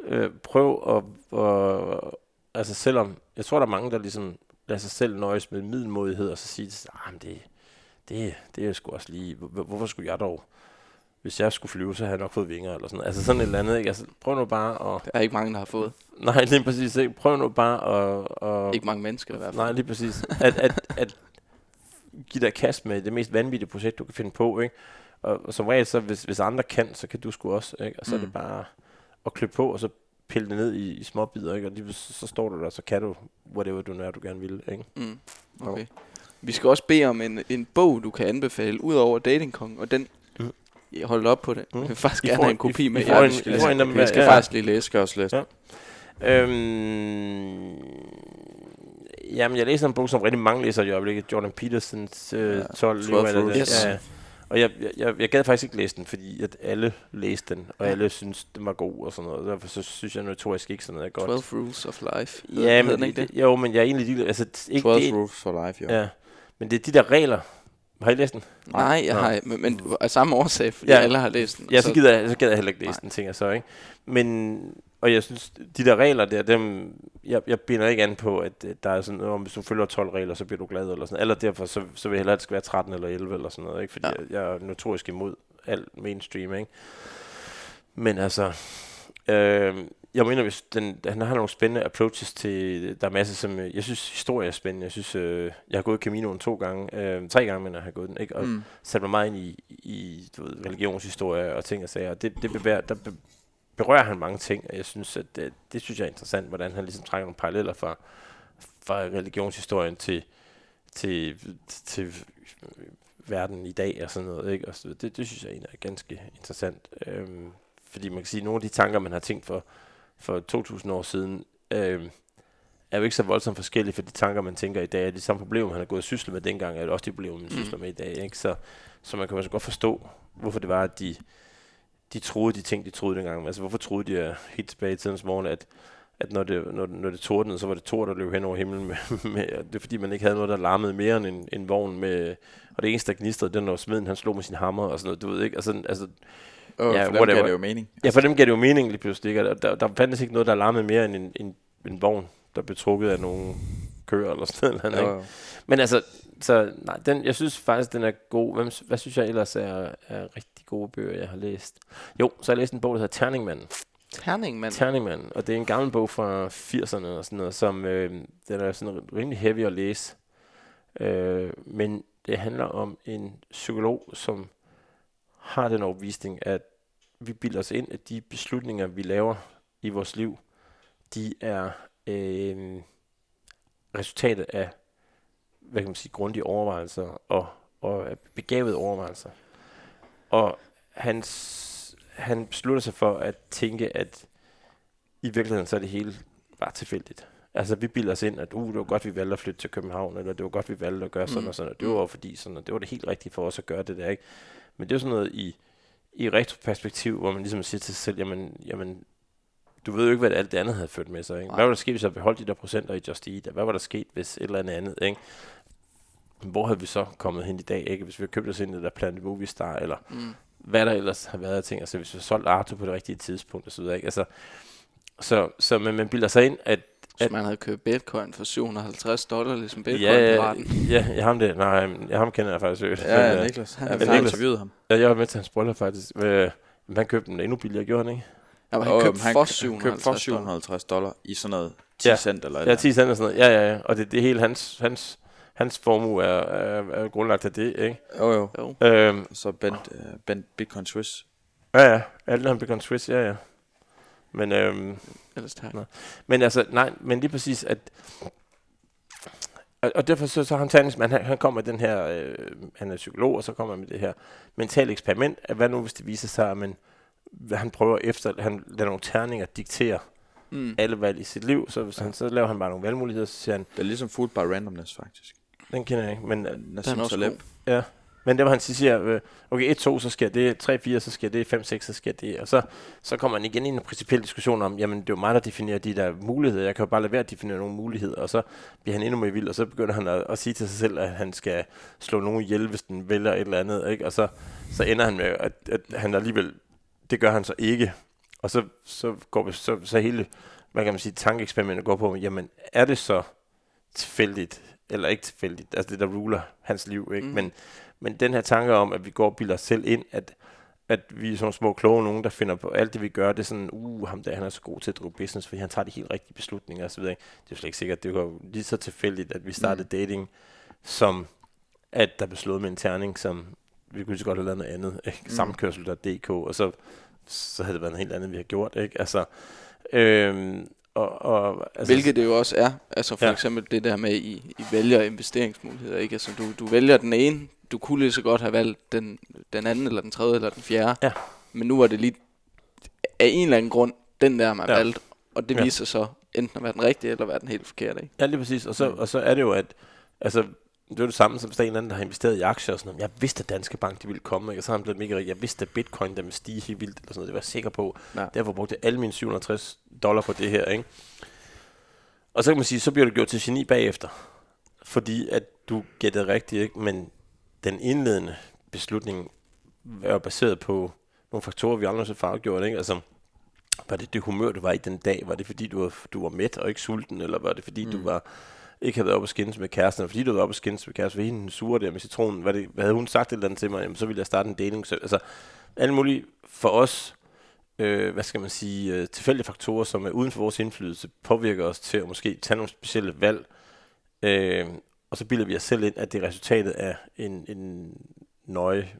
[SPEAKER 2] jo.
[SPEAKER 3] øh, prøv at, at, altså selvom, jeg tror, der er mange, der ligesom lader sig selv nøjes med middelmodighed, og så siger, ah, men det, det, det er sgu også lige, hvor, hvorfor skulle jeg dog, hvis jeg skulle flyve, så havde jeg nok fået vinger, eller sådan Altså sådan et eller andet, ikke? Altså, prøv nu bare at...
[SPEAKER 1] Der er ikke mange, der har fået.
[SPEAKER 3] Nej, lige præcis, ikke? Prøv nu bare at... at
[SPEAKER 1] Ikke mange mennesker i hvert fald.
[SPEAKER 3] Nej, lige præcis. At, at, at give dig kast med det mest vanvittige projekt, du kan finde på, ikke? Og, og som regel, så hvis, hvis andre kan, så kan du sgu også, ikke? Og så mm. er det
[SPEAKER 2] Mm.
[SPEAKER 3] bare at klø på, og så pille det ned i, i små bidder, ikke? Og lige, så, så står du der, så kan du whatever du er, du gerne vil, ikke?
[SPEAKER 1] Mm. Okay. Vi skal også bede om en, en bog, du kan anbefale, ud over Dating Kong, og den...
[SPEAKER 3] Mm.
[SPEAKER 1] Jeg holder op på det.
[SPEAKER 3] Mm.
[SPEAKER 1] Jeg vil faktisk
[SPEAKER 3] I
[SPEAKER 1] gerne have
[SPEAKER 3] en-
[SPEAKER 1] kopi
[SPEAKER 3] I-
[SPEAKER 1] med.
[SPEAKER 3] I
[SPEAKER 1] Jeg,
[SPEAKER 3] en-
[SPEAKER 1] skal,
[SPEAKER 3] der med-
[SPEAKER 1] jeg skal
[SPEAKER 3] ja.
[SPEAKER 1] faktisk lige læse.
[SPEAKER 2] Jeg skal også læse.
[SPEAKER 3] Ja. Øhm, jamen, jeg læser en bog, som rigtig mange læser i øjeblikket. Jordan Petersons øh,
[SPEAKER 2] Ja,
[SPEAKER 3] 12
[SPEAKER 2] 12
[SPEAKER 3] leveregler.
[SPEAKER 2] Rules.
[SPEAKER 1] Yes.
[SPEAKER 3] Ja. Og jeg, jeg, jeg, jeg gad faktisk ikke læse den, fordi at alle læste den, og
[SPEAKER 1] Ja.
[SPEAKER 3] alle synes den var god og sådan noget. Derfor så synes jeg notorisk ikke sådan noget er godt.
[SPEAKER 1] 12 Rules of Life.
[SPEAKER 3] Ja, men
[SPEAKER 1] det?
[SPEAKER 3] jo, men jeg er egentlig ligeglad. Altså, ikke
[SPEAKER 2] 12
[SPEAKER 3] det,
[SPEAKER 2] Rules for Life, jo.
[SPEAKER 3] ja. Men det er de der regler. Har I læst den?
[SPEAKER 1] Nej, jeg
[SPEAKER 3] Nå.
[SPEAKER 1] har, men, men af samme årsag, fordi
[SPEAKER 3] Ja.
[SPEAKER 1] alle har læst den.
[SPEAKER 3] Ja, så gider jeg, så gider jeg heller ikke læse
[SPEAKER 1] Nej.
[SPEAKER 3] den, tænker jeg så, ikke? Men, og jeg synes, de der regler der, dem, jeg, jeg binder ikke an på, at der er sådan noget, om hvis du følger 12 regler, så bliver du glad, eller sådan Eller derfor, så, så vil jeg hellere, at det skal være 13 eller 11, eller sådan noget, ikke? Fordi
[SPEAKER 1] ja.
[SPEAKER 3] jeg, jeg er notorisk imod alt mainstream, ikke? Men altså, øh, jeg mener, hvis den, han har nogle spændende approaches til, der er masser som, øh, jeg synes, historie er spændende. Jeg synes, øh, jeg har gået Caminoen to gange, øh, tre gange, men jeg har gået den, ikke? Og,
[SPEAKER 1] Mm.
[SPEAKER 3] sat mig meget ind i, i du ved, religionshistorie og ting og sager. Og det, det bevæger, der be, berører han mange ting, og jeg synes, at det, det synes jeg er interessant, hvordan han ligesom trækker nogle paralleller fra, fra religionshistorien til, til, til verden i dag og sådan noget. Ikke? Og så, det, det synes jeg egentlig er ganske interessant. Øhm, fordi man kan sige, at nogle af de tanker, man har tænkt for, for 2000 år siden, øhm, er jo ikke så voldsomt forskellige for de tanker, man tænker i dag. Er de samme problemer, man har gået og syslet med dengang, er det også de problemer, man
[SPEAKER 1] Mm.
[SPEAKER 3] sysler med i dag. Ikke? Så, så man kan også godt forstå, hvorfor det var, at de, de troede de ting, de troede dengang. Altså, hvorfor troede de uh, helt tilbage i tidens morgen, at, at når det, når, når det tordnede, så var det tord, der løb hen over himlen. Med, med, det er fordi, man ikke havde noget, der larmede mere end en, en vogn med... Og det eneste, der gnistrede, det var, når smeden han slog med sin hammer og sådan noget. Du ved ikke, altså, altså
[SPEAKER 2] Oh,
[SPEAKER 3] Ja,
[SPEAKER 2] for dem
[SPEAKER 3] whatever.
[SPEAKER 2] giver det jo mening.
[SPEAKER 3] Ja, for dem gav det jo mening lige pludselig. Ikke? Der, der fandtes ikke noget, der larmede mere end en, en, en vogn, der blev trukket af nogle køer eller sådan noget.
[SPEAKER 2] Jo,
[SPEAKER 3] Ikke?
[SPEAKER 2] jo.
[SPEAKER 3] Men altså, så, nej, den, jeg synes faktisk, den er god. Hvem, hvad synes jeg ellers er, er rigtig gode bøger, jeg har læst? Jo, så har jeg læst en bog, der hedder Terningmanden.
[SPEAKER 1] Terningmand.
[SPEAKER 3] Terningmanden, og det er en gammel bog fra 80'erne og sådan noget, som øh, den er sådan rimelig heavy at læse. Øh, men det handler om en psykolog, som har den overbevisning, at vi bilder os ind, at de beslutninger, vi laver i vores liv, de er øh, resultatet af, hvad kan man sige, grundige overvejelser og, og begavede overvejelser. Og hans, han beslutter sig for at tænke, at i virkeligheden så er det hele bare tilfældigt. Altså vi bilder os ind, at uh, det var godt, vi valgte at flytte til København, eller det var godt, vi valgte at gøre sådan
[SPEAKER 1] Mm.
[SPEAKER 3] og sådan, og det var jo fordi sådan, og det var det helt rigtige for os at gøre det der, ikke? Men det er jo sådan noget i, i retroperspektiv, hvor man ligesom siger til sig selv, jamen, jamen du ved jo ikke, hvad alt det andet havde ført med sig, ikke? Hvad var der sket, hvis jeg beholdt de der procenter i Just Eat? Hvad var der sket, hvis et eller andet andet, ikke? Hvor havde vi så kommet hen i dag, ikke? Hvis vi havde købt os ind i det der Planet Movie Star, eller
[SPEAKER 1] Mm.
[SPEAKER 3] hvad der ellers har været af ting. Altså hvis vi har solgt Arto på det rigtige tidspunkt og så videre, ikke? Altså, så, så man, man bilder sig ind, at
[SPEAKER 1] Hvis man havde købt bitcoin for 750 dollar, ligesom bitcoin
[SPEAKER 3] ja, ja, ja, jeg ham det. Nej, jeg ham kender jeg faktisk øvrigt.
[SPEAKER 2] Ja,
[SPEAKER 3] Men,
[SPEAKER 2] ja,
[SPEAKER 3] øh,
[SPEAKER 2] Niklas.
[SPEAKER 1] han
[SPEAKER 2] Ja, har
[SPEAKER 3] Niklas.
[SPEAKER 2] interviewet ham.
[SPEAKER 3] ja, jeg var med til hans bryllup faktisk. Øh, men han købte den endnu billigere, gjorde han ikke?
[SPEAKER 1] Ja, men han købte
[SPEAKER 2] han
[SPEAKER 1] for
[SPEAKER 2] købte
[SPEAKER 1] 750
[SPEAKER 2] for
[SPEAKER 1] dollar.
[SPEAKER 2] 750 dollar i sådan noget 10
[SPEAKER 3] Ja.
[SPEAKER 2] cent eller
[SPEAKER 3] Ja,
[SPEAKER 2] eller
[SPEAKER 3] 10 cent og sådan noget. Ja, ja, ja. Og det, det er hele hans, hans, hans formue er, er, er grundlagt af det, ikke?
[SPEAKER 2] Jo, jo.
[SPEAKER 1] Jo.
[SPEAKER 3] Øhm,
[SPEAKER 2] Så Bent, uh, Bent Bitcoin Swiss.
[SPEAKER 3] ja, ja. Alle han blev Swiss, ja, ja. Men, øhm,
[SPEAKER 1] Ellers tak.
[SPEAKER 3] Nå. Men altså, nej, men lige præcis, at og, og derfor så, så har han træningsmand, han, han kommer med den her, øh, han er psykolog, og så kommer han med det her mentale eksperiment, at hvad nu hvis det viser sig, at man, han prøver efter, han lader nogle terninger diktere
[SPEAKER 1] Mm.
[SPEAKER 3] alle valg i sit liv, så, hvis han, så laver han bare nogle valgmuligheder, så siger han,
[SPEAKER 2] Det er ligesom Food by Randomness, faktisk.
[SPEAKER 3] den kender jeg ikke, men
[SPEAKER 1] Den
[SPEAKER 2] Nassim
[SPEAKER 1] også
[SPEAKER 2] Taleb.
[SPEAKER 1] god.
[SPEAKER 3] Men det var han siger, øh, okay, 1-2, så sker det, 3-4, så sker det, 5-6, så sker det. Og så, så kommer han igen ind i en principiel diskussion om, jamen det er jo mig, der definerer de der muligheder. Jeg kan jo bare lade være at definere nogle muligheder. Og så bliver han endnu mere vild, og så begynder han at, at sige til sig selv, at han skal slå nogen ihjel, hvis den vælger et eller andet. Ikke? Og så, så ender han med, at, at han alligevel, det gør han så ikke. Og så, så går vi, så, så hele, hvad kan man sige, tankeeksperimentet går på, jamen er det så tilfældigt, eller ikke tilfældigt, altså det der ruler hans liv, ikke? Mm. Men, men den her tanke om, at vi går og bilder os selv ind, at, at vi er sådan små kloge nogen, der finder på alt det, vi gør, det er sådan, uh, ham der, han er så god til at drive business, fordi han tager de helt rigtige beslutninger osv. Det er jo slet ikke sikkert, det var lige så tilfældigt, at vi startede mm. dating, som at der blev slået med en terning, som vi kunne så godt have lavet noget andet, ikke? Mm. Samkørsel der DK, og så, så havde det været noget helt andet, vi har gjort, ikke? Altså, øhm, og, og,
[SPEAKER 1] altså, Hvilket det jo også er. Altså for ja. eksempel det der med, I, I vælger investeringsmuligheder. Ikke? Altså du, du vælger den ene. Du kunne lige så godt have valgt den, den anden, eller den tredje, eller den fjerde.
[SPEAKER 3] Ja.
[SPEAKER 1] Men nu var det lige af en eller anden grund, den der man ja. valgt. Og det viser ja. så enten at være den rigtige, eller være den helt forkerte. Ikke?
[SPEAKER 3] Ja, lige præcis. Og så, mm. og så er det jo, at altså, det er det samme som en anden, der har investeret i aktier og sådan noget. Jeg vidste, at Danske Bank de ville komme, ikke? og så har han blevet mega rig. Jeg vidste, at bitcoin der ville stige helt vildt, eller sådan noget. Det var jeg sikker på. Ja. Derfor brugte jeg alle mine 760 dollar på det her. Ikke? Og så kan man sige, så bliver du gjort til geni bagefter. Fordi at du gættede rigtigt, ikke? men den indledende beslutning jo baseret på nogle faktorer, vi aldrig har farvegjort. Ikke? Altså, var det det humør, du var i den dag? Var det fordi, du var, du var mæt og ikke sulten? Eller var det fordi, mm. du var ikke havde været oppe og skændes med kæresten, fordi du havde været oppe og skændes med kæresten, for hende sure der med citronen, hvad, det, hvad havde hun sagt et eller andet til mig, jamen, så ville jeg starte en dating. Så, altså, alle mulige for os, øh, hvad skal man sige, øh, tilfældige faktorer, som er uden for vores indflydelse, påvirker os til at måske tage nogle specielle valg, øh, og så bilder vi os selv ind, at det er resultatet af en, en nøje,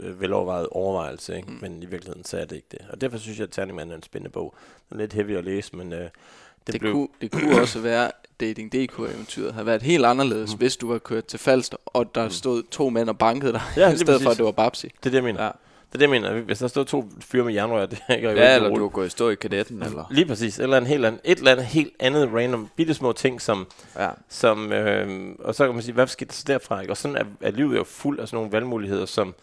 [SPEAKER 3] øh, velovervejet overvejelse, ikke? Mm. men i virkeligheden så er det ikke det. Og derfor synes jeg, at Terningmand er en spændende bog. Den er lidt heavy at læse, men øh,
[SPEAKER 1] det, det, blev... kunne, det kunne også være, Dating DK-eventyret havde været helt anderledes, mm. hvis du var kørt til Falster, og der mm. stod to mænd og bankede dig, ja, i stedet præcis. for, at det var Babsi.
[SPEAKER 3] Det er det, jeg mener. Ja. Det er det, jeg mener. Hvis der stod to fyre med jernrør, det er ikke
[SPEAKER 2] Ja, eller du var gået i stå i kadetten, eller...
[SPEAKER 3] Lige præcis. Eller en helt anden, et eller andet helt andet random, bitte små ting, som... Ja. som øh, og så kan man sige, hvad sker der så derfra? Ikke? Og sådan er, er livet jo fuld af sådan nogle valgmuligheder, som,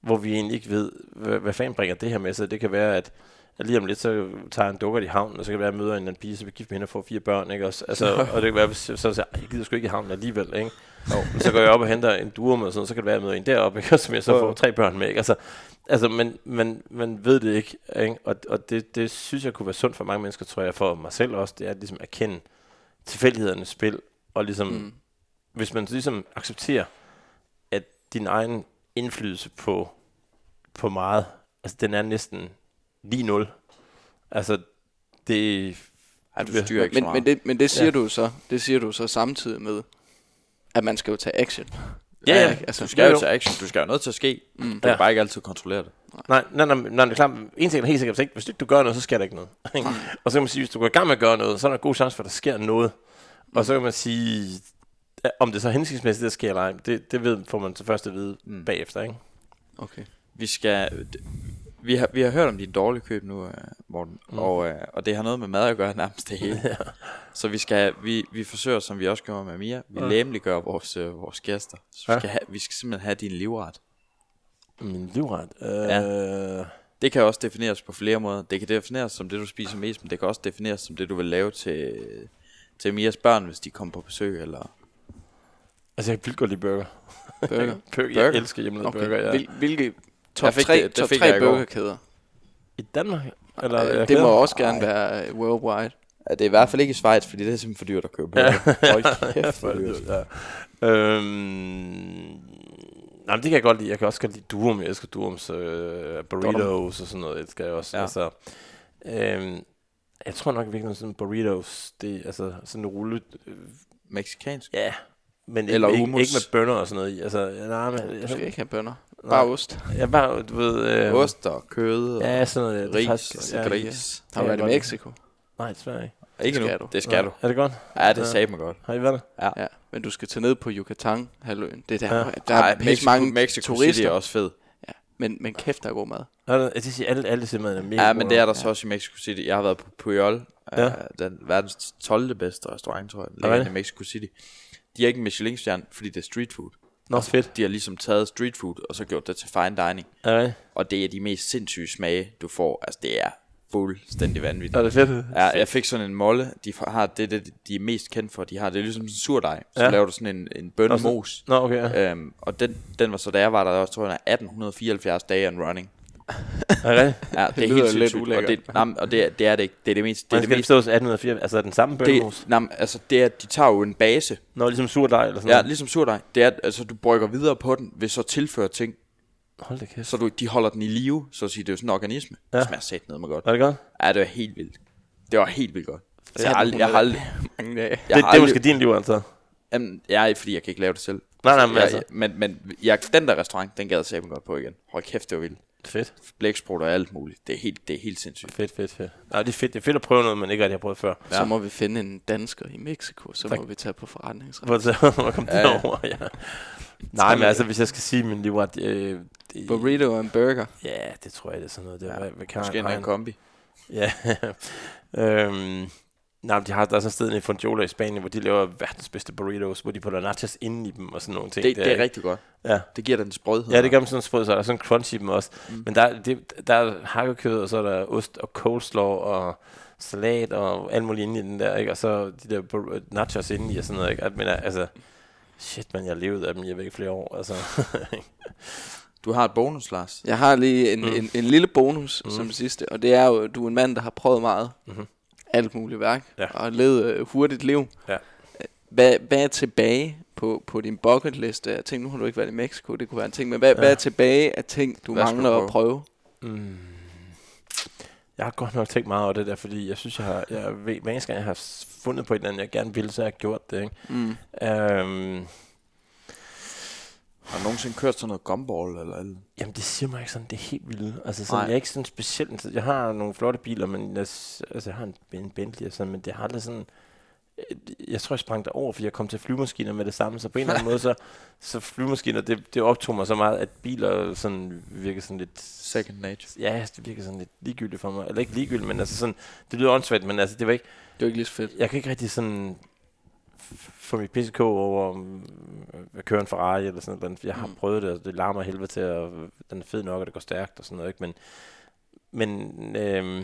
[SPEAKER 3] hvor vi egentlig ikke ved, hvad, hvad fanden bringer det her med sig. Det kan være, at at lige om lidt, så tager en dukker i havnen, og så kan det være, at jeg møder en anden pige, så vi gift med hende og får fire børn, ikke? Også, altså, og det kan være, så, så, så jeg gider sgu ikke i havnen alligevel, ikke? Og så går jeg op og henter en duer med, sådan, så kan det være, at jeg møder en deroppe, ikke? Og som jeg så får tre børn med, ikke? Altså, altså men, men man ved det ikke, ikke? Og, og det, det synes jeg kunne være sundt for mange mennesker, tror jeg, for mig selv også, det er at ligesom erkende tilfældighedernes spil, og ligesom, mm. hvis man ligesom accepterer, at din egen indflydelse på, på meget, altså den er næsten lige 0. Altså, det...
[SPEAKER 2] Ej, du styrer ikke
[SPEAKER 1] men, men, det, men det siger ja. du så, det siger du så samtidig med, at man skal jo tage action.
[SPEAKER 2] Ja, ja. Altså, du skal jo tage action. Du skal jo noget til at ske. Mm. Du kan ja. bare ikke altid kontrollere det.
[SPEAKER 3] Nej, nej, nej, nej, det er klart. En ting er helt sikkert, hvis ikke du gør noget, så sker der ikke noget. og så kan man sige, hvis du går i gang med at gøre noget, så er der en god chance for, at der sker noget. Mm. Og så kan man sige, om det så er hensigtsmæssigt, der sker eller ej, det, det ved, får man til først at vide mm. bagefter, ikke?
[SPEAKER 2] Okay. Vi skal, vi har, vi har hørt om din dårlige køb nu, uh, Morten, mm. og, uh, og det har noget med mad at gøre nærmest det hele. ja. Så vi skal, vi, vi forsøger, som vi også gør med Mia, vi ja. læmeliggør vores, uh, vores gæster. Så vi, ja. skal have, vi skal simpelthen have din livret.
[SPEAKER 3] Min livret? Uh... Ja.
[SPEAKER 2] Det kan også defineres på flere måder. Det kan defineres som det, du spiser mest, men det kan også defineres som det, du vil lave til, til Mias børn, hvis de kommer på besøg, eller...
[SPEAKER 3] Altså, jeg vil godt lide burger.
[SPEAKER 1] Burger?
[SPEAKER 3] burger. Jeg elsker hjemmelavede okay. burger, ja.
[SPEAKER 1] Hvil, hvilke top 3, det, top 3 burgerkæder.
[SPEAKER 3] I Danmark?
[SPEAKER 1] Eller, øh, det må også gerne Ej. være uh, worldwide.
[SPEAKER 2] Ja, det er i hvert fald ikke i Schweiz, fordi det er simpelthen for dyrt at købe burger. Ja. Hold kæft, for dyrt. Ja. Øhm,
[SPEAKER 3] nej, det kan jeg godt lide. Jeg kan også godt lide Durum. Jeg elsker Durums uh, burritos og sådan noget. Det skal jeg også. Ja. Altså, øhm, jeg tror nok virkelig, sådan burritos, det er altså sådan en rulle... Øh,
[SPEAKER 2] Mexikansk?
[SPEAKER 3] Ja, men Eller ikke, ikke, ikke med bønner og sådan noget i. Altså,
[SPEAKER 1] nej, men, du skal ikke have bønner. Bare ost.
[SPEAKER 3] Ja, bare, du ved... Øh,
[SPEAKER 2] ost og kød og
[SPEAKER 3] ja, sådan noget.
[SPEAKER 2] Ris faktisk, og gris.
[SPEAKER 1] Har du været i Mexico?
[SPEAKER 3] Nej, desværre ikke.
[SPEAKER 2] Ikke nu. Det skal du.
[SPEAKER 3] Er det godt?
[SPEAKER 2] Ja, det sagde mig godt.
[SPEAKER 3] Har I været
[SPEAKER 1] der? Ja. ja. Men du skal tage ned på Yucatan halvøen. Det der, ja. der er Ej, Mexico, mange
[SPEAKER 2] Mexico turister. City er også fed.
[SPEAKER 1] Ja. Men, men kæft, der er god mad.
[SPEAKER 3] Ja, det, det siger alle, alle simpelthen er
[SPEAKER 2] mega Ja, men det er der så også i Mexico City. Jeg har været på Puyol, ja. uh, den verdens 12. bedste restaurant, tror jeg, i Mexico City. De har ikke en Michelin-stjerne, fordi det er street food.
[SPEAKER 3] Nå, fedt.
[SPEAKER 2] De har ligesom taget street food, og så gjort det til fine dining.
[SPEAKER 3] Er det?
[SPEAKER 2] Og det er de mest sindssyge smage, du får. Altså, det er fuldstændig vanvittigt.
[SPEAKER 3] Er det fedt?
[SPEAKER 2] Ja, jeg fik sådan en molle, de har det, det de er mest kendt for, de har, det er ligesom en surdej, så
[SPEAKER 3] Ja.
[SPEAKER 2] laver du sådan en, en bønnemos.
[SPEAKER 3] Nå, okay. Ja.
[SPEAKER 2] Øhm, og den, den var så, da jeg var der, også, tror jeg, 1874 dage and running.
[SPEAKER 3] Er det?
[SPEAKER 2] Ja, det,
[SPEAKER 1] Det
[SPEAKER 2] er
[SPEAKER 1] lyder
[SPEAKER 2] helt
[SPEAKER 1] lidt.
[SPEAKER 2] Og,
[SPEAKER 1] ulækkert.
[SPEAKER 2] det, nej, og det, er- det er det ikke. Det er det mest... Det er
[SPEAKER 3] det
[SPEAKER 2] mest
[SPEAKER 3] forstås 1880, altså er den samme
[SPEAKER 2] det, nej, altså, det er, de tager jo en base.
[SPEAKER 3] Nå, ligesom surdej eller sådan
[SPEAKER 2] Ja,
[SPEAKER 3] noget?
[SPEAKER 2] ligesom surdej. Det er, altså, du brygger videre på den, ved så tilføre ting,
[SPEAKER 3] Hold da kæft.
[SPEAKER 2] så du, de holder den i live, så at sige, det er jo sådan en organisme.
[SPEAKER 3] Ja.
[SPEAKER 2] Det smager sat noget med godt.
[SPEAKER 3] Er det godt?
[SPEAKER 2] Ja, det var helt vildt. Det var helt vildt godt. Så jeg, har aldrig, jeg har aldrig,
[SPEAKER 1] Mange dage.
[SPEAKER 2] jeg
[SPEAKER 3] det,
[SPEAKER 2] har
[SPEAKER 3] det er måske din liv, altså.
[SPEAKER 2] Jamen, jeg er fordi jeg kan ikke lave det selv.
[SPEAKER 3] Nej, nej, men
[SPEAKER 2] jeg,
[SPEAKER 3] altså-
[SPEAKER 2] Men, men jeg, den der restaurant, den gad jeg godt på igen. Hold kæft, det var vildt.
[SPEAKER 3] Fedt.
[SPEAKER 2] Blæksprut og alt muligt. Det er helt, det er helt sindssygt.
[SPEAKER 3] Fedt, fedt, fedt. Nej, det er fedt. Det er fedt at prøve noget, man ikke rigtig har prøvet før.
[SPEAKER 1] Så må vi finde en dansker i Mexico, så
[SPEAKER 3] Tak.
[SPEAKER 1] må vi tage på forretningsret.
[SPEAKER 3] Hvor må komme
[SPEAKER 2] Ja, ja.
[SPEAKER 3] derover, ja. Nej, men altså, hvis jeg skal sige min livret... Øh, det,
[SPEAKER 1] Burrito og en burger.
[SPEAKER 3] Ja, det tror jeg, det er sådan noget. Det,
[SPEAKER 2] Ja,
[SPEAKER 3] ja, hvad, hvad kan
[SPEAKER 2] Måske en kombi.
[SPEAKER 3] Ja. øhm, nej, de har, der er sådan et sted i Fonjola i Spanien, hvor de laver verdens bedste burritos, hvor de putter nachos inde i dem og sådan nogle ting.
[SPEAKER 2] Det, det er
[SPEAKER 3] ikke?
[SPEAKER 2] rigtig godt.
[SPEAKER 3] Ja.
[SPEAKER 2] Det giver den sprødhed.
[SPEAKER 3] Ja, det gør man sådan sprød, så der er sådan en crunch i dem også.
[SPEAKER 2] Mm.
[SPEAKER 3] Men der, det, der er hakkekød, og så er der ost og coleslaw og salat og alt muligt inde i den der, ikke? Og så de der bur- nachos inde i og sådan noget, ikke? Men altså, shit, man, jeg har levet af dem, jeg ved ikke flere år, altså.
[SPEAKER 2] Du har et bonus, Lars.
[SPEAKER 1] Jeg har lige en,
[SPEAKER 3] Mm.
[SPEAKER 1] en, en lille bonus
[SPEAKER 3] Mm.
[SPEAKER 1] som sidste, og det er jo, du er en mand, der har prøvet meget.
[SPEAKER 3] Mhm.
[SPEAKER 1] Alt muligt værk.
[SPEAKER 3] Ja.
[SPEAKER 1] Og levet øh, hurtigt liv.
[SPEAKER 3] Ja.
[SPEAKER 1] Hvad, hvad er tilbage på, på din bucket liste? Jeg tænkte, nu har du ikke været i Mexico, det kunne være en ting, men hvad,
[SPEAKER 3] Ja.
[SPEAKER 1] hvad er tilbage af ting, du
[SPEAKER 2] Hvad
[SPEAKER 1] mangler
[SPEAKER 2] du
[SPEAKER 1] at prøve?
[SPEAKER 3] Mm. Jeg har godt nok tænkt meget over det der, fordi jeg synes, jeg har, jeg ved, hver eneste gang, jeg har fundet på et eller andet, jeg gerne ville, så har jeg gjort det, ikke?
[SPEAKER 1] Mm.
[SPEAKER 3] Øhm,
[SPEAKER 2] Har du nogensinde kørt sådan noget gumball eller alt?
[SPEAKER 3] jamen, det siger mig ikke sådan, det er helt vildt. Altså, sådan,
[SPEAKER 2] Nej.
[SPEAKER 3] jeg er ikke sådan specielt, jeg har nogle flotte biler, men jeg, altså, jeg har en, en Bentley og sådan, men det har aldrig sådan, øh, jeg tror, jeg sprang derover, fordi jeg kom til flymaskiner med det samme, så på en eller anden måde, så, så flymaskiner, det, det optog mig så meget, at biler sådan virker sådan lidt
[SPEAKER 2] Second nature.
[SPEAKER 3] Ja, det virker sådan lidt ligegyldigt for mig. Eller ikke ligegyldigt, men altså sådan, det lyder åndssvagt, men altså, det var ikke,
[SPEAKER 1] Det er jo ikke lige så fedt.
[SPEAKER 3] jeg kan ikke rigtig sådan få mit PCK over at køre en Ferrari eller sådan noget. Jeg har
[SPEAKER 1] Mm.
[SPEAKER 3] prøvet det, og det larmer helvede til, og den er fed nok, og det går stærkt og sådan noget, ikke? Men, men øhm,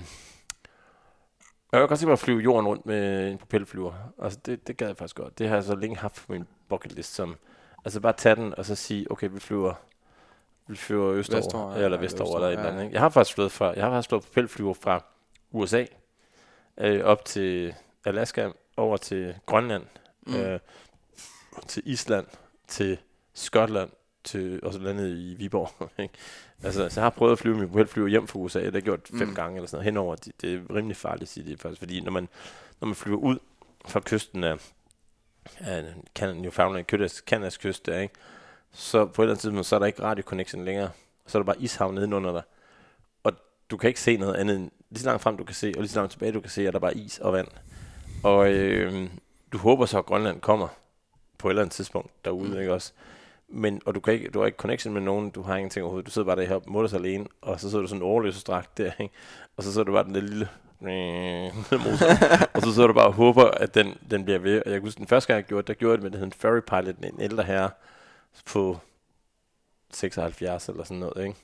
[SPEAKER 3] jeg kan godt tænke mig at flyve jorden rundt med en propelflyver. Altså, det, det gad jeg faktisk godt. Det har jeg så længe haft på min bucket list, som, altså bare tage den, og så sige, okay, vi flyver vi flyver østover,
[SPEAKER 1] Vestover, ja,
[SPEAKER 3] eller
[SPEAKER 1] ja,
[SPEAKER 3] vestover, eller et eller
[SPEAKER 1] ja,
[SPEAKER 3] andet.
[SPEAKER 1] ja.
[SPEAKER 3] Ikke? Jeg har faktisk flået fra, jeg har faktisk flået propelflyver fra USA øh, op til Alaska, over til Grønland,
[SPEAKER 1] Mm.
[SPEAKER 3] øh, til Island, til Skotland, til, og så landet i Viborg. Ikke? altså, så jeg har prøvet at flyve med propelflyver hjem fra USA, det har jeg gjort fem
[SPEAKER 1] Mm.
[SPEAKER 3] gange eller sådan noget, henover. Det, det er rimelig farligt, siger de faktisk, fordi når man, når man flyver ud fra kysten af, af Newfoundland, Kanadas, Kanadas kyst der, ikke? så på et eller andet tidspunkt, så er der ikke radio connection længere. Så er der bare ishav nedenunder dig. Og du kan ikke se noget andet end, lige så langt frem du kan se, og lige så langt tilbage du kan se, er der bare is og vand. Og øh, du håber så, at Grønland kommer på et eller andet tidspunkt derude,
[SPEAKER 1] Mm.
[SPEAKER 3] ikke også? Men, og du, kan ikke, du har ikke connection med nogen, du har ingenting overhovedet. Du sidder bare der heroppe, mutters alene, og så sidder du sådan en overløsestrakt der, ikke? Og så sidder du bare den der lille motor, og så sidder du bare og håber, at den, den bliver ved. Og jeg kan huske, den første gang jeg gjorde det, der gjorde jeg det med, det hed en ferry pilot, en ældre herre på 76 eller sådan noget, ikke?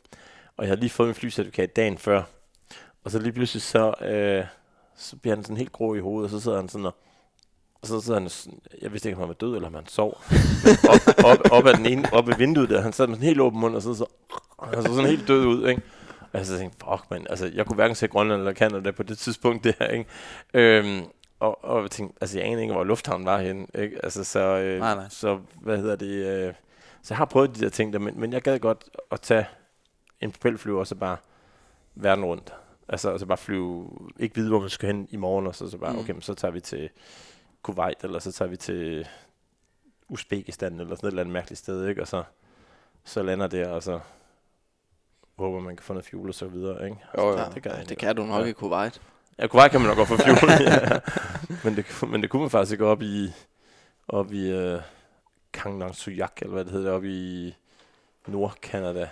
[SPEAKER 3] Og jeg havde lige fået min flycertifikat dagen før, og så lige pludselig så, øh, så bliver han sådan helt grå i hovedet, og så sidder han sådan og, og så sidder han, jeg vidste ikke, om han var død, eller om han sov. Men op, op, op, ad den ene, op ad vinduet der, han sad med sådan en helt åben mund, og så, så, han så sådan helt død ud, ikke? Og jeg så tænkte, fuck man, altså jeg kunne hverken se Grønland eller Canada på det tidspunkt der, ikke? Øhm, og, og jeg tænkte, altså jeg anede ikke, hvor lufthavnen var henne, ikke? Altså så, øh,
[SPEAKER 2] Nej, nej.
[SPEAKER 3] så hvad hedder det, øh, så jeg har prøvet de der ting der, men, men jeg gad godt at tage en propelflyver og så bare verden rundt. Altså, altså bare flyve, ikke vide, hvor man skal hen i morgen, og så, så bare,
[SPEAKER 1] Mm.
[SPEAKER 3] okay, men så tager vi til Kuwait, eller så tager vi til Uzbekistan, eller sådan et eller andet mærkeligt sted, ikke? Og så, så lander der, og så håber man kan få noget fuel og så videre, ikke?
[SPEAKER 1] Jo, jo.
[SPEAKER 3] det, det, kan, jeg
[SPEAKER 1] det kan du nok
[SPEAKER 3] Ja.
[SPEAKER 1] i Kuwait.
[SPEAKER 3] Ja, Kuwait kan man nok godt få fuel, ja. men, det, kunne- men det kunne man faktisk ikke op i, op i uh, Kangnang Suyak, eller hvad det hedder, op i Nordkanada.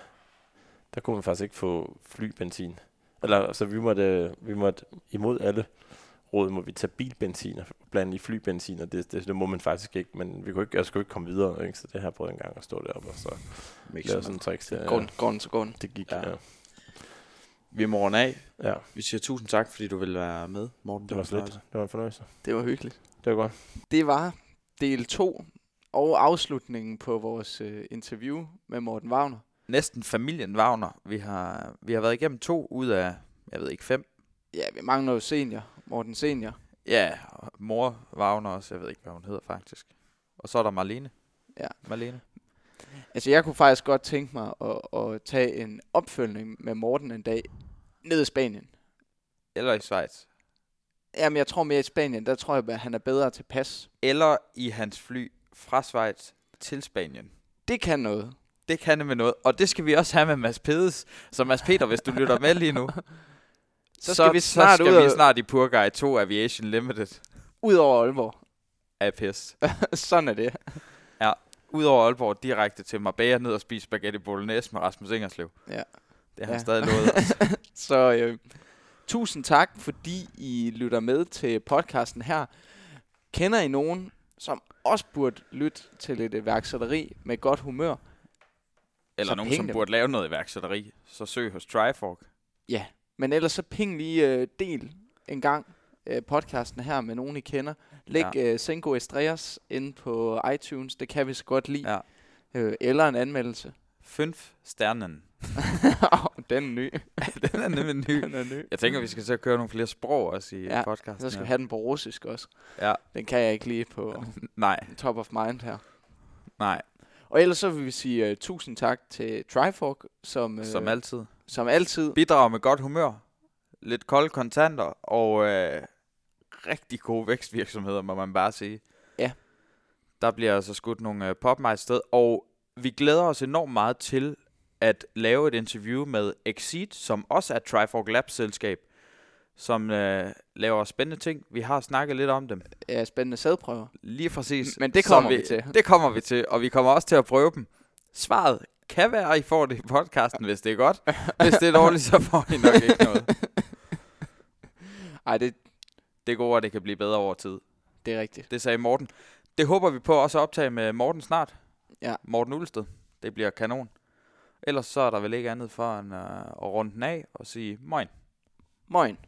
[SPEAKER 3] Der kunne man faktisk ikke få flybenzin. Eller, altså, vi måtte, vi måtte imod alle råd, må vi tage bilbenzin og blande i flybenzin, og det, det, det, må man faktisk ikke, men vi kunne ikke, jeg skulle ikke komme videre, ikke? så det har jeg prøvet en gang at stå deroppe, og så lave sådan en tricks. Ja,
[SPEAKER 1] Grund, grund til grund.
[SPEAKER 3] det gik,
[SPEAKER 2] Ja.
[SPEAKER 3] ja.
[SPEAKER 2] Vi må runde af.
[SPEAKER 3] ja.
[SPEAKER 2] Vi siger tusind tak, fordi du vil være med, Morten.
[SPEAKER 3] Det var slet. Det var en fornøjelse.
[SPEAKER 1] Det var hyggeligt.
[SPEAKER 3] Det var godt.
[SPEAKER 1] Det var del 2 og afslutningen på vores øh, interview med Morten Wagner.
[SPEAKER 2] Næsten familien Wagner. Vi har, vi har været igennem to ud af, jeg ved ikke, fem.
[SPEAKER 1] Ja, vi mangler jo senior. Morten Senior.
[SPEAKER 2] Ja, mor Wagner også. Jeg ved ikke, hvad hun hedder faktisk. Og så er der Marlene.
[SPEAKER 1] Ja.
[SPEAKER 2] Marlene.
[SPEAKER 1] Altså, jeg kunne faktisk godt tænke mig at, at tage en opfølgning med Morten en dag ned i Spanien.
[SPEAKER 2] Eller i Schweiz.
[SPEAKER 1] Jamen, jeg tror mere i Spanien, der tror jeg, at han er bedre til pas.
[SPEAKER 2] Eller i hans fly fra Schweiz til Spanien.
[SPEAKER 1] Det kan noget.
[SPEAKER 2] Det kan det med noget. Og det skal vi også have med Mads Pedes. Så Mads Peter, hvis du lytter med lige nu,
[SPEAKER 1] Så skal vi snart
[SPEAKER 2] så
[SPEAKER 1] ud
[SPEAKER 2] skal vi
[SPEAKER 1] og-
[SPEAKER 2] snart i Purguide 2 Aviation Limited
[SPEAKER 1] Ud over Aalborg.
[SPEAKER 2] af pis.
[SPEAKER 1] Sådan er det.
[SPEAKER 2] Udover Aalborg direkte til Marbella ned og spise spaghetti bolognese med Rasmus Ingerslev.
[SPEAKER 1] Ja.
[SPEAKER 2] Det har han
[SPEAKER 1] Ja.
[SPEAKER 2] stadig lovet.
[SPEAKER 1] Så øh, tusind tak, fordi I lytter med til podcasten her. Kender I nogen, som også burde lytte til lidt iværksætteri med godt humør?
[SPEAKER 2] Eller
[SPEAKER 1] Så
[SPEAKER 2] nogen, som
[SPEAKER 1] dem.
[SPEAKER 2] burde lave noget iværksætteri. Så søg hos Trifork.
[SPEAKER 1] Ja, men ellers så ping lige øh, del en gang øh, podcasten her med nogen, I kender. Læg
[SPEAKER 2] Ja.
[SPEAKER 1] øh, Sengo Estrellas ind på iTunes, det kan vi så godt lide.
[SPEAKER 2] Ja.
[SPEAKER 1] Øh, eller en anmeldelse.
[SPEAKER 2] Fünf stjernen.
[SPEAKER 1] Den er ny.
[SPEAKER 2] Den er nemlig ny.
[SPEAKER 1] Den er ny.
[SPEAKER 2] Jeg tænker, vi skal at køre nogle flere sprog også i
[SPEAKER 1] Ja,
[SPEAKER 2] ja, podcasten.
[SPEAKER 1] Så skal vi have den på russisk også.
[SPEAKER 2] Ja,
[SPEAKER 1] Den kan jeg ikke lige på
[SPEAKER 2] nej,
[SPEAKER 1] top of mind her.
[SPEAKER 2] nej.
[SPEAKER 1] Og ellers så vil vi sige uh, tusind tak til Trifork, som, uh,
[SPEAKER 2] Som altid.
[SPEAKER 1] Som altid
[SPEAKER 2] Bidrager med godt humør. Lidt kolde kontanter. Og øh, rigtig gode vækstvirksomheder, må man bare sige.
[SPEAKER 1] Ja.
[SPEAKER 2] Der bliver altså skudt nogle øh, popmejs sted. Og vi glæder os enormt meget til at lave et interview med Exceed, som også er Trifork Labs selskab, som øh, laver spændende ting. Vi har snakket lidt om dem.
[SPEAKER 1] er spændende sædprøver.
[SPEAKER 2] Lige præcis.
[SPEAKER 1] Men det kommer vi til.
[SPEAKER 2] Det kommer vi til, og vi kommer også til at prøve dem. Svaret kan være, at I får det i podcasten, hvis det er godt. Hvis det er dårligt, så får I nok ikke noget.
[SPEAKER 1] Ej, det,
[SPEAKER 2] Det er godt, at det kan blive bedre over tid.
[SPEAKER 1] det er rigtigt.
[SPEAKER 2] Det sagde Morten. Det håber vi på også at optage med Morten snart.
[SPEAKER 1] Ja.
[SPEAKER 2] Morten Ulsted. Det bliver kanon. Ellers så er der vel ikke andet for end uh, at runde den af og sige moin.
[SPEAKER 1] Moin.